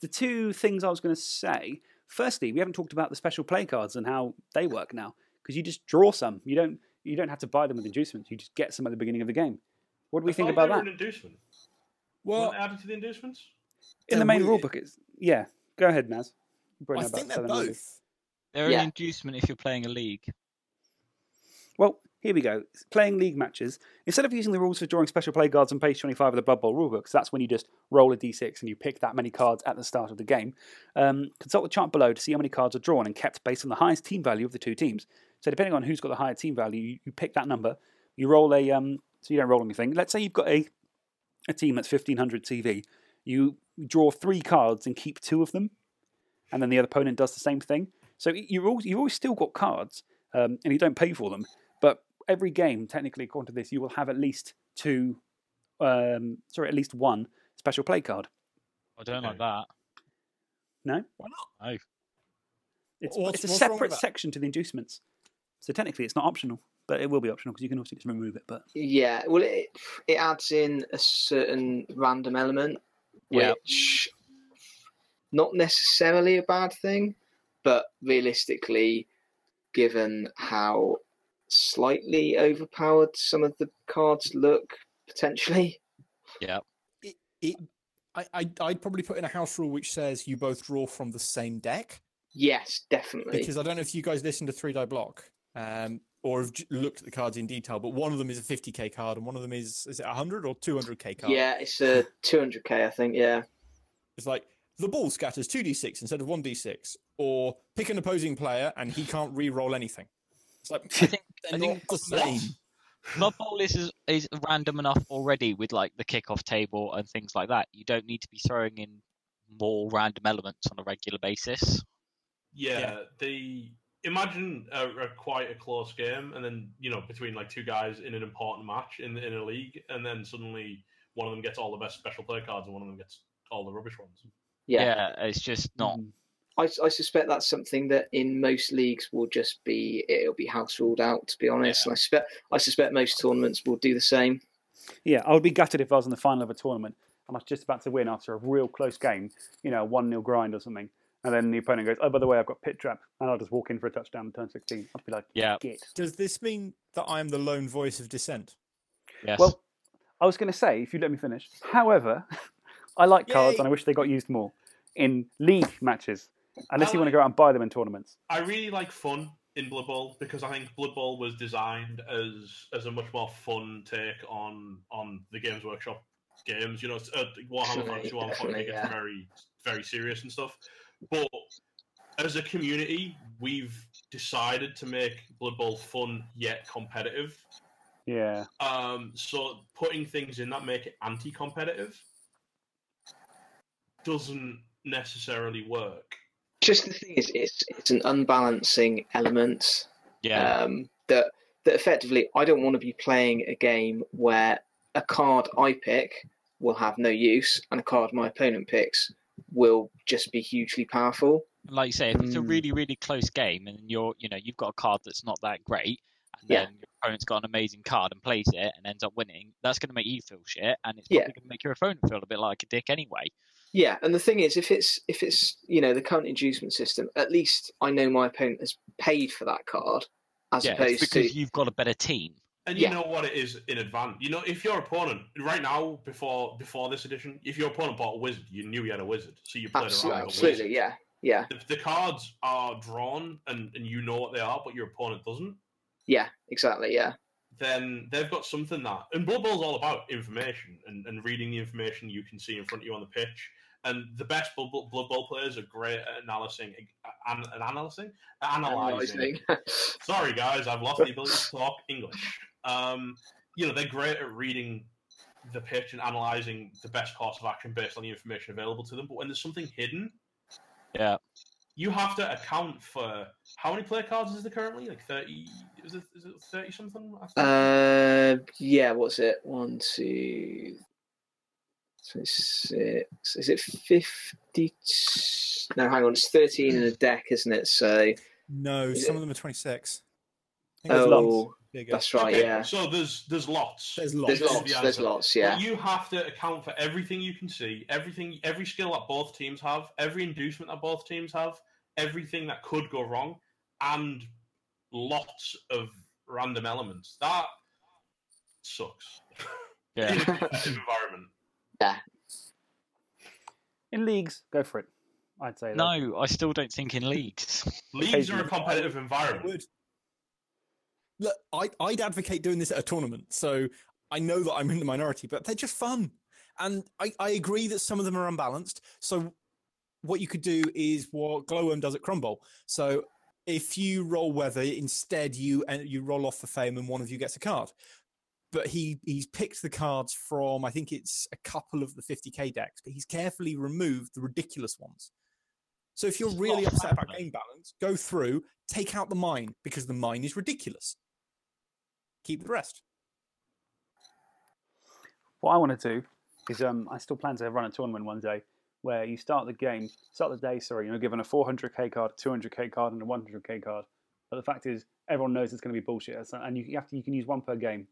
The two things I was going to say. Firstly, we haven't talked about the special play cards and how they work now, because you just draw some. You don't you don't have to buy them with inducements. You just get some at the beginning of the game. What do we I think about that? An inducement. Well, Wasn't it added to the inducements? In the main weird. rulebook, it's yeah. Go ahead, Naz. You I think they're Southern League. both. They're Yeah. an inducement if you're playing a league. Well, here we go. Playing league matches. Instead of using the rules for drawing special play cards on page 25 of the Blood Bowl rulebooks, that's when you just roll a d6 and you pick that many cards at the start of the game. Um, consult the chart below to see how many cards are drawn and kept based on the highest team value of the two teams. So depending on who's got the higher team value, you, you pick that number. You roll a um, so you don't roll anything. Let's say you've got a a team that's 1500 TV, You draw three cards and keep two of them, and then the other opponent does the same thing. So you're always, you've always still got cards, um, and you don't pay for them. But every game, technically, according to this, you will have at least two, um, sorry, at least one special play card. I don't like that. No, Why not? No. it's, What's- it's a what's wrong with separate section to the inducements. So technically, it's not optional, but it will be optional because you can also just remove it. But Yeah, well, it it adds in a certain random element, Yeah. which not necessarily a bad thing, but realistically, given how slightly overpowered some of the cards look, potentially, Yeah. It, it, I, I, I'd probably put in a house rule which says you both draw from the same deck. yes, definitely. Because I don't know if you guys listen to Three Die Block um, or have looked at the cards in detail, but one of them is a 50k card and one of them is is it 100 or 200k card? yeah, it's a 200k, I think. Yeah, It's like the ball scatters 2d6 instead of 1d6, or pick an opposing player and he can't re-roll anything. It's like I think they're I not think the same. Blood Bowl is, is is random enough already with like the kickoff table and things like that. You don't need to be throwing in more random elements on a regular basis. Yeah, Yeah. they imagine a, a quite a close game, and then you know between like two guys in an important match in in a league, and then suddenly one of them gets all the best special play cards, and one of them gets all the rubbish ones. yeah. yeah it's just not. mm, I, I suspect that's something that in most leagues will just be it'll be house ruled out. To be honest, and I suspect I suspect most tournaments will do the same. yeah, I would be gutted if I was in the final of a tournament and I was just about to win after a real close game, you know, one 0 grind or something, and then the opponent goes, "Oh, by the way, I've got pit trap," and I'll just walk in for a touchdown in turn 16. I'd be like, Yeah. "Git." Does this mean that I am the lone voice of dissent? Yes. Well, I was going to say, if you let me finish. However, I like cards and I wish they got used more in league matches, unless I you want to go out and buy them in tournaments. I really like fun in Blood Bowl because I think Blood Bowl was designed as as a much more fun take on on the Games Workshop games. You know, it's, uh, Warhammer Fantasy One definitely, gets yeah. very very serious and stuff. But as a community, we've decided to make Blood Bowl fun yet competitive. Yeah, Um, so putting things in that make it anti-competitive doesn't necessarily work. Just the thing is, it's it's an unbalancing element yeah. um, that that effectively I don't want to be playing a game where a card I pick will have no use and a card my opponent picks will just be hugely powerful. like you say, if it's a Mm. really, really close game and you're, you know, you've got a card that's not that great, and Yeah. then your opponent's got an amazing card and plays it and ends up winning, that's going to make you feel shit, and it's Yeah. probably going to make your opponent feel a bit like a dick anyway. Yeah, and the thing is, if it's if it's you know the current inducement system, at least I know my opponent has paid for that card, as yeah, opposed because to you've got a better team. And you Yeah. know what it is in advance. You know, if your opponent right now, before before this edition, if your opponent bought a wizard, you knew he had a wizard, so you played absolutely, around with a absolutely, wizard. yeah, yeah, If the cards are drawn and, and you know what they are, but your opponent doesn't, yeah, exactly, yeah, then they've got something that. And Blood Bowl's all about information and, and reading the information you can see in front of you on the pitch. And the best Blood Bowl, Blood Bowl players are great at analyzing, an, an analyzing, analyzing. Analysing. Sorry, guys, I've lost the ability to talk English. Um, you know, they're great at reading the pitch and analysing the best course of action based on the information available to them. But when there's something hidden, Yeah. you have to account for how many player cards is there currently? Like thirty? Is it is it thirty something? I think? Uh, yeah. What's it? One, two, twenty-six. Is it fifty? No, hang on. It's thirteen in a deck, isn't it? So, No, some it- of them are 26. I think There's there's lots. oh, bigger. that's right. Okay, Yeah. So there's there's lots. There's lots. There's lots. the There's lots. Yeah. But you have to account for everything you can see, everything, every skill that both teams have, every inducement that both teams have, everything that could go wrong, and lots of random elements. That sucks. Yeah. In a environment. Yeah. In leagues, go for it. I'd say. though. No, I still don't think in leagues. Leagues are a Occasionally. competitive I environment. Look, I, I'd advocate doing this at a tournament. So I know that I'm in the minority, but they're just fun. And I, I agree that some of them are unbalanced. So what you could do is what Glowworm does at Crumble. So if you roll weather, instead you and you roll off the fame and one of you gets a card. But he he's picked the cards from I think it's a couple of the 50k decks, but he's carefully removed the ridiculous ones. So if you're really upset about game balance, go through, take out the mine because the mine is ridiculous. Keep the rest. What I want to do is um, I still plan to run a tournament one day where you start the game, start the day, sorry, you're given a 400k card, a 200k card, and a 100k card. But the fact is, everyone knows it's going to be bullshit, so- and you, you have to you can use one per game,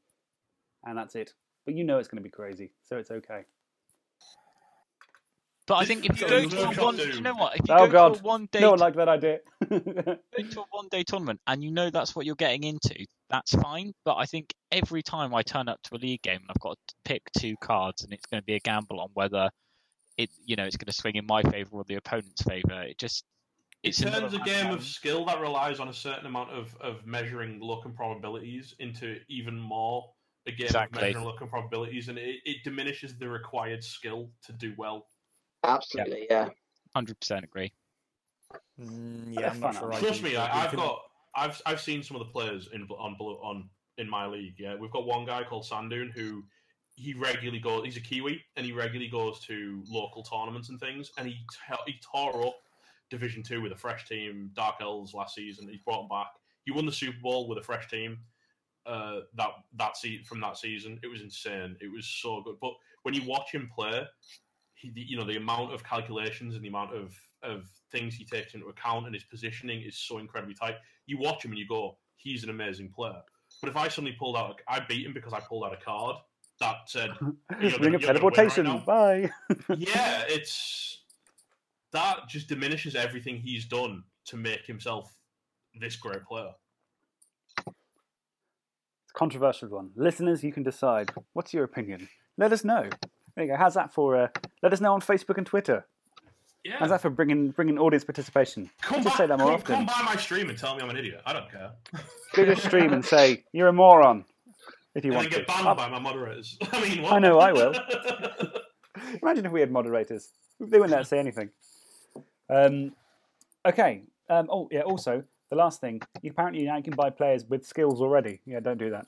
and that's it. But you know it's going to be crazy, so it's okay. But I think if you Yeah, go to a one, do. you know what? If you Oh go God, to a one day, no one liked that idea. go to a one day tournament and you know that's what you're getting into, that's fine. But I think every time I turn up to a league game and I've got to pick two cards and it's going to be a gamble on whether it, you know, it's going to swing in my favour or the opponent's favour. It just, It it's turns a game of skill that relies on a certain amount of, of measuring luck and probabilities into even more a game Exactly. of measuring luck and probabilities, and it, it diminishes the required skill to do well. Absolutely. Yeah. Hundred percent agree. Mm, yeah, I'm not sure. I Trust me, I I, I've can- got I've I've seen some of the players in on on in my league. Yeah, we've got one guy called Sandoon who he regularly goes. He's a Kiwi and he regularly goes to local tournaments and things. And he t- he tore up Division Two with a fresh team, Dark Elves last season. He brought them back. He won the Super Bowl with a fresh team. Uh, that that se- from that season, it was insane. It was so good. But when you watch him play, he, you know, the amount of calculations and the amount of, of things he takes into account and his positioning is so incredibly tight. You watch him and you go, he's an amazing player. But if I suddenly pulled out, a, I beat him because I pulled out a card that said, You're Ring of win right teleportation. Bye. yeah, it's that just diminishes everything he's done to make himself this great player. It's Controversial one. Listeners, you can decide. What's your opinion? Let us know. There you go. How's that for? Uh, let us know on Facebook and Twitter. Yeah. How's that for bringing bringing audience participation? Come, Just by, say that more come, often. come by my stream and tell me I'm an idiot. I don't care. Go to stream and say you're a moron if you and want to. get banned Uh, by my moderators. I mean, what? I know I will. Imagine if we had moderators. They wouldn't let us say anything. Um, okay. Um, oh, yeah. Also, the last thing. You apparently now you can buy players with skills already. Yeah, don't do that.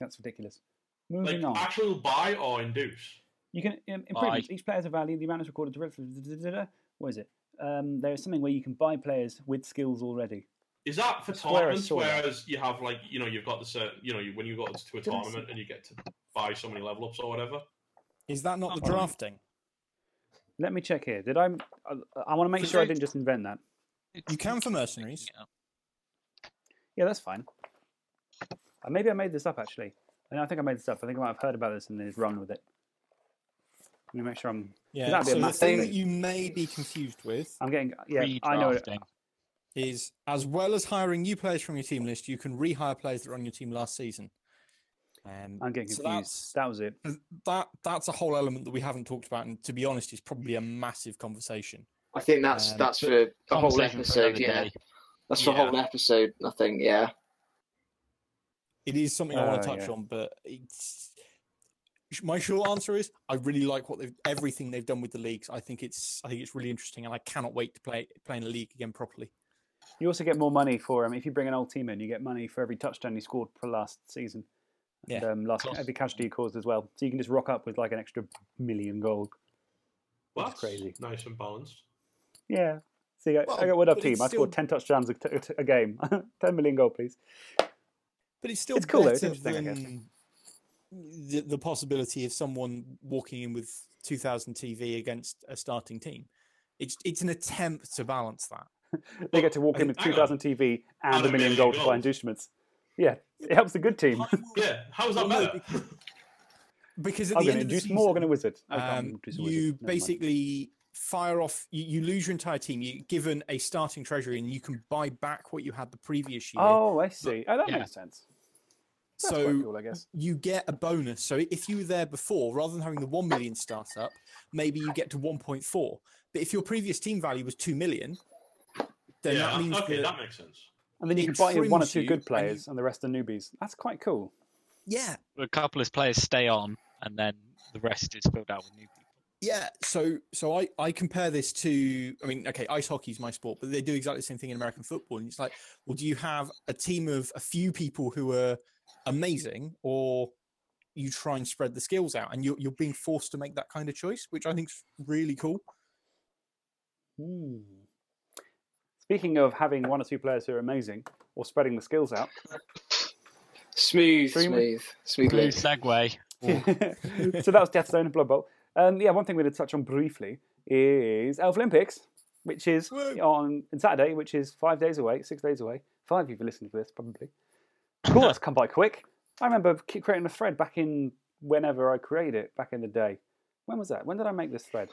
That's ridiculous. like on. actual buy or induce. You can um, Buy. improvements. Each player has a value. The amount is recorded. to- What is it? Um, there is something where you can buy players with skills already. Is that for I swear I tournaments? Whereas you have like you know you've got the certain you know you, when you go to a Did I see tournament and you get to buy so many level ups or whatever. Is that not the drafting? Let me check here. Did I? I, I want to make So sure I didn't just invent that. You can for mercenaries. Yeah. Yeah, that's fine. Uh, maybe I made this up actually. No, I think I made this up. I think I might have heard about this and then just run with it. Let me make sure I'm. Yeah. that'd be a So the thing thing. that you may be confused with I'm getting. Yeah, I know. it. Redrafting. is as well as hiring new players from your team list, you can rehire players that were on your team last season. Um, I'm getting so confused. that's- that was it. that that's a whole element that we haven't talked about, and to be honest, is probably a massive conversation. I think that's Um, that's for a whole Conversation for episode. Yeah, day. that's for a whole episode. I think. Yeah. It is something I want Uh, to touch yeah. on, but it's my short answer is I really like what they've everything they've done with the leagues. I think it's I think it's really interesting, and I cannot wait to play play in a league again properly. You also get more money for um, if you bring an old team in. You get money for every touchdown you scored for last season. And, Yeah. um, last every casualty you caused as well. So you can just rock up with like an extra million gold. Well, That's crazy. Nice and balanced. Yeah. See, I, Well, I got one up team. it's I scored still- 10 touchdowns a, t- a game. 10 million gold, please. But it's still It's cool, though. It's better interesting, I guess. than the, the possibility of someone walking in with 2,000 TV against a starting team. It's it's an attempt to balance that. They get to walk in with 2,000 TV and And a a million million gold to buy inducements. Yeah, it helps the good team. I will- Yeah, how is that Well, no, because- Because at I'm the end of the induce more. I'm season, going to wizard. Um, induce a wizard. you mind. basically fire off. You, you lose your entire team. You're given a starting treasury, and you can buy back what you had the previous year. Oh, I see. Oh, that Yeah. makes sense. That's so quite cool, I guess. you get a bonus. So if you were there before, rather than having the one million startup, maybe you get to one point four. But if your previous team value was two million, then yeah, that means okay, that, that makes sense. And then you can buy in one or two you, good and players you- and the rest are newbies. That's quite cool. yeah, A couple of players stay on, and then the rest is filled out with new people. Yeah, so so I I compare this to I mean okay ice hockey is my sport but they do exactly the same thing in American football and it's like well do you have a team of a few people who are amazing or you try and spread the skills out and you're you're being forced to make that kind of choice which I think's really cool. Hmm. Speaking of having one or two players who are amazing or spreading the skills out, Smooth, Streamer. smooth, smoothly. Smooth segue. so that was Death Zone and Blood Bowl. Um, yeah, one thing we're going to touch on briefly is Elf Olympics, which is on on Saturday, which is five days away, six days away. Five if you listening to this, probably. Cool, that's come by quick. I remember creating a thread back in whenever I created it back in the day. When was that? When did I make this thread?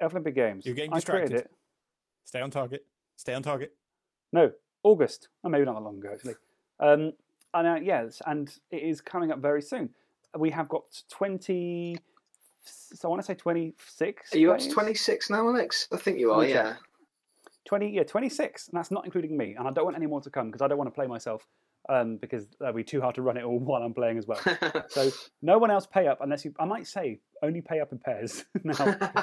Elf Olympic Games. You're getting I created distracted. it. Stay on target. Stay on target. No, August. Oh, maybe not that long ago, actually. Um, and uh, yes, and it is coming up very soon. We have got 20. So I want to say 26. Are you up to players? 26 now, Alex? I think you are, yeah. 20, yeah, 26. And that's not including me. And I don't want any more to come because I don't want to play myself um, because that'd be too hard to run it all while I'm playing as well. So no one else pay up unless you, I might say, only pay up in pairs now.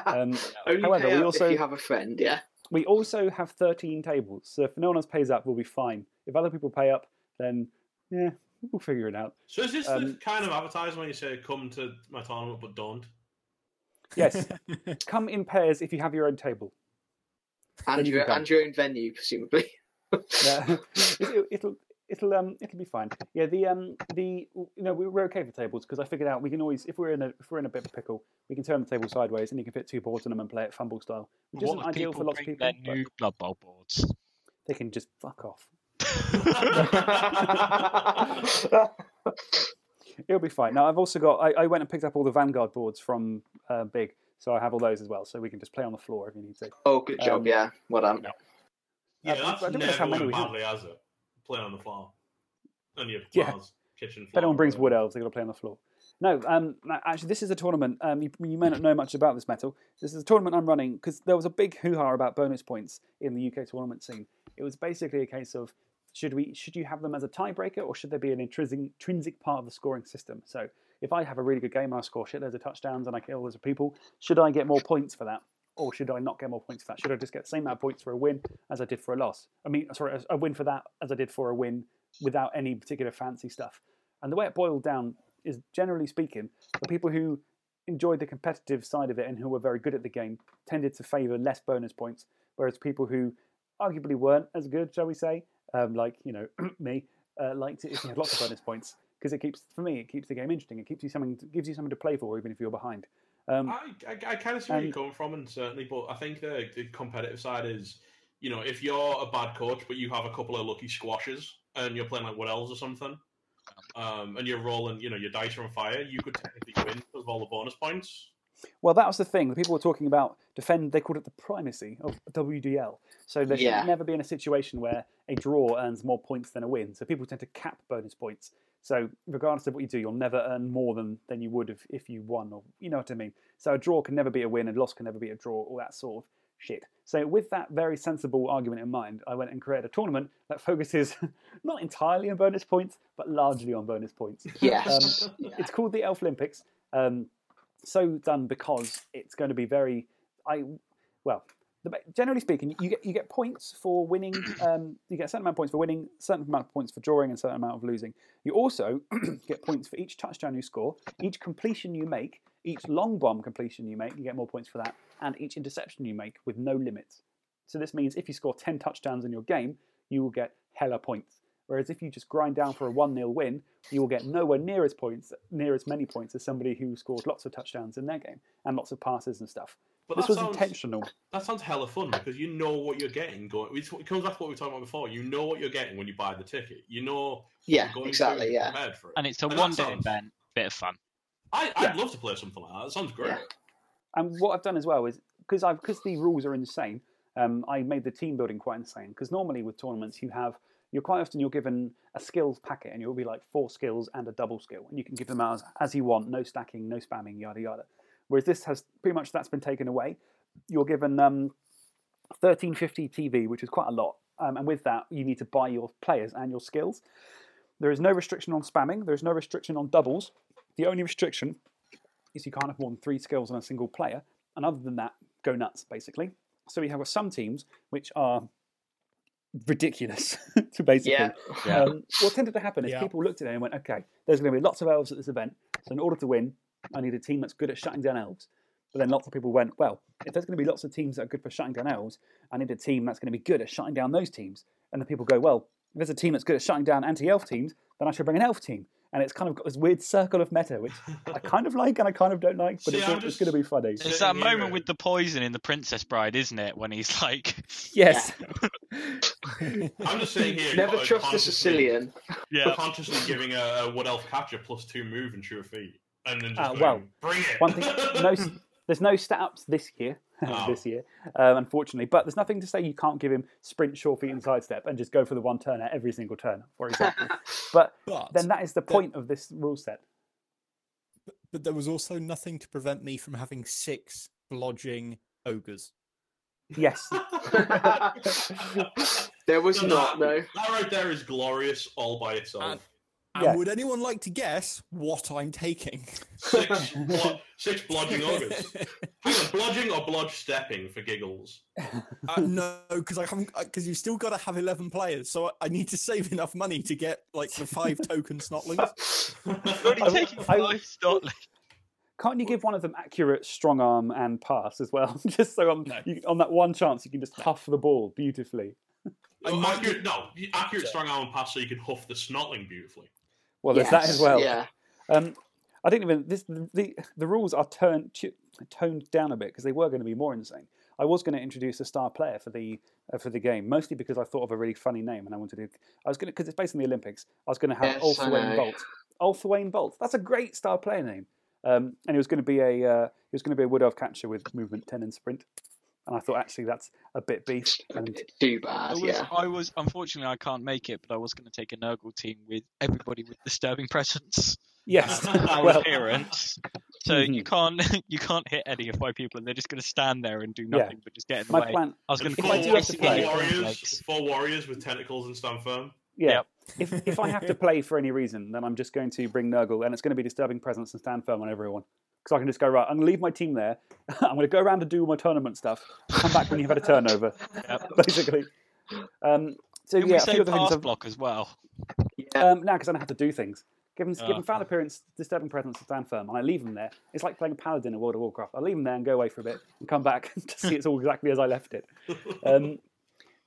Um, Only however, pay we also- if you have a friend, yeah. we also have 13 tables. So if no one else pays up, we'll be fine. If other people pay up, then yeah, we'll figure it out. So is this the Um, kind of advertising when you say come to my tournament but don't? Yes, come in pairs if you have your own table. And you your, can and your own venue, presumably. Yeah, it, it'll it'll um it'll be fine. Yeah, the um the you know we- we're okay for tables because I figured out we can always if we're in a if we're in a bit of a pickle we can turn the table sideways and you can fit two boards in them and play it fumble style, which what isn't ideal people for lots of bring people. their new Blood Bowl boards? They can just fuck off. It'll be fine. Now I've also got I, I went and picked up all the Vanguard boards from uh, Big, so I have all those as well, so we can just play on the floor if you need to. oh, good job, Um, yeah. Well done. Yeah, Uh, that's I don't know never how many we have. has it? Playing on the floor. On your Yeah. floors, kitchen floor. If anyone brings wood elves, they're going to play on the floor. No, um, actually, this is a tournament. Um, you, you may not know much about this metal. This is a tournament I'm running because there was a big hoo-ha about bonus points in the UK tournament scene. It was basically a case of should we should you have them as a tiebreaker or should they be an intrinsic, intrinsic part of the scoring system? So if I have a really good game and I score shitloads of touchdowns and I kill loads of people, should I get more points for that? Or should I not get more points for that? Should I just get the same amount of points for a win as I did for a loss? I mean, sorry, a win for that as I did for a win without any particular fancy stuff. And the way it boiled down is generally speaking, the people who enjoyed the competitive side of it and who were very good at the game tended to favour less bonus points, whereas people who arguably weren't as good, shall we say, um, like you know me, uh, liked it if you had lots of bonus points because it keeps, for me, it keeps the game interesting. It keeps you something, gives you something to play for, even if you're behind. Um, I, I, I kind of see where And- you're coming from, and certainly, but I think the, the competitive side is, you know, if you're a bad coach, but you have a couple of lucky squashes, and you're playing like what else or something, um, and you're rolling, you know, your dice are on fire, you could technically win because of all the bonus points. Well, that was the thing. The people were talking about defend. They called it the primacy of WDL. So there Yeah. should never be in a situation where a draw earns more points than a win. So people tend to cap bonus points. So regardless of what you do, you'll never earn more than, than you would if, if you won, or you know what I mean. So a draw can never be a win, and loss can never be a draw, all that sort of shit. So with that very sensible argument in mind, I went and created a tournament that focuses not entirely on bonus points, but largely on bonus points. Yes. Um, Yeah. It's called the Elf Olympics. Um, so done because it's going to be very, I, well, the, generally speaking, you get you get points for winning. Um, you get a certain amount of points for winning, certain amount of points for drawing, and certain amount of losing. You also get points for each touchdown you score, each completion you make, each long bomb completion you make. You get more points for that, and each interception you make with no limits. So this means if you score 10 touchdowns in your game, you will get hella points. Whereas if you just grind down for a 1 0 win, you will get nowhere near as points, near as many points as somebody who scored lots of touchdowns in their game and lots of passes and stuff. But this that was sounds, intentional. That sounds hella fun because you know what you're getting. Going, it comes back to what we were talking about before. You know what you're getting when you buy the ticket. You know. Yeah, you're going exactly, to, yeah. prepared for it. And it's a And one day sounds- event, bit of fun. I, I'd Yeah. love to play something like that. That sounds great. Yeah. And what I've done as well is because I've because the rules are insane. Um, I made the team building quite insane because normally with tournaments you have you're quite often you're given a skills packet and you'll be like four skills and a double skill and you can give them out as, as you want, no stacking, no spamming, yada yada. Whereas this has pretty much that's been taken away. You're given um, 1350 TV, which is quite a lot, um, and with that you need to buy your players and your skills. There is no restriction on spamming. There is no restriction on doubles. The only restriction is you can't have more than three skills on a single player. And other than that, go nuts, basically. So we have some teams which are ridiculous to basically. Yeah. Yeah. Um, what tended to happen is Yeah. people looked at it and went, okay, there's going to be lots of elves at this event. So in order to win, I need a team that's good at shutting down elves. But then lots of people went, well, if there's going to be lots of teams that are good for shutting down elves, I need a team that's going to be good at shutting down those teams. And the people go, well, if there's a team that's good at shutting down anti-elf teams, then I should bring an elf team. And it's kind of got this weird circle of meta, which I kind of like and I kind of don't like, but See, it's, I'm it's just- going to be funny. It's that here moment and- with the poison in the Princess Bride, isn't it? When he's like, Yes. I'm just saying here. Never uh, trust a Sicilian. yeah, Consciously giving a, a wood elf catcher plus two move and sure feet, and then just Ah, going, well, bring it. One thing, no, there's no stat ups this year, Oh. this year, um, unfortunately. But there's nothing to say you can't give him sprint, sure feet, and sidestep, and just go for the one turner every single turn, for example. but But then that is the point of this rule set. but there was also nothing to prevent me from having six blodging ogres. Yes, there was So not, no. That right there is glorious all by itself. And- And Yeah. would anyone like to guess what I'm taking? Six, blo- six blodging ogres. Hang on, blodging or blodge stepping for giggles? Uh, no, because I haven't. Because you've still got to have eleven players, so I, I need to save enough money to get like the five token snotlings. already I- taking I- five Stotley. can't you give one of them accurate strong arm and pass as well? just so on, No. you, on that one chance you can just huff the ball beautifully. I Oh, accurate, no, accurate strong arm and pass so you can huff the snotling beautifully. Well, there's that as well. Yeah. Um, I didn't even this the the rules are turned toned down a bit because they were going to be more insane. I was going to introduce a star player for the uh, for the game, mostly because I thought of a really funny name and I wanted to. I was going to because it's based on the Olympics. I was going to have Yes, Ulthwain. Bolt. Ulthwain Bolt. That's a great star player name. Um, and he was going to be a uh, he was going to be a wood elf catcher with movement ten and sprint. And I thought actually that's a bit beast. And Too I bad, was, yeah. I was unfortunately I can't make it, but I was going to take a Nurgle team with everybody with disturbing presence yes, our well, appearance. So you mm-hmm. can't you can't hit any of my people, and they're just going to stand there and do Yeah. nothing but just get in the my way. plan I was going to call four, I do have to four play- warriors, four warriors with tentacles and stand firm. Yeah. Yep. if if I have to play for any reason, then I'm just going to bring Nurgle, and it's going to be disturbing presence and stand firm on everyone. Because I can just go right. I'm going to leave my team there. I'm going to go around and do all my tournament stuff. Come back when you've had a turnover, Yep. basically. Um, so Can yeah, we a few other things. pass I've- block as well? yeah. Um, now, because I don't have to do things. Give them, give them foul appearance, disturbing presence, and stand firm, and I leave them there. It's like playing a paladin in World of Warcraft. I leave them there and go away for a bit, and come back to see it's all exactly as I left it. Um,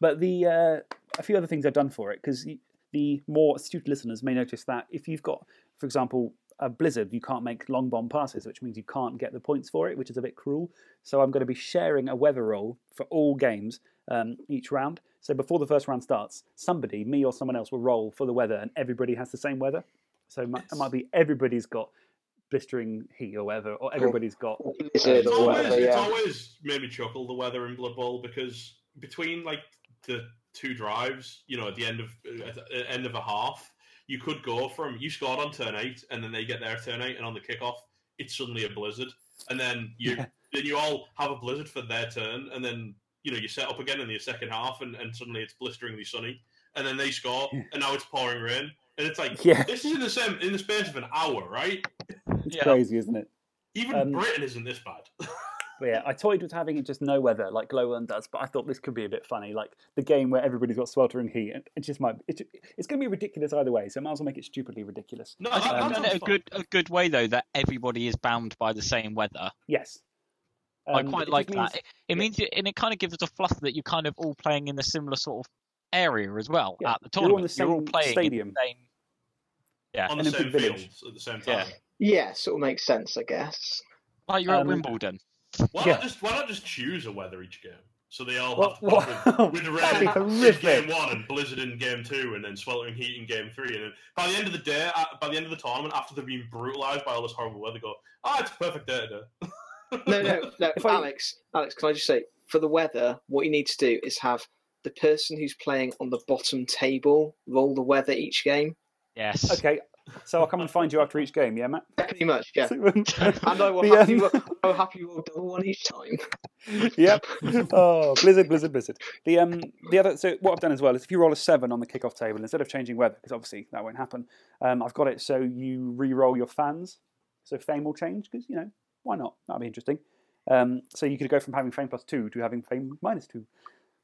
but the uh, a few other things I've done for it because the more astute listeners may notice that if you've got, for example, a blizzard, you can't make long bomb passes, which means you can't get the points for it, which is a bit cruel. So I'm going to be sharing a weather roll for all games um, each round. So before the first round starts, somebody, me or someone else, will roll for the weather, and everybody has the same weather. So it might, it might be everybody's got blistering heat or whatever, or everybody's got Blizzard It's or always, whatever, it's always made me chuckle the weather in Blood Bowl because between like the two drives, you know, at the end of at the end of a half, you could go from you scored on turn eight, and then they get their turn eight, and on the kickoff, it's suddenly a blizzard, and then you Yeah. then you all have a blizzard for their turn, and then you know you set up again in the second half, and, and suddenly it's blisteringly sunny, and then they score, and now it's pouring rain, and it's like Yeah. this is in the same in the space of an hour, right? It's Yeah. crazy, isn't it? Even Um, Britain isn't this bad. But yeah, I toyed with having it just no weather like Glowworm does, but I thought this could be a bit funny, like the game where everybody's got sweltering heat. and It just might. It, it's going to be ridiculous either way, so I might as well make it stupidly ridiculous. no, I think that, you've that done it a good a good way though that everybody is bound by the same weather. Yes. I Um, quite like means- that. It, it means, you, and it kind of gives us a fluff that you're kind of all playing in a similar sort of area as well Yeah, at the you're all in tournament. the You're all playing stadium. in the same. Yeah, on the Olympic same Village. fields at the same time. Yeah, sort of makes sense, I guess. like you're at Um, Wimbledon. Why Yeah. not just why not just choose a weather each game? So they all What- have to what- with, with that'd be rain in game one and blizzard in game two, and then sweltering heat in game three, and then by the end of the day, uh, by the end of the tournament, after they've been brutalised by all this horrible weather, go, oh, it's a perfect day today. No, no, no. If I- Alex, Alex, can I just say, for the weather, what you need to do is have the person who's playing on the bottom table roll the weather each game. Yes. Okay, so I'll come and find you after each game, yeah, Matt? Pretty much, yeah. and I will The, happy, um, will happy roll double one each time. yep. Oh, Blizzard, Blizzard, Blizzard. The um, the other. So what I've done as well is if you roll a seven on the kickoff table instead of changing weather, because obviously that won't happen. Um, I've got it so you re-roll your fans, so fame will change because you know why not? That'd be interesting. Um, so you could go from having fame plus two to having fame minus two,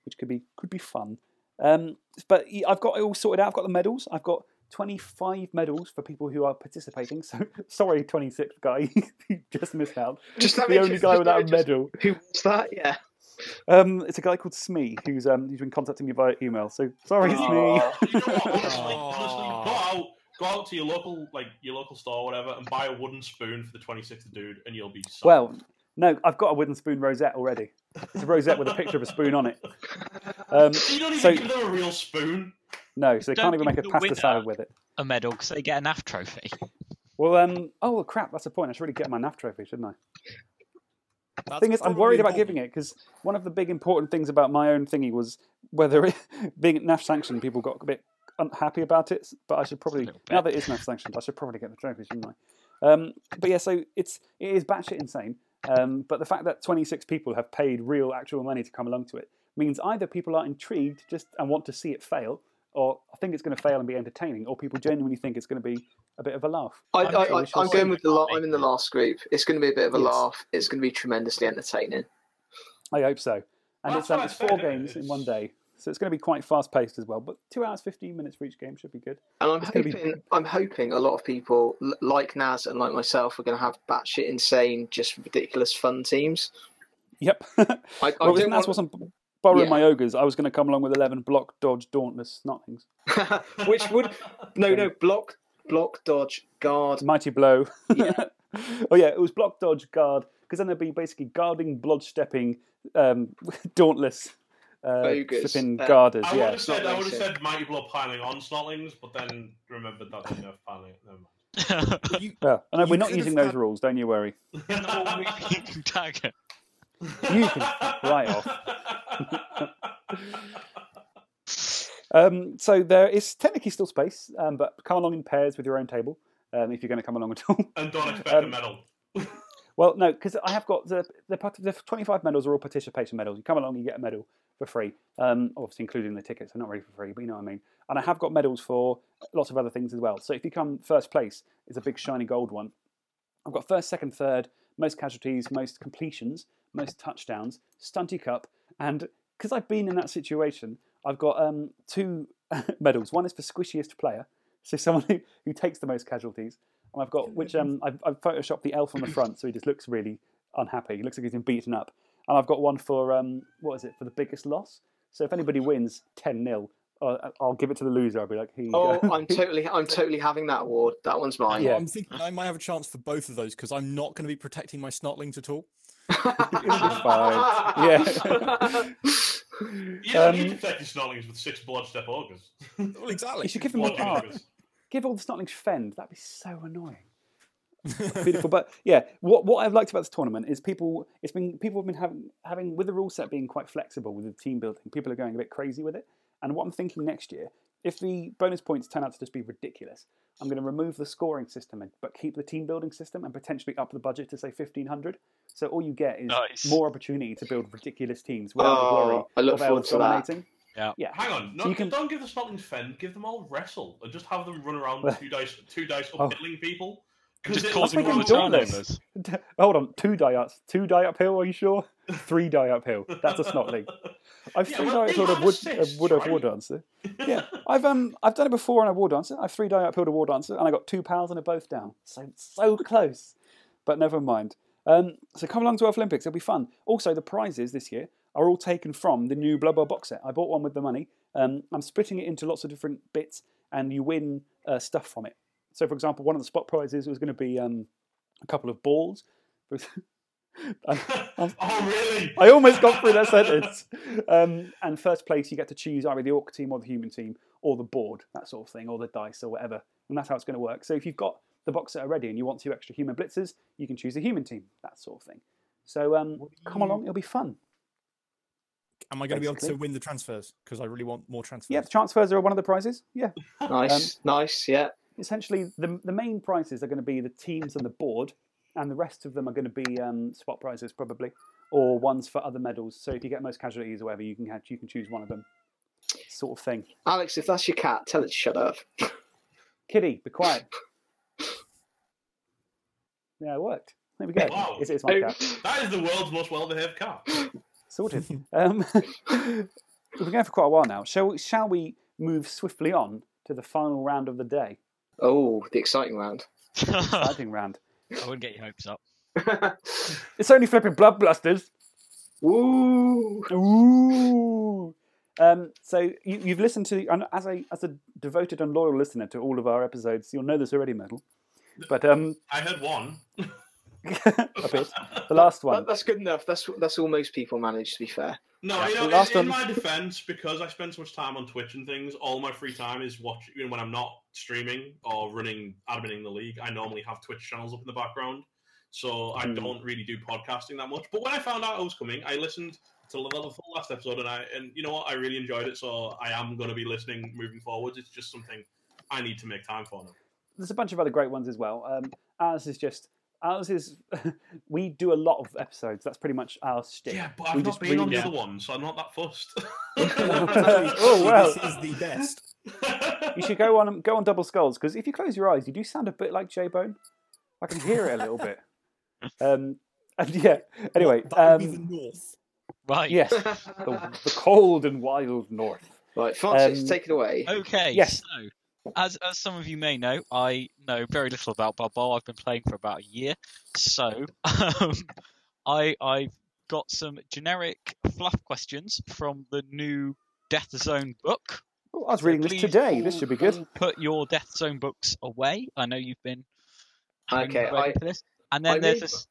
which could be could be fun. Um, but I've got it all sorted out. I've got the medals. I've got 25 medals for people who are participating. So sorry, 26th guy, you just missed out. Just the only just- guy just without a let me just- medal. Who was that? Yeah. Um, it's a guy called Smee who's um who's been contacting me via email. So sorry, Smee. You know what? Honestly, honestly, go out, go out to your local, like your local store, or whatever, and buy a wooden spoon for the 26th dude, and you'll be. sold. well, no, I've got a wooden spoon rosette already. It's a rosette with a picture of a spoon on it. Um, you don't even so- give them a real spoon. No, so they can't even make a pasta salad with it. A medal because they get a NAF trophy. Well, um, oh crap, that's a point. I should really get my NAF trophy, shouldn't I? That's thing is, I'm worried about giving it because one of the big important things about my own thingy was whether it, being NAF sanctioned, people got a bit unhappy about it. But I should probably now that it's NAF sanctioned, I should probably get the trophy, shouldn't I? Um, but yeah, so it's it is batshit insane. Um, but the fact that 26 people have paid real actual money to come along to it means either people are intrigued just and want to see it fail, or I think it's going to fail and be entertaining, or people genuinely think it's going to be a bit of a laugh. I, I'm I, sure I, I'm see. going with the. La- I'm in the last group. It's going to be a bit of a Yes. laugh. It's going to be tremendously entertaining. I hope so. And Well, it's, um, it's four games in one day, so it's going to be quite fast paced as well. But two hours fifteen minutes for each game should be good. And I'm It's gonna be- hoping, I'm hoping a lot of people like Naz and like myself are going to have batshit insane, just ridiculous fun teams. Yep. I, I well, if don't Naz want, wasn't borrowing Yeah. my ogres, I was going to come along with eleven block, dodge, dauntless snotlings, which would no no block block dodge guard. mighty blow. Yeah. oh yeah, it was block, dodge, guard, because then there'd be basically guarding, blood stepping, um, dauntless, uh, Ogres, flipping uh, guarders. I would Yeah. have said I would have Snotlings, said mighty blow piling on snotlings, but then remembered that they nerf piling. Never mind. You, Yeah. I know You we're not using those had- rules. Don't you worry. Normal weaving dagger. You can right off. Um, so there is technically still space, um, but come along in pairs with your own table um, if you're going to come along at all. and don't expect a Um, medal. Well, no, because I have got the, the part- the 25 medals are all participation medals. You come along, you get a medal for free, um, obviously including the tickets. They're not really for free, but you know what I mean. And I have got medals for lots of other things as well. So if you come first place, it's a big shiny gold one. I've got first, second, third, most casualties, most completions, most touchdowns, stunty cup, and because I've been in that situation, I've got um, two medals. One is for squishiest player, so someone who, who takes the most casualties, and I've got which um, I've, I've photoshopped the elf on the front, so he just looks really unhappy. He looks like he's been beaten up. And I've got one for um, what is it for the biggest loss? So if anybody wins ten 0 uh, I'll give it to the loser. I'll be like, here you Oh, go. I'm totally, I'm totally having that award. That one's mine. Yeah. I'm thinking I might have a chance for both of those because I'm not going to be protecting my snotlings at all. It'll be fine. Yeah. You don't Um, need to protect your snotlings with six bloodstep ogres. Well, exactly. you should give them Bludgeoning all. give all the snotlings fend. That'd be so annoying. Beautiful, but yeah, what what I've liked about this tournament is people. It's been people have been having having with the rule set being quite flexible with the team building. People are going a bit crazy with it. And what I'm thinking next year, if the bonus points turn out to just be ridiculous, I'm going to remove the scoring system, and, but keep the team building system and potentially up the budget to say 1500. So all you get is Nice. more opportunity to build ridiculous teams without the Oh, worry I look of forward elves to that. dominating. Yeah. Yeah. Hang on, no, So you can- don't give the snotlings fend. Give them all wrestle, and just have them run around two dice, two dice Oh. people. Just it- causing all the turnovers. Hold on, two die ups, two die uphill. Are you sure? Three die uphill. That's a snotling. I've Yeah, three well, die uphill a wood, a wood right? war dancer. Yeah, I've um I've done it before on a war dancer. I've three die uphill to war dancer, and I got two pals and a both down. So so close, but never mind. Um, so come along to Elf Olympics; it'll be fun. Also, the prizes this year are all taken from the new Blood Bowl box set. I bought one with the money. Um, I'm splitting it into lots of different bits, and you win uh, stuff from it. So, for example, one of the spot prizes was going to be um, a couple of balls. I, oh, really? I almost got through that sentence. Um, and first place, you get to choose either the orc team or the human team, or the board, that sort of thing, or the dice or whatever. And that's how it's going to work. So if you've got the box set already and you want two extra human blitzers, you can choose a human team, that sort of thing. So um, come you- along, it'll be fun. Am I going to be able to win the transfers? Because I really want more transfers. Yeah, the transfers are one of the prizes. Yeah. Nice, nice, yeah. Essentially, the, the main prizes are going to be the teams and the board, and the rest of them are going to be um, spot prizes, probably, or ones for other medals. So if you get most casualties or whatever, you can, have, you can choose one of them, sort of thing. Alex, if that's your cat, tell it to shut up. Kitty, be quiet. Yeah, it worked. There we go. Wow. It's, it's my cat. That is the world's most well-behaved cat. Sorted. um, we've been going for quite a while now. Shall we, shall we move swiftly on to the final round of the day? Oh, the exciting round. I Exciting round. I wouldn't get your hopes up. It's only flipping Bloodbusters. Woo! Ooh. Um, so you, you've listened to, and as a as a devoted and loyal listener to all of our episodes, you'll know this already, Medal. But um, I heard one. a bit. The last one. That, that's good enough. That's that's all most people manage. To be fair. No, Yeah, you know, the last in, in my defense, because I spend so much time on Twitch and things, all my free time is watching. You know, when I'm not streaming or running adminning the league, I normally have Twitch channels up in the background, so I Hmm. don't really do podcasting that much. But when I found out I was coming, I listened to the, the full last episode, and I and you know what, I really enjoyed it. So I am going to be listening moving forwards. It's just something I need to make time for now. there's a bunch of other great ones as well. Um, ours is just ours is we do a lot of episodes. That's pretty much our stick. Yeah, but I've just not been on really- the other one, so I'm not that fussed. Oh, well. This is the best. You should go on go on double skulls because if you close your eyes, you do sound a bit like J Bone. I can hear it a little bit. Um, and yeah. Anyway, that would be the um, North. Right. yes, the, the cold and wild north. Right, Francis, Um, take it away. Okay. Yes. So, as as some of you may know, I know very little about Blood I've been playing for about a year, so um, I I've got some generic fluff questions from the new Death Zone book. Oh, I was reading this today. This should be good. Put your Death Zone books away. I know you've been Okay, I- for this. And then I there's may- this.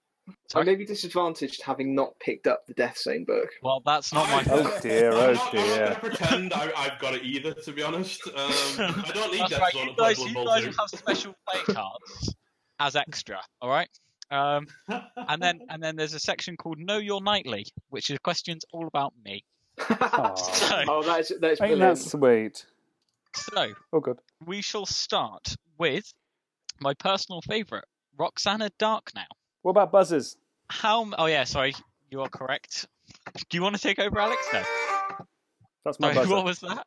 I may be disadvantaged having not picked up the Death Zone book. Well, that's not my fault. Oh dear, I'm oh not, I'm dear. not going to pretend I, I've got it either, to be honest. Um, I don't need That's Death right. Zone You guys, you guys have special play cards as extra. All right. Um, and then and then there's a section called Know Your Nightly, which is questions all about me. Aw. So, oh, that is that is Ain't brilliant. that sweet? so Oh, good. we shall start with my personal favourite, Roxanna Dark. Now, What about buzzers? how? Oh yeah, sorry, you are correct. Do you want to take over, Alex? No. That's my Sorry, buzzer. what was that?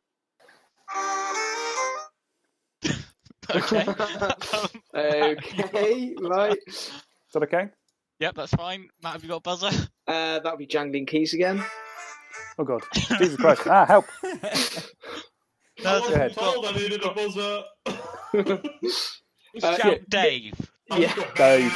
okay. Um, okay, right. Is that okay? Yep, that's fine. Matt, have you got a buzzer? Uh, that'll be jangling keys again. Oh god. Jesus Christ. Ah, help. I No, Go ahead. wasn't told I needed a buzzer. Uh, Shout yeah. Dave. Yeah. Dave.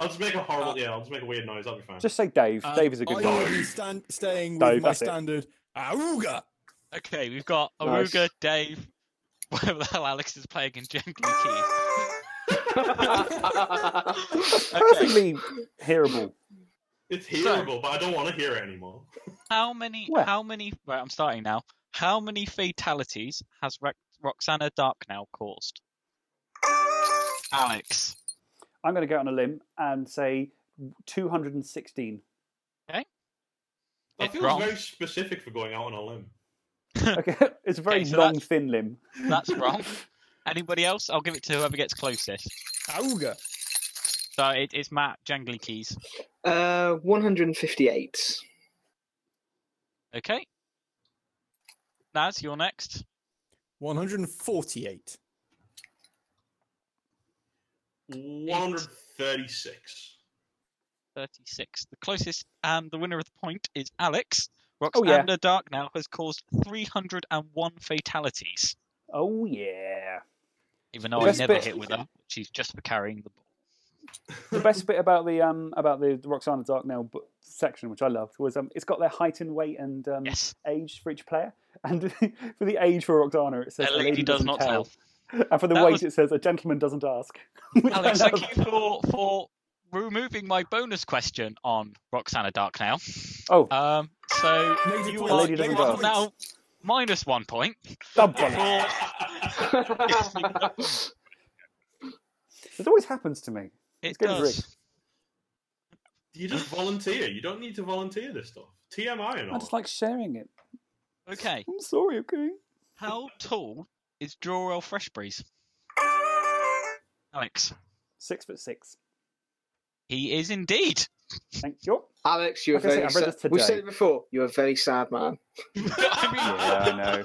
I'll just make a horrible, yeah, I'll just make a weird noise, that'll be fine. Just say Dave. Uh, Dave is a good I guy. will be stand, staying with Dave, my that's it. standard Auga. Okay, we've got Nice. Aruga, Dave, whatever the hell Alex is playing in Jangly Keys. Perfectly hearable. It's hearable, but I don't want to hear it anymore. How many? Where? How many? Right, I'm starting now. How many fatalities has Ro- Roxana Dark now caused? Alex. I'm going to go on a limb and say 216. Okay. That It's feels wrong. very specific for going out on a limb. Okay, it's a very Okay, so long, that's- thin limb. That's wrong. Anybody else? I'll give it to whoever gets closest. Auga. So it, it's Matt Jangly Keys. uh, 158. Okay. Naz, you're next. 148. 136. 36. The closest and the winner of the point is Alex. Oh, yeah. Darknail has caused 301 fatalities. Oh, yeah. Even though I never bit- hit with her, she's just for carrying the ball. The best bit about the um about the Roxanna Darknail book section, which I loved, was um it's got their height and weight and um, Yes. age for each player, and for the age for Roxana it says A lady does not tell. and for the That weight was- it says a gentleman doesn't ask. Alex, thank you for for removing my bonus question on Roxanna Darknail. Oh, Um, so Negative you points. are, lady doesn't you are now minus one point. bollocks. it always happens to me. It getting does. rigged. you just volunteer. You don't need to volunteer this stuff. TMI and all. I just like sharing it. Okay, I'm sorry, okay. how tall is Jordell Freshbreeze? Alex, Six foot six. he is indeed. Thank you. Alex, you're a Like very. I read sad- this We've said it before. You're a very sad man. I mean, Yeah, I know.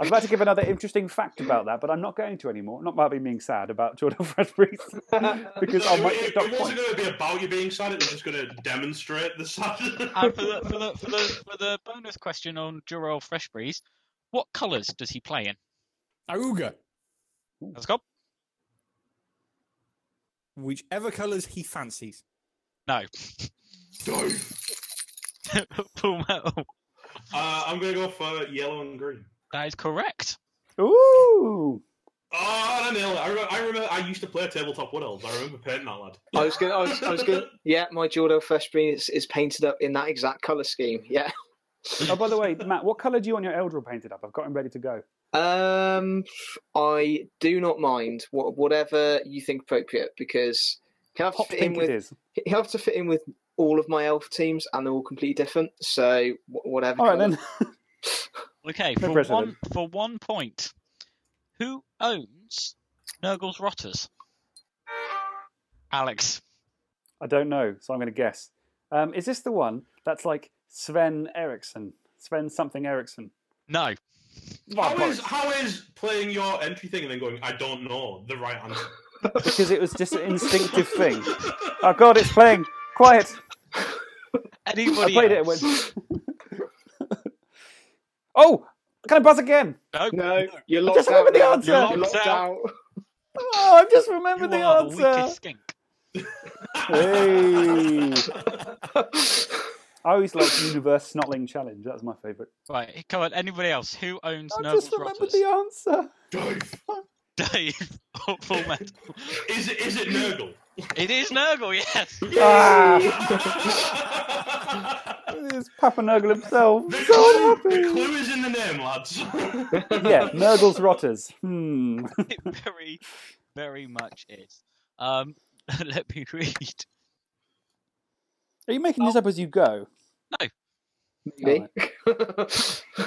I was about to give another interesting fact about that, but I'm not going to anymore. Not about me being sad about Jordan Freshbreeze, because No, I it, might it, get it wasn't going to be about you being sad. It was just going to demonstrate the sadness. and for the, for the for the for the bonus question on Jordell Freshbreeze, what colours does he play in? Auga. Let's go. Whichever colours he fancies. No. Dave. Full metal. Uh, I'm going to go for yellow and green. That is correct. Ooh. Oh, I nailed it. I remember, I remember I used to play tabletop Wood Elves. I remember painting that lad. I was gonna. I was, I was gonna. Yeah, my Jordan Freshbreeze is, is painted up in that exact color scheme. Yeah. Oh, by the way, Matt, what colour do you want your Eldril painted up? I've got him ready to go. Um, I do not mind what whatever you think appropriate because he'll have to fit in with it is. he'll have to fit in with all of my elf teams, and they're all completely different. So wh- whatever. All right then. Okay, for pressure one then. for one point, who owns Nurgle's Rotters? Alex. I don't know, so I'm going to guess. Um, is this the one that's like Sven Eriksson? Sven something Eriksson. No. How is bollocks. how is playing your entry thing and then going? I don't know the right answer. Because it was just an instinctive thing. Oh God, it's playing. Quiet. Anybody I played it. else? It went. oh, can I buzz again? No. No, you're I locked just out. remembered the answer. You're You're locked locked out. Oh, I just You remembered the are the weakest answer. skink. Hey. I always like Universe Snotling Challenge. That's my favourite. Right, come on. Anybody else? Who owns I Nurgle's just remembered Rotters? the answer. Dave, Dave. or Full metal. is it is it Nurgle? It is Nurgle. Yes. Ah, it's Papa Nurgle himself. clue, So the happy. clue is in the name, lads. Yeah, Nurgle's Rotters. Hmm. It very, very much is. Um, let me read. Are you making this up as you go? No. Maybe.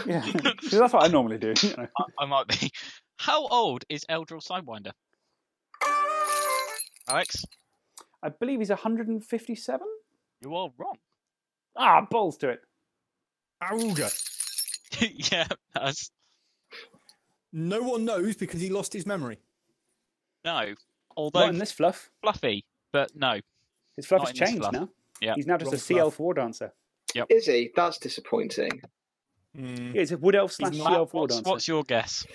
Yeah, See, that's what I normally do. You know. I might be. How old is Eldril Sidewinder? Alex, I believe he's 157. you are wrong. Ah, balls to it. Auga. yeah, that's No one knows because he lost his memory. no. Although Not in this fluff. fluffy, but no. His fluff Not has changed fluff. now. Yeah. He's now just Wrong a sea elf fluff. war dancer. Is he? That's disappointing. Mm. Yeah, it's a wood elf slash sea elf war dancer. what's your guess?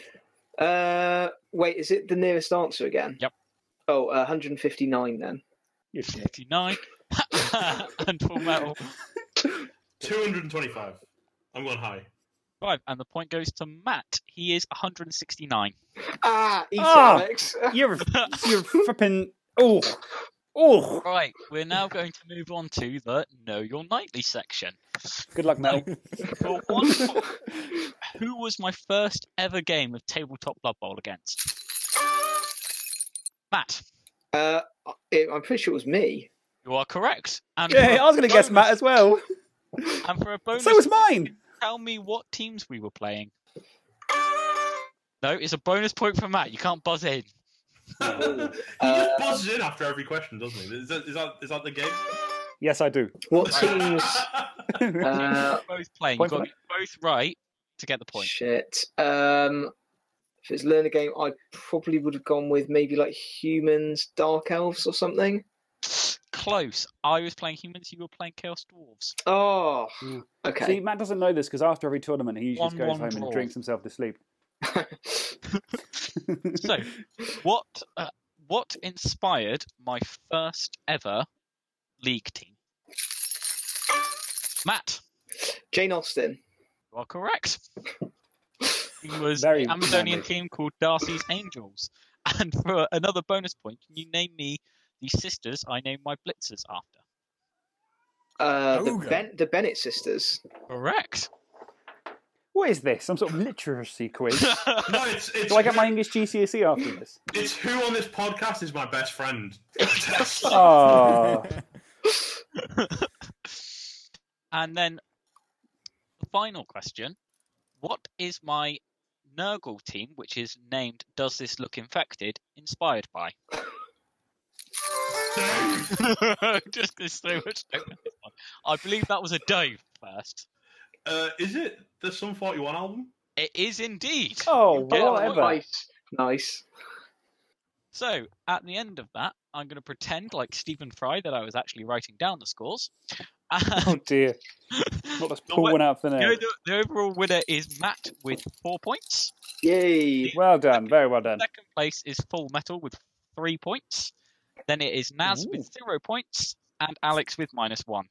Uh, wait, is it the nearest answer again? Yep. Oh, uh, 159 then. You dick. 59. and full metal. 225. I'm going high. Five. And the point goes to Matt. He is 169. Ah, eat Ah! it, Alex. You're you're flipping. Oh, oh. Right, we're now going to move on to the Know Your Nightly section. Good luck, Mel. For one, who was my first ever game of tabletop Blood Bowl against? Matt, Uh, it, I'm pretty sure it was me. you are correct. And Yeah, for a I was going to guess bonus- Matt as well. And for a bonus, So was mine. tell me what teams we were playing. No, it's a bonus point for Matt. You can't buzz in. He Uh, just buzzes in after every question, doesn't he? Is that, is that, is that the game? Yes, I do. What teams? Uh, both playing. You've got to get both right to get the point. Shit. Um, if it's learn a game, I probably would have gone with maybe like humans, dark elves, or something. Close. I was playing humans. You were playing chaos dwarves. Oh, Mm. okay. See, Matt doesn't know this because after every tournament, he usually just One, goes one home draw. and drinks himself to sleep. So, what uh, what inspired my first ever league team? Matt, Jane Austen. you are correct. It was Very an Amazonian manly. team called Darcy's Angels. And for another bonus point, can you name me the sisters I named my blitzers after? Uh, the, ben- the Bennett sisters. Correct. What is this? Some sort of literacy quiz? No, it's it's. Do I get who, my English GCSE after this? It's who on this podcast is my best friend. Oh, and then the final question What is my Nurgle team, which is named Does This Look Infected, inspired by? Just there's so much time on this one. I believe that was a Dove first. Uh, is it the Sum 41 album? It is indeed. oh, get a whatever. Nice. Nice. So at the end of that, I'm going to pretend like Stephen Fry that I was actually writing down the scores. Oh dear. Not let's pull one out for the The, the, the overall winner is Matt with four points. Yay. Well done. Very well done. Second place is Full Metal with three points. Then it is Naz Ooh. with zero points and Alex with minus one.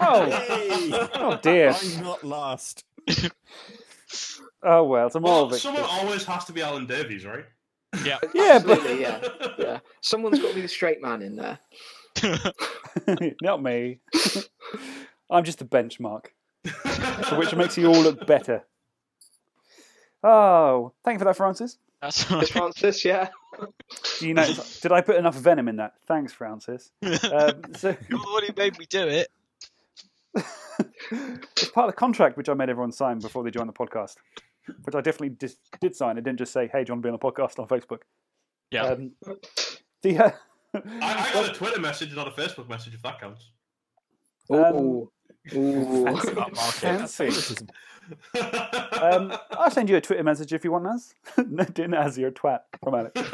Oh, Yay! oh dear. I'm not last. Oh well, it's a moral Well, victory. someone always has to be Alan Davies, right? Yeah. Yeah, but- yeah. yeah. Someone's got to be the straight man in there. Not me. I'm just a benchmark, for which makes you all look better. Oh, thank you for that, Francis. That's right. Francis, yeah. Do you know? did I put enough venom in that? Thanks, Francis. Um, so You're the one who made me do it. it's part of the contract which I made everyone sign before they joined the podcast, which I definitely dis- did sign. I didn't just say, "Hey, do you want to be on the podcast on Facebook?" Yeah. Um, the uh, I, I got a Twitter message, not a Facebook message, if that counts. Um, Ooh. Ooh. fancy. That's fancy. Um, I'll send you a Twitter message if you want, Naz. no, do Naz, you're a twat from Alex. Um,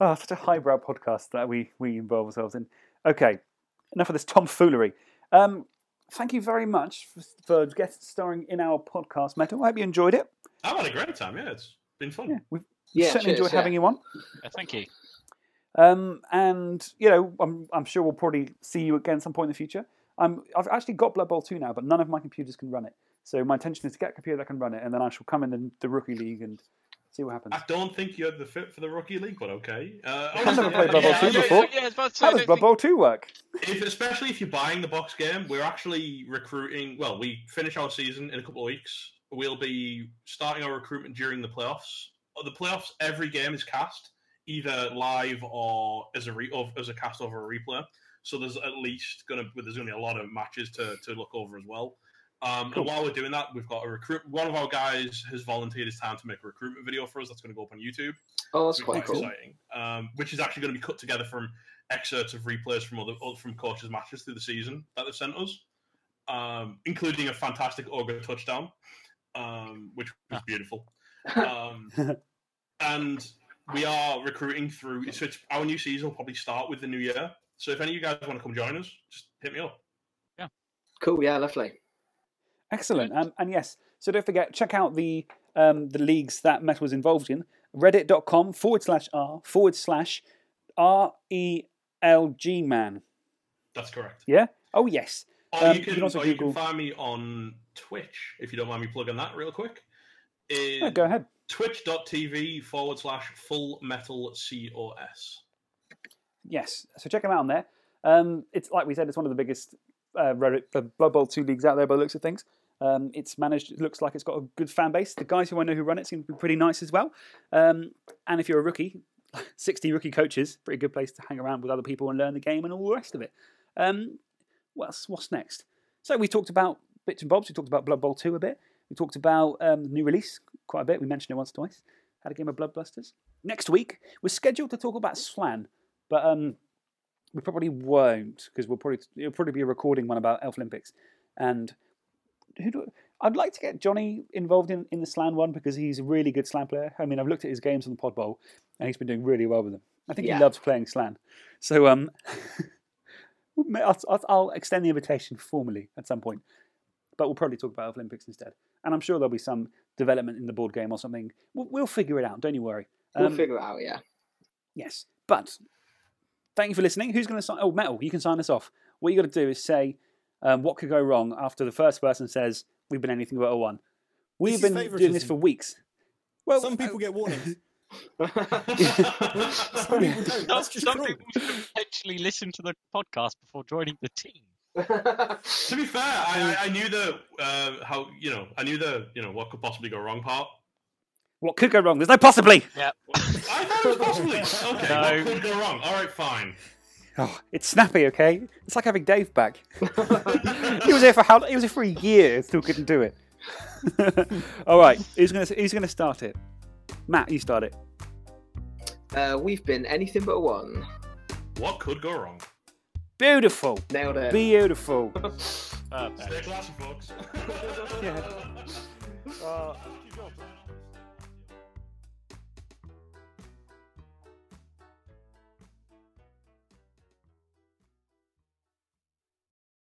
oh, such a highbrow podcast that we, we involve ourselves in. Okay, enough of this tomfoolery. Um, thank you very much for, for guest starring in our podcast, Metal. I hope you enjoyed it. I've had a great time, yeah. It's been fun. Yeah, we've Yeah, certainly cheers, enjoyed having you on. Yeah, thank you. Um, and you know, I'm, I'm sure we'll probably see you again some point in the future. I'm, I've actually got Blood Bowl 2 now, but none of my computers can run it. So my intention is to get a computer that can run it, and then I shall come in the, the rookie league and see what happens. I don't think you're the fit for the rookie league, but okay. Uh, I've never played Blood Bowl yeah, 2 yeah, before. Yeah, about to say, How does Blood think- Bowl 2 work? If, especially if you're buying the box game, we're actually recruiting. Well, we finish our season in a couple of weeks. We'll be starting our recruitment during the playoffs. The playoffs, every game is cast either live or as a re- or as a cast over a replay. So there's at least gonna there's gonna be a lot of matches to, to look over as well. Um, Cool. And while we're doing that, we've got a recruit. One of our guys has volunteered his time to make a recruitment video for us. That's going to go up on YouTube Oh, that's which quite is cool. exciting. Um, which is actually going to be cut together from excerpts of replays from other from coaches' matches through the season that they've sent us, um, including a fantastic ogre touchdown, um, which was beautiful. Um, and we are recruiting through. So it's, our new season will probably start with the new year. So if any of you guys want to come join us, just hit me up. Yeah. Cool, yeah, lovely. Excellent. Um, and yes, so don't forget, check out the um, the leagues that Metal was involved in. Reddit.com forward slash R forward slash R E L G man. That's correct. Yeah? Oh, yes. Or, Um, you, you can, can also or you can find me on Twitch if you don't mind me plugging that real quick. Is Yeah, go ahead. twitch.tv forward slash full metal COS. Yes. So check them out on there. Um, it's like we said, it's one of the biggest uh, Reddit, uh, Blood Bowl 2 leagues out there by the looks of things. Um, it's managed, it looks like it's got a good fan base. The guys who I know who run it seem to be pretty nice as well. Um, and if you're a rookie, 60 rookie coaches, pretty good place to hang around with other people and learn the game and all the rest of it. Um, what's, what's next? So we talked about bits and bobs. We talked about Blood Bowl 2 a bit. We talked about um, the new release quite a bit. We mentioned it once or twice. Had a game of Bloodbusters. Next week, we're scheduled to talk about Slann, but um, we probably won't because we'll probably it'll probably be a recording one about Elf Olympics. And who do I'd like to get Johnny involved in, in the Slann one because he's a really good Slann player. I mean, I've looked at his games on the Pod Bowl and he's been doing really well with them. I think Yeah. he loves playing Slann. So um, I'll, I'll extend the invitation formally at some point. But we'll probably talk about Olympics instead. And I'm sure there'll be some development in the board game or something. We'll, we'll figure it out. Don't you worry. We'll Um, figure it out. Yeah. Yes, but thank you for listening. Who's going to sign? Oh, Metal, you can sign us off. What you got to do is say um, what could go wrong after the first person says we've been anything but a one. We've is been doing this for weeks. Well, Some people get warnings. Some Some people don't. That's just some cruel. people should potentially listen to the podcast before joining the team. To be fair, I, I I knew the uh, how you know I knew the you know what could possibly go wrong part. what could go wrong? There's no possibly. Yeah. I thought it was possibly okay. No. What could go wrong? All right, fine. Oh, it's snappy, okay? It's like having Dave back. he was here for how? He was here for a year, and still couldn't do it. All right, who's gonna who's gonna start it? Matt, you start it. uh, we've been anything but one. What could go wrong? Beautiful, Nailed it. beautiful. Perfect. Stay classy, folks. Yeah. Uh,